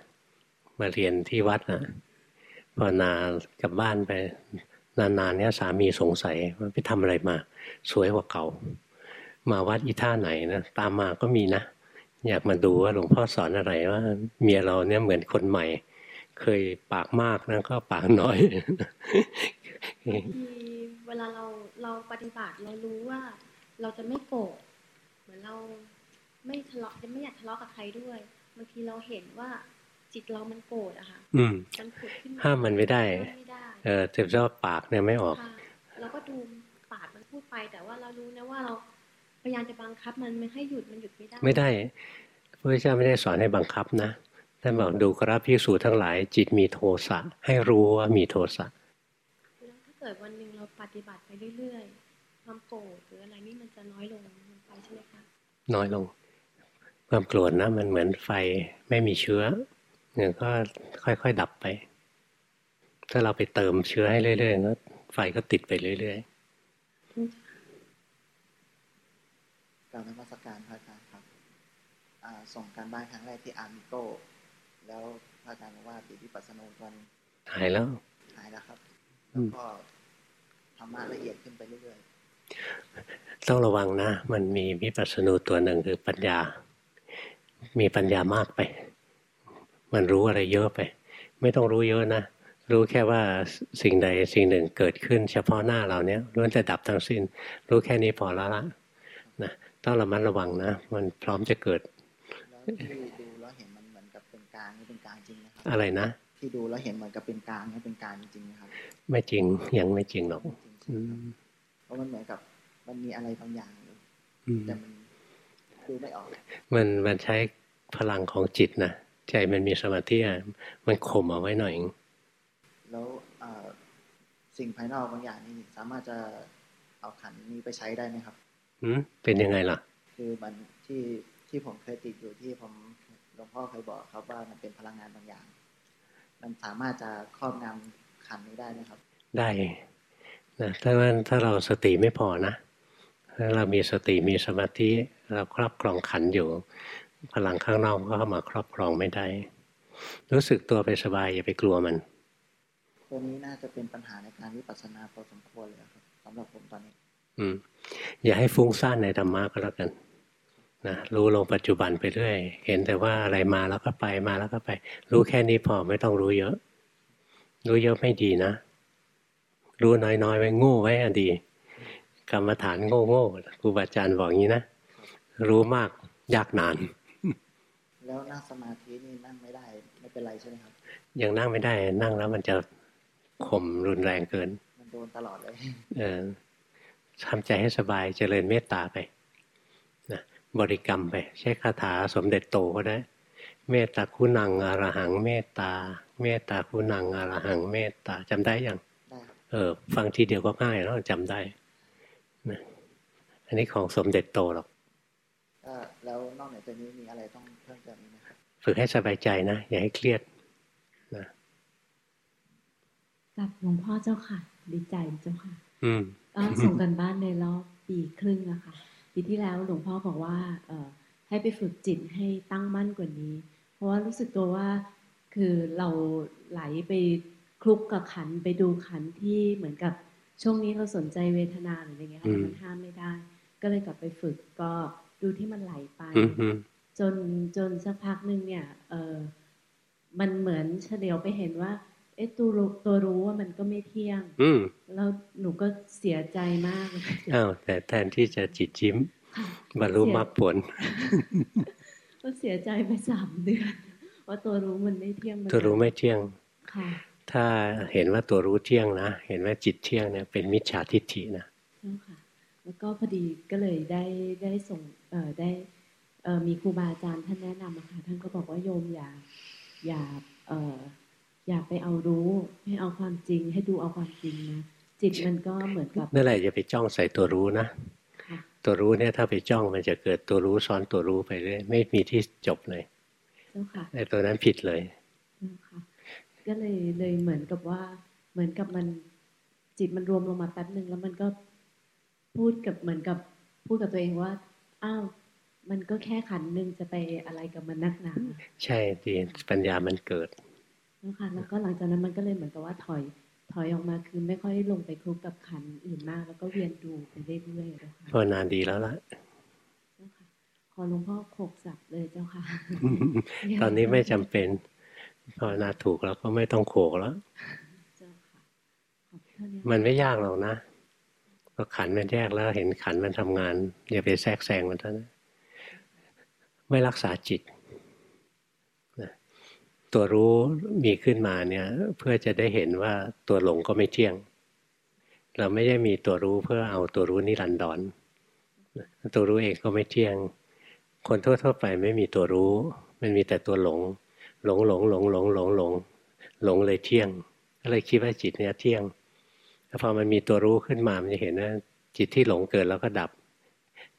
มาเรียนที่วัดนะภาวนากลับบ้านไป นานๆเนี้ยสามีสงสัยว่าไปทำอะไรมา สวยกว่าเก่า มาวัดอีท่าไหนนะตามมาก็มีนะ อยากมาดูว่าหลวงพ่อสอนอะไรว่าเมียเราเนี่ยเหมือนคนใหม่ เคยปากมากนะก็ปากน้อยทีเวลาเราเราปฏิบัติเรารู้ว่า เราจะไม่โกรธเหมือนเราไม่ทะเลาะจะไม่อยากทะเลาะกับใครด้วยบางทีเราเห็นว่าจิตเรามันโกรธอะค่ะอืมมันผุดขึ้นห้ามมันไม่ได้ห้ามไม่ได้เออแต่ว่าปากเนี่ยไม่ออกค่ะเราก็ดูปากมันพูดไป แต่ว่าเรารู้นะว่าเราพยายามจะบังคับมันไม่ให้หยุดมันหยุดไม่ได้ ไม่ได้พระเจ้าไม่ได้สอนให้บังคับนะท่านบอกดูกราพิสูจทั้งหลาย จิตมีโทสะให้รู้ว่ามีโทสะแล้วถ้าเกิดวันหนึ่งเราปฏิบัติไปเรื่อยๆความโกรธหรืออะไร นี่มันจะน้อยลงลงไปใช่ไหมคะน้อยลง ความโกรธนะมันเหมือนไฟไม่มีเชื้อเนี่ยก็ค่อยๆดับไป ถ้าเราไปเติมเชื้อให้เรื่อยๆก็ไฟก็ติดไปเรื่อยกล่าวนมัสการพระอาจารย์ครับอ่าส่งการบ้านครั้งแรกที่อาร์มิโก้แล้วพระอาจารย์บอกว่าติดวิปัสสนูตัวหนึ่งหายแล้ว หายแล้วครับอืแล้วก็ธรรมะละเอียดขึ้นไปเรื่อย ต้องระวังนะ มันมีวิปัสสนูตัวหนึ่งคือปัญญา มีปัญญามากไป มันรู้อะไรเยอะไป ไม่ต้องรู้เยอะนะ รู้แค่ว่าสิ่งใดสิ่งหนึ่งเกิดขึ้น เฉพาะหน้าเราเนี้ยล้วนจะดับทั้งสิ้น รู้แค่นี้พอแล้วละนะต้องระมัดระวังนะ มันพร้อมจะเกิดๆแล้วที่ดูแล้วเห็นมันเหมือนกับเป็นกลางนี่เป็นกลางจริงนะครับอะไรนะที่ดูแล้วเห็นเหมือนกับเป็นกลางนี่เป็นกลางจริงๆนะครับไม่จริงยังไม่จริงหรอกจ ริงอืๆครับมเพราะมันเหมือนกับมันมีอะไรบางอย่างอยู่อืมแต่มันดูไม่ออก มันมันใช้พลังของจิตนะใจมันมีสมาธิอะมันข่มเอาไว้หน่อย แล้วเอ่อสิ่งภายนอกบางอย่างนี่สามารถจะเอาขันนี้ไปใช้ได้ไหมครับอืมเป็นยังไงล่ะ คือมันที่ที่ผมเคยติดอยู่ที่ผมหลวงพ่อเคยบอกครับว่ามันเป็นพลังงานบางอย่าง มันสามารถจะครอบงำขันนี้ได้ไหมครับ ได้ นะถ้าว่าถ้าเราสติไม่พอนะถ้าเรามีสติมีสมาธิเราครอบครองขันอยู่ พลังข้างนอกก็เข้ามาครอบครองไม่ได้ รู้สึกตัวไปสบายอย่าไปกลัวมันตัวนี้น่าจะเป็นปัญหาในการวิปัสสนาพอสมควรเลยครับสำหรับผมตอนนี้ อืม อย่าให้ฟุ้งซ่านในธรรมะก็แล้วกันนะรู้ลงปัจจุบันไปเรื่อย เห็นแต่ว่าอะไรมาแล้วก็ไปมาแล้วก็ไป รู้แค่นี้พอไม่ต้องรู้เยอะ รู้เยอะไม่ดีนะ รู้น้อยๆไว้โง่ไว้อะดี กรรมฐานโง่โง่ๆครูบาอาจารย์บอกอย่างนี้นะ รู้มากยากนาน แล้วนั่งสมาธินี่นั่งไม่ได้ ไม่เป็นไรใช่ไหมครับ ยังนั่งไม่ได้ นั่งแล้วมันจะข่มรุนแรงเกิน มันโดนตลอดเลย เออทำใจให้สบายเจริญเมตตาไปนะบริกรรมไป ใช้คาถาสมเด็จโตก็ได้เมตตาคุณังอรหังเมตตา เมตตาคุณังอรหังเมตตาจำได้ยังได้ครับ เออฟังทีเดียวก็ง่ายแล้วจำได้นะอันนี้ของสมเด็จโตหรอกก็แล้วนอกเหนือจากนี้มีอะไรต้องเพิ่มเติมอีกไหมครับฝึกให้สบายใจนะ อย่าให้เครียดนะกับหลวงพ่อเจ้าค่ะ ดีใจเจ้าค่ะ อืมก็ส่งกันบ้านในรอบปีครึ่งอะค่ะปีที่แล้วหลวงพ่อบอกว่า เออให้ไปฝึกจิตให้ตั้งมั่นกว่านี้ เพราะว่ารู้สึกตัวว่าคือเราไหลไป คลุกกับขันไปดูขันที่เหมือนกับช่วงนี้เราสนใจเวทนาหรืออะไรเงี้ยค่ะอืมมันห้ามไม่ได้ ก็เลยกลับไปฝึกก็ดูที่มันไหลไปอืมอืมจนจนสักพักหนึ่งเนี่ยเออมันเหมือนเฉลียวไปเห็นว่าเอ๊ะตัวรู้ตัวรู้ว่ามันก็ไม่เที่ยง อืมแล้วหนูก็เสียใจมากเลยอ้าวแต่แทนที่จะจิตจิ้มค่ะบรรลุมรรคผล ก็เสียใจไปสามเดือนว่าตัวรู้มันไม่เที่ยงนตัวรู้ไม่เที่ยงค่ะ ถ้าเห็นว่าตัวรู้เที่ยงนะ เห็นว่าจิตเที่ยงเนี่ยเป็นมิจฉาทิฏฐินะใช่ค่ะแล้วก็พอดีก็เลยได้ได้ส่งเอ่อได้เอ่อมีครูบาอาจารย์ท่านแนะนำอะค่ะท่านก็บอกว่าโยมอย่าอย่าเอ่ออย่าไปเอารู้ให้เอาความจริง ให้ดูเอาความจริงนะจิตมันก็เหมือนกับเมื่อไหร่จะไปจ้องใส่ตัวรู้นะตัวรู้เนี่ยถ้าไปจ้องมันจะเกิดตัวรู้ซ้อนตัวรู้ไปเรื่อยไม่มีที่จบเลยไอ้ตัวนั้นผิดเลยค่ะ ก็เลยเลยเหมือนกับว่า เหมือนกับมันจิตมันรวมลงมาแป๊บหนึ่งแล้วมันก็พูดกับเหมือนกับพูดกับตัวเองว่าอ้าวมันก็แค่ขันหนึ่งจะไปอะไรกับมันนักหนาใช่ดีปัญญามันเกิดแล้วค่ะแล้วก็หลังจากนั้นมันก็เลยเหมือนกับว่าถอยถอยออกมาคือไม่ค่อยลงไปคลุกกับขันอื่นมาก แล้วก็เวียนดูไปเรื่อยๆนะคะพอนานดีแล้วล่ะขอหลวงพ่อโขกสับเลยเจ้าค่ะ ตอนนี้ไม่จำเป็น ภาวนาถูกแล้วก็ไม่ต้องโขกแล้ว มันไม่ยากหรอกนะพอขันมันแยกแล้ว เห็นขันมันทำงานอย่าไปแทรกแซงมันเท่านั้นไม่รักษาจิตตัวรู้มีขึ้นมาเนี่ย เพื่อจะได้เห็นว่าตัวหลงก็ไม่เที่ยง เราไม่ได้มีตัวรู้เพื่อเอาตัวรู้นิรันดรตัวรู้เองก็ไม่เที่ยง คนทั่วๆไปไม่มีตัวรู้ มันมีแต่ตัวหลง หลงหลงหลงหลงหลงหลงหลงเลยเที่ยง ก็เลยคิดว่าจิตเนี่ยเที่ยงแต่พอมันมีตัวรู้ขึ้นมามันจะเห็นว่าจิตที่หลงเกิดแล้วก็ดับ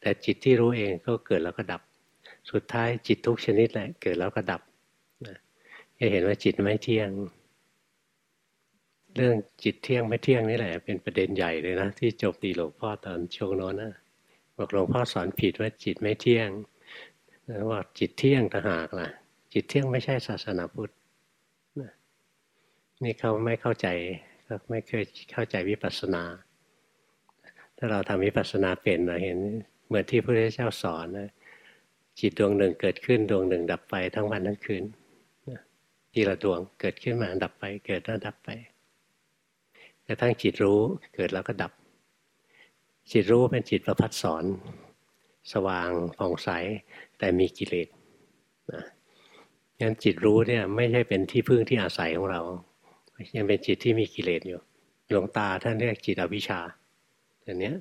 แต่จิตที่รู้เองก็เกิดแล้วก็ดับ สุดท้ายจิตทุกชนิดแหละเกิดแล้วก็ดับจะเห็นว่าจิตไม่เที่ยง เรื่องจิตเที่ยงไม่เที่ยงนี่แหละ เป็นประเด็นใหญ่เลยนะที่จบตีหลวงพ่อตอนช่วงโน้นนะบอกหลวงพ่อสอนผิดว่าจิตไม่เที่ยงว่าจิตเที่ยงต่างหากล่ะ จิตเที่ยงไม่ใช่ศาสนาพุทธนี่เขาไม่เข้าใจก็ไม่เคยเข้าใจวิปัสสนา ถ้าเราทำวิปัสสนาเป็นเราเห็นเหมือนที่พระพุทธเจ้าสอนนะจิตดวงหนึ่งเกิดขึ้นดวงหนึ่งดับไปทั้งวันทั้งคืนทีละดวงเกิดขึ้นมาดับไป เกิดแล้วดับไปกระทั่งจิตรู้เกิดแล้วก็ดับ จิตรู้เป็นจิตประพัดสอน สว่างผ่องใสแต่มีกิเลส งั้นจิตรู้เนี่ยไม่ใช่เป็นที่พึ่งที่อาศัยของเรา ยังเป็นจิตที่มีกิเลสอยู่ หลวงตาท่านเรียกจิตอวิชชาอันเนี้ย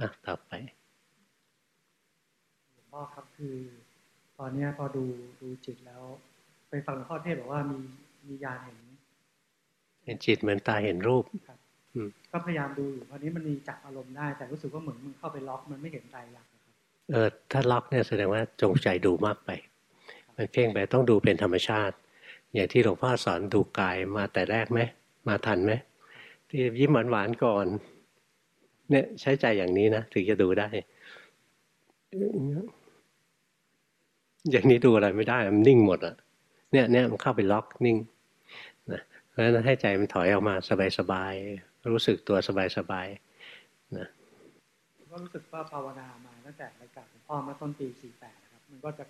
อะต่อไปหลวงพ่อครับคือ ตอนนี้พอดูดูจิตแล้ว ไปฟังข้อเทศบอกว่ามีมียานเห็นเห็นจิตเหมือนตาเห็นรูปครับก็พยายามดูอยู่ตอนนี้มันมีจับอารมณ์ได้แต่รู้สึกว่าเหมือนมันเข้าไปล็อกมันไม่เห็นใจหลักครับเออถ้าล็อกเนี่ยแสดงว่าจงใจดูมากไป มันเพ่งไปต้องดูเป็นธรรมชาติ อย่างที่หลวงพ่อสอนดูกายมาแต่แรกไหมมาทันไหมที่ยิ้มหวานหวานก่อน เนี่ยใช้ใจอย่างนี้นะถึงจะดูได้ อย่างนี้ดูอะไรไม่ได้มันนิ่งหมดอะ เนี่ยเนี่ยมันเข้าไปล็อกนิ่งนะเพราะฉะนั้นให้ใจมันถอยออกมาสบายๆรู้สึกตัวสบายๆนะก็รู้สึกว่าภาวนามาตั้งแต่รายการของพ่อมาต้นปีสี่แปดนะครับ มันก็จะ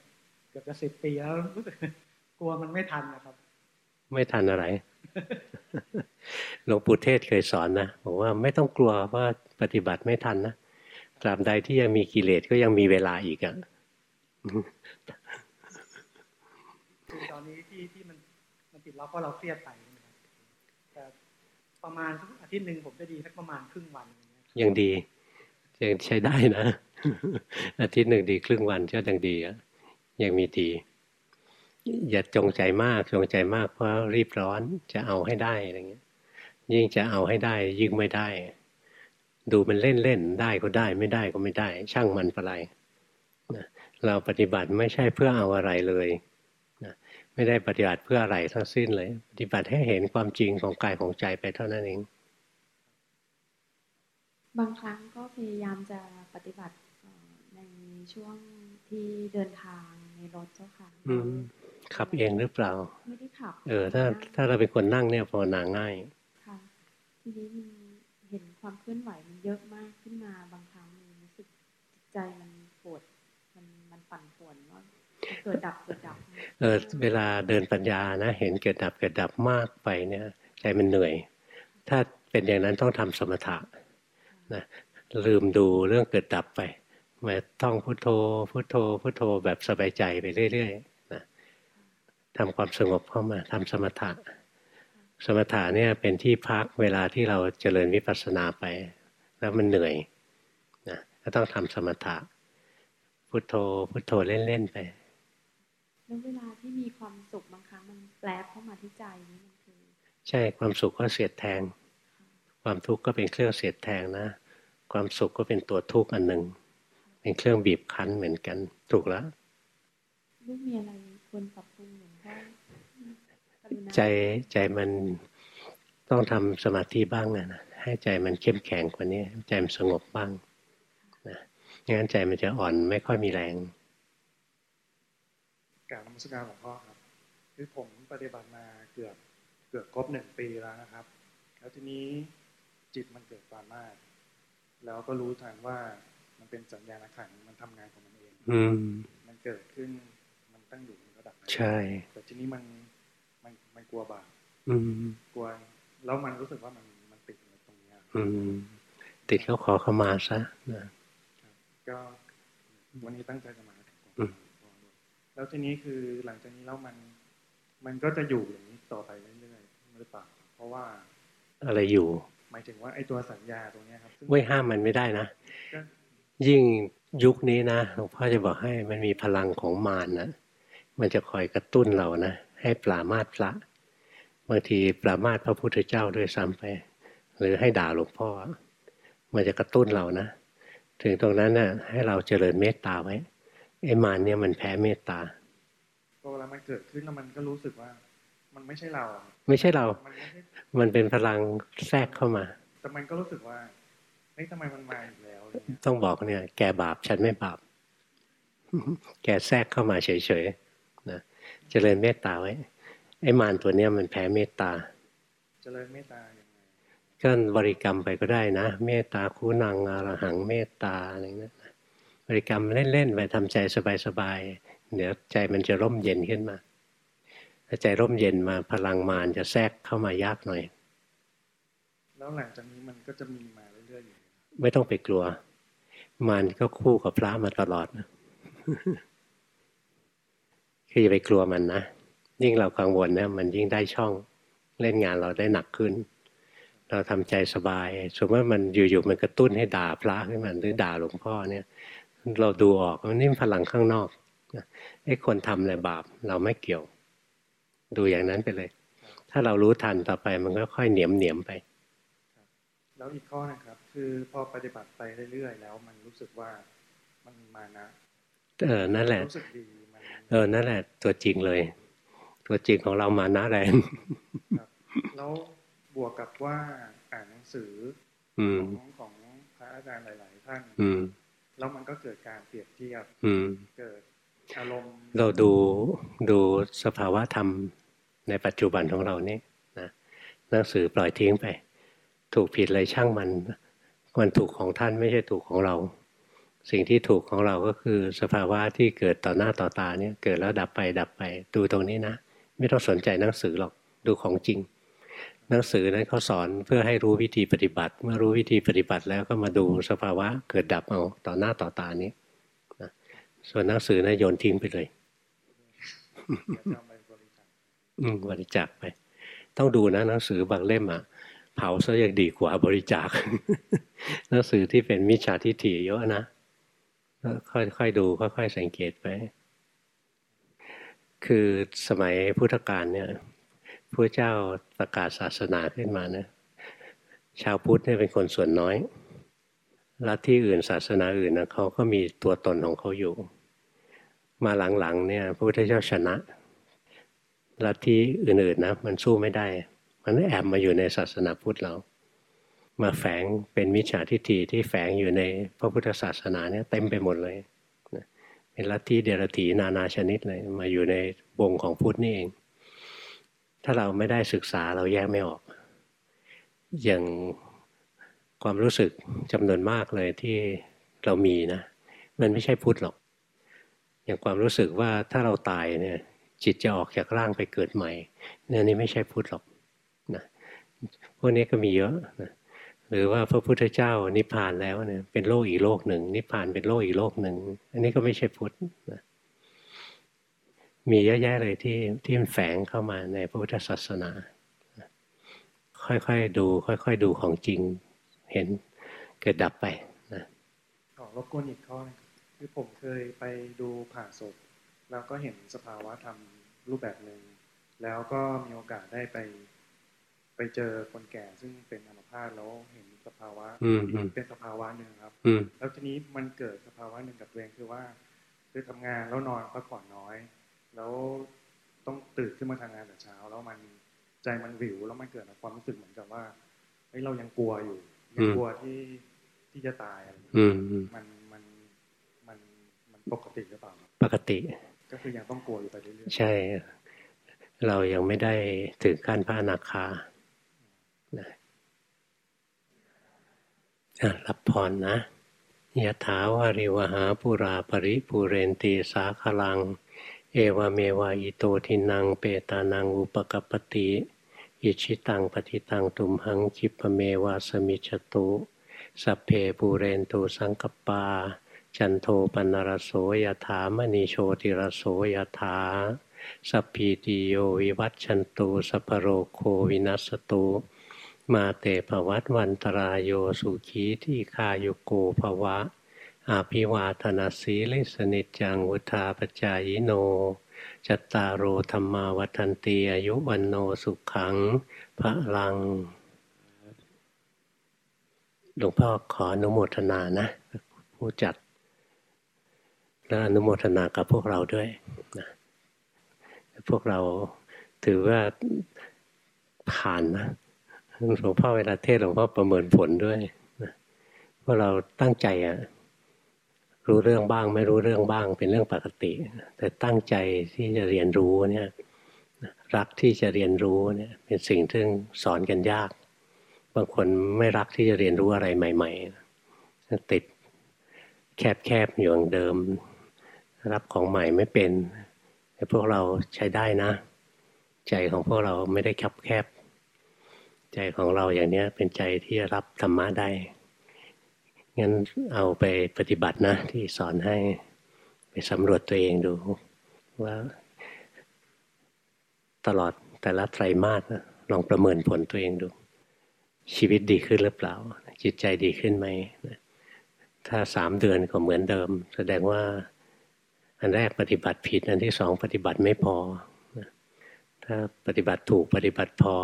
กือบจะสิบปีแล้วรู้สึกกลัวมันไม่ทันนะครับ ไม่ทันอะไรหลวงปู่เทศเคยสอนนะบอกว่าไม่ต้องกลัวว่าปฏิบัติไม่ทันนะตราบใดที่ยังมีกิเลสก็ยังมีเวลาอีกอะ่ะตอนนี้ที่ที่มันมันติดล็อกเพราะเราเครียดไปนะครับแต่ประมาณสักอาทิตย์หนึ่งผมจะดีสักประมาณครึ่งวันยังดียังใช้ได้นะอาทิตย์หนึ่งดีครึ่งวันก็ยังดีอะ ยังมีดี อย่าจงใจมากจงใจมากเพราะรีบร้อนจะเอาให้ได้อะไรเงี้ย ยิ่งจะเอาให้ได้ ยิ่งไม่ได้ ดูมันเล่นเล่นได้ก็ได้ ไม่ได้ก็ไม่ได้ ช่างมันอะไรเราปฏิบัติไม่ใช่เพื่อเอาอะไรเลยไม่ได้ปฏิบัติเพื่ออะไรทั้งสิ้นเลย ปฏิบัติให้เห็นความจริงของกายของใจไปเท่านั้นเองบางครั้งก็พยายามจะปฏิบัติในช่วงที่เดินทาง รถเจ้าค่ะขับเองหรือเปล่า ไม่ได้ขับ เออ ถ้าถ้าเราเป็นคนนั่งเนี่ยภาวนาง่าย ค่ะ ทีนี้มันเห็นความเคลื่อนไหวมันเยอะมากขึ้นมาบางครั้งรู้สึกจิตใจมันปวด มันมันปั่นป่วนว่าเกิดดับเกิดดับ เออ เวลาเดินปัญญานะ เห็นเกิดดับเกิดดับมากไปเนี่ย ใจมันเหนื่อย ถ้าเป็นอย่างนั้นต้องทำสมถะนะลืมดูเรื่องเกิดดับไป มาท่องพุทโธ พุทโธ พุทโธแบบสบายใจไปเรื่อยๆนะทำความสงบเข้ามาทำสมถะ สมถะเนี่ยเป็นที่พักเวลาที่เราเจริญวิปัสสนาไป แล้วมันเหนื่อยนะก็ต้องทำสมถะ พุทโธ พุทโธเล่นๆไปแล้วเวลาที่มีความสุขบางครั้งมันแปลเข้ามาที่ใจนี่มันคือ ใช่ความสุขก็เสียดแทง ความทุกข์ก็เป็นเครื่องเสียดแทงนะ ความสุขก็เป็นตัวทุกข์อันหนึ่ง เป็นเครื่องบีบคั้นเหมือนกัน ถูกแล้วลูกมีอะไรควรปรับปรุงหลวงพ่อใจใจมันต้องทำสมาธิบ้างนะให้ใจมันเข้มแข็งกว่านี้ใจมันสงบบ้างนะงั้นใจมันจะอ่อนไม่ค่อยมีแรงกล่าวนมัสการหลวงพ่อครับ คือผมปฏิบัติมาเกือบเกือบครบหนึ่งปีแล้วนะครับ แล้วทีนี้จิตมันเกิดความมาก แล้วก็รู้ทันว่า มันเป็นสัญญาณขันมันทำงานของมันเองอืมันเกิดขึ้น มันตั้งอยู่มันก็ดับใช่ แต่ทีนี้มันมันมันกลัวบาปกลัวแล้วมันรู้สึกว่ามันมันติดในตรงนี้อืมติดเขาขอเข้ามาซะนะก็วันนี้ตั้งใจจะมาแล้วทีนี้คือหลังจากนี้แล้วมันมันก็จะอยู่อย่างนี้ต่อไปเรื่อยๆหรือเปล่าเพราะว่า อะไรอยู่ หมายถึงว่าไอ้ตัวสัญญาตรงนี้ครับเว้ยห้ามมันไม่ได้นะ ยิ่งยุคนี้นะหลวงพ่อจะบอกให้มันมีพลังของมารนะมันจะคอยกระตุ้นเรานะให้ปรามาสพระบางทีปรามาสพระพุทธเจ้าด้วยซ้ำไป หรือให้ด่าหลวงพ่อ มันจะกระตุ้นเรานะถึงตรงนั้นนะ่ะให้เราเจริญเมตตาไว้ไอ้มารเนี่ยมันแพ้เมตตาพอเวลามันเกิดขึ้นแล้วมันก็รู้สึกว่า มันไม่ใช่เรา ไม่ใช่เรา มันเป็นพลังแทรกเข้ามา แต่มันก็รู้สึกว่าเฮ้ยทำไมมันมาอีกแล้ว ต้องบอกเนี่ย แกบาปฉันไม่บาป แกแทรกเข้ามาเฉยๆนะเจริญเมตตาไว้ ไอ้มารตัวเนี้ยมันแพ้เมตตา เจริญเมตตายังไงก็บริกรรมไปก็ได้นะ เมตตาคูนังอรหังเมตตาอะไรเงี้ยบริกรรมเล่นๆไปทำใจสบายๆเดี๋ยวใจมันจะร่มเย็นขึ้นมาถ้าใจร่มเย็นมาพลังมารจะแทรกเข้ามายากหน่อย แล้วหลังจากนี้มันก็จะมีมาเรื่อยๆอยู่ไม่ต้องไปกลัว มารก็คู่กับพระมาตลอดนะคืออย่าไปกลัวมันนะ ยิ่งเรากังวลเนะมันยิ่งได้ช่องเล่นงานเราได้หนักขึ้น เราทำใจสบาย สมมติว่ามันอยู่ๆมันกระตุ้นให้ด่าพระขึ้นมาหรือด่าหลวงพ่อเนี่ย เราดูออกมันนี่พลังข้างนอกไอ้คนทำอะไรบาป เราไม่เกี่ยว ดูอย่างนั้นไปเลย ถ้าเรารู้ทันต่อไปมันก็ค่อยเหนียมเหนียมไป แล้วอีกข้อนะครับ คือพอปฏิบัติไปเรื่อยๆแล้ว มันรู้สึกว่ามันมานะเออนั่นแหละรู้สึกดีเออนั่นแหละ ตัวจริงเลย ตัวจริงของเรามานะแรงแล้วบวกกับว่าอ่านหนังสือของของพระอาจารย์หลาย ๆ ท่านแล้วมันก็เกิดการเปรียบเทียบเกิดอารมณ์เราดูดูสภาวะธรรมในปัจจุบันของเรานี่นะหนังสือปล่อยทิ้งไป ถูกผิดเลยช่างมัน มันถูกของท่านไม่ใช่ถูกของเรา สิ่งที่ถูกของเราก็คือสภาวะที่เกิดต่อหน้าต่อตาเนี่ยเกิดแล้วดับไปดับไป ดูตรงนี้นะ ไม่ต้องสนใจหนังสือหรอกดูของจริง หนังสือนั้นเขาสอนเพื่อให้รู้วิธีปฏิบัติ เมื่อรู้วิธีปฏิบัติแล้วก็มาดูสภาวะเกิดดับเอาต่อหน้าต่อตานี้นะส่วนหนังสือนะโยนทิ้งไปเลยอืมบริจาคไป ต้องดูนะหนังสือบางเล่มอะ เผาซะยังดีกว่าบริจาคหนังสือที่เป็นมิจฉาทิฏฐิเยอะนะค่อยๆดูค่อยๆสังเกตไปคือสมัยพุทธกาลเนี่ยพระเจ้าประกาศศาสนาขึ้นมานะชาวพุทธเนี่ยเป็นคนส่วนน้อยลัทธิอื่นศาสนาอื่นนะเขาก็มีตัวตนของเขาอยู่ มาหลังๆเนี่ยพระพุทธเจ้าชนะลัทธิอื่นๆนะมันสู้ไม่ได้ มันแอบมาอยู่ในศาสนาพุทธเรา มาแฝงเป็นมิจฉาทิฏฐิที่แฝงอยู่ในพระพุทธศาสนาเนี่ยเต็มไปหมดเลยเป็นลัทธิเดรัจฉีนานาชนิดเลยมาอยู่ในวงของพุทธนี่เอง ถ้าเราไม่ได้ศึกษาเราแยกไม่ออก อย่างความรู้สึกจำนวนมากเลยที่เรามีนะ มันไม่ใช่พุทธหรอก อย่างความรู้สึกว่าถ้าเราตายเนี่ยจิตจะออกจากร่างไปเกิดใหม่เนี่ยนี่ไม่ใช่พุทธหรอก พวกนี้ก็มีเยอะนะหรือว่าพระพุทธเจ้านิพพานแล้วเนี่ยเป็นโลกอีกโลกหนึ่ง นิพพานเป็นโลกอีกโลกหนึ่ง อันนี้ก็ไม่ใช่พุทธนะมีเยอะแยะเลยที่ที่มันแฝงเข้ามาในพระพุทธศาสนา ค่อยๆดู ค่อยๆดูของจริงเห็นเกิดดับไปนะขอรบกวนอีกข้อนึงคือผมเคยไปดูผ่าศพ แล้วก็เห็นสภาวะธรรมรูปแบบหนึ่งแล้วก็มีโอกาสได้ไป ไปเจอคนแก่ซึ่งเป็นอัมพาตแล้วเห็นสภาวะเป็นสภาวะหนึ่งครับแล้วทีนี้มันเกิดสภาวะหนึ่งกับตัวเองคือว่า คือทำงานแล้วนอนพักผ่อนน้อย แล้วต้องตื่นขึ้นมาทำงานแต่เช้า แล้วมันใจมันวิวแล้วมันเกิดความรู้สึกเหมือนกับว่าเฮ้ยเรายังกลัวอยู่ยังกลัวที่ที่จะตายอะไรมันมันมันมันปกติหรือเปล่าปกติ ก็คือยังต้องกลัวอยู่ไปเรื่อยๆใช่ เรายังไม่ได้ถึงขั้นพระอนาคา นะรับพรนะยะถาวาริวหาปุราปริปุเรนตีสาคลัง เอวเมวะอิโตทินังเปตานังอุปกปติอิชิตังปฏิตังตุมหังคิปเมวะสมิจตุสัพเพปูเรนตุสังกปา จันโทปนรโสยถามณีโชติรโสยถาสัพพีติโยวิวัตชันตุสัพโรโควินัสตุ มาเตภวัตวันตรายโยสุขีที่คายุโกภวะ อาภิวาธนาสีลิสนิจังวุธาปจายโนจตารโอธรรมาวันตีอายุวันโนสุขังพระลัง หลวงพ่อขออนุโมทนานะ ผู้จัด และอนุโมทนากับพวกเราด้วยนะพวกเราถือว่าผ่านนะ หลวงพ่อเวลาเทศหลวงพ่อประเมินผลด้วยว่าเราตั้งใจอะรู้เรื่องบ้างไม่รู้เรื่องบ้าง เป็นเรื่องปกติ แต่ตั้งใจที่จะเรียนรู้เนี่ยรักที่จะเรียนรู้เนี่ยเป็นสิ่งที่สอนกันยาก บางคนไม่รักที่จะเรียนรู้อะไรใหม่ๆติดแคบๆอยู่อย่างเดิม รับของใหม่ไม่เป็นแต่พวกเราใช้ได้นะ ใจของพวกเราไม่ได้คับแคบ ใจของเราอย่างนี้เป็นใจที่รับธรรมะได้ งั้นเอาไปปฏิบัตินะ ที่สอนให้ไปสำรวจตัวเองดู ว่า ตลอดแต่ละไตรมาสนะลองประเมินผลตัวเองดู ชีวิตดีขึ้นหรือเปล่า จิตใจดีขึ้นไหม ถ้าสามเดือนก็เหมือนเดิม แสดงว่าอันแรกปฏิบัติผิด อันที่สองปฏิบัติไม่พอ ถ้าปฏิบัติถูกปฏิบัติพอ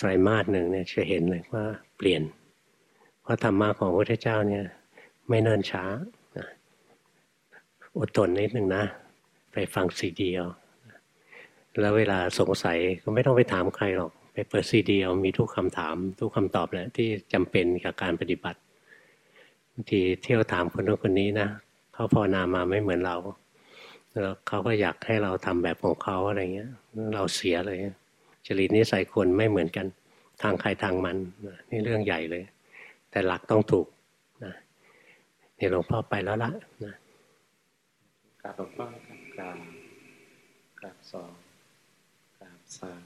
ไตรมาสหนึ่งเนี่ยจะเห็นเลยว่าเปลี่ยน เพราะธรรมะของพระพุทธเจ้าเนี่ย ไม่เนิ่นช้าอดทนนิดหนึ่งนะ ไปฟังซีดีเอาแล้วเวลาสงสัยก็ไม่ต้องไปถามใครหรอก ไปเปิดซีดีเอามีทุกคำถาม ทุกคำตอบแหละที่จำเป็นกับการปฏิบัติบางทีเที่ยวถามคนนู้นคนนี้นะเขาพอนามาไม่เหมือนเราแล้วเขาก็อยากให้เราทำแบบของเขาอะไรเงี้ย เราเสียเลย จริตนิสัยคนไม่เหมือนกันทางใครทางมันนี่เรื่องใหญ่เลย แต่หลักต้องถูกนะนี่หลวงพ่อไปแล้วละนะกราบหลวงพ่อครับกราบกราบสองกราบสาม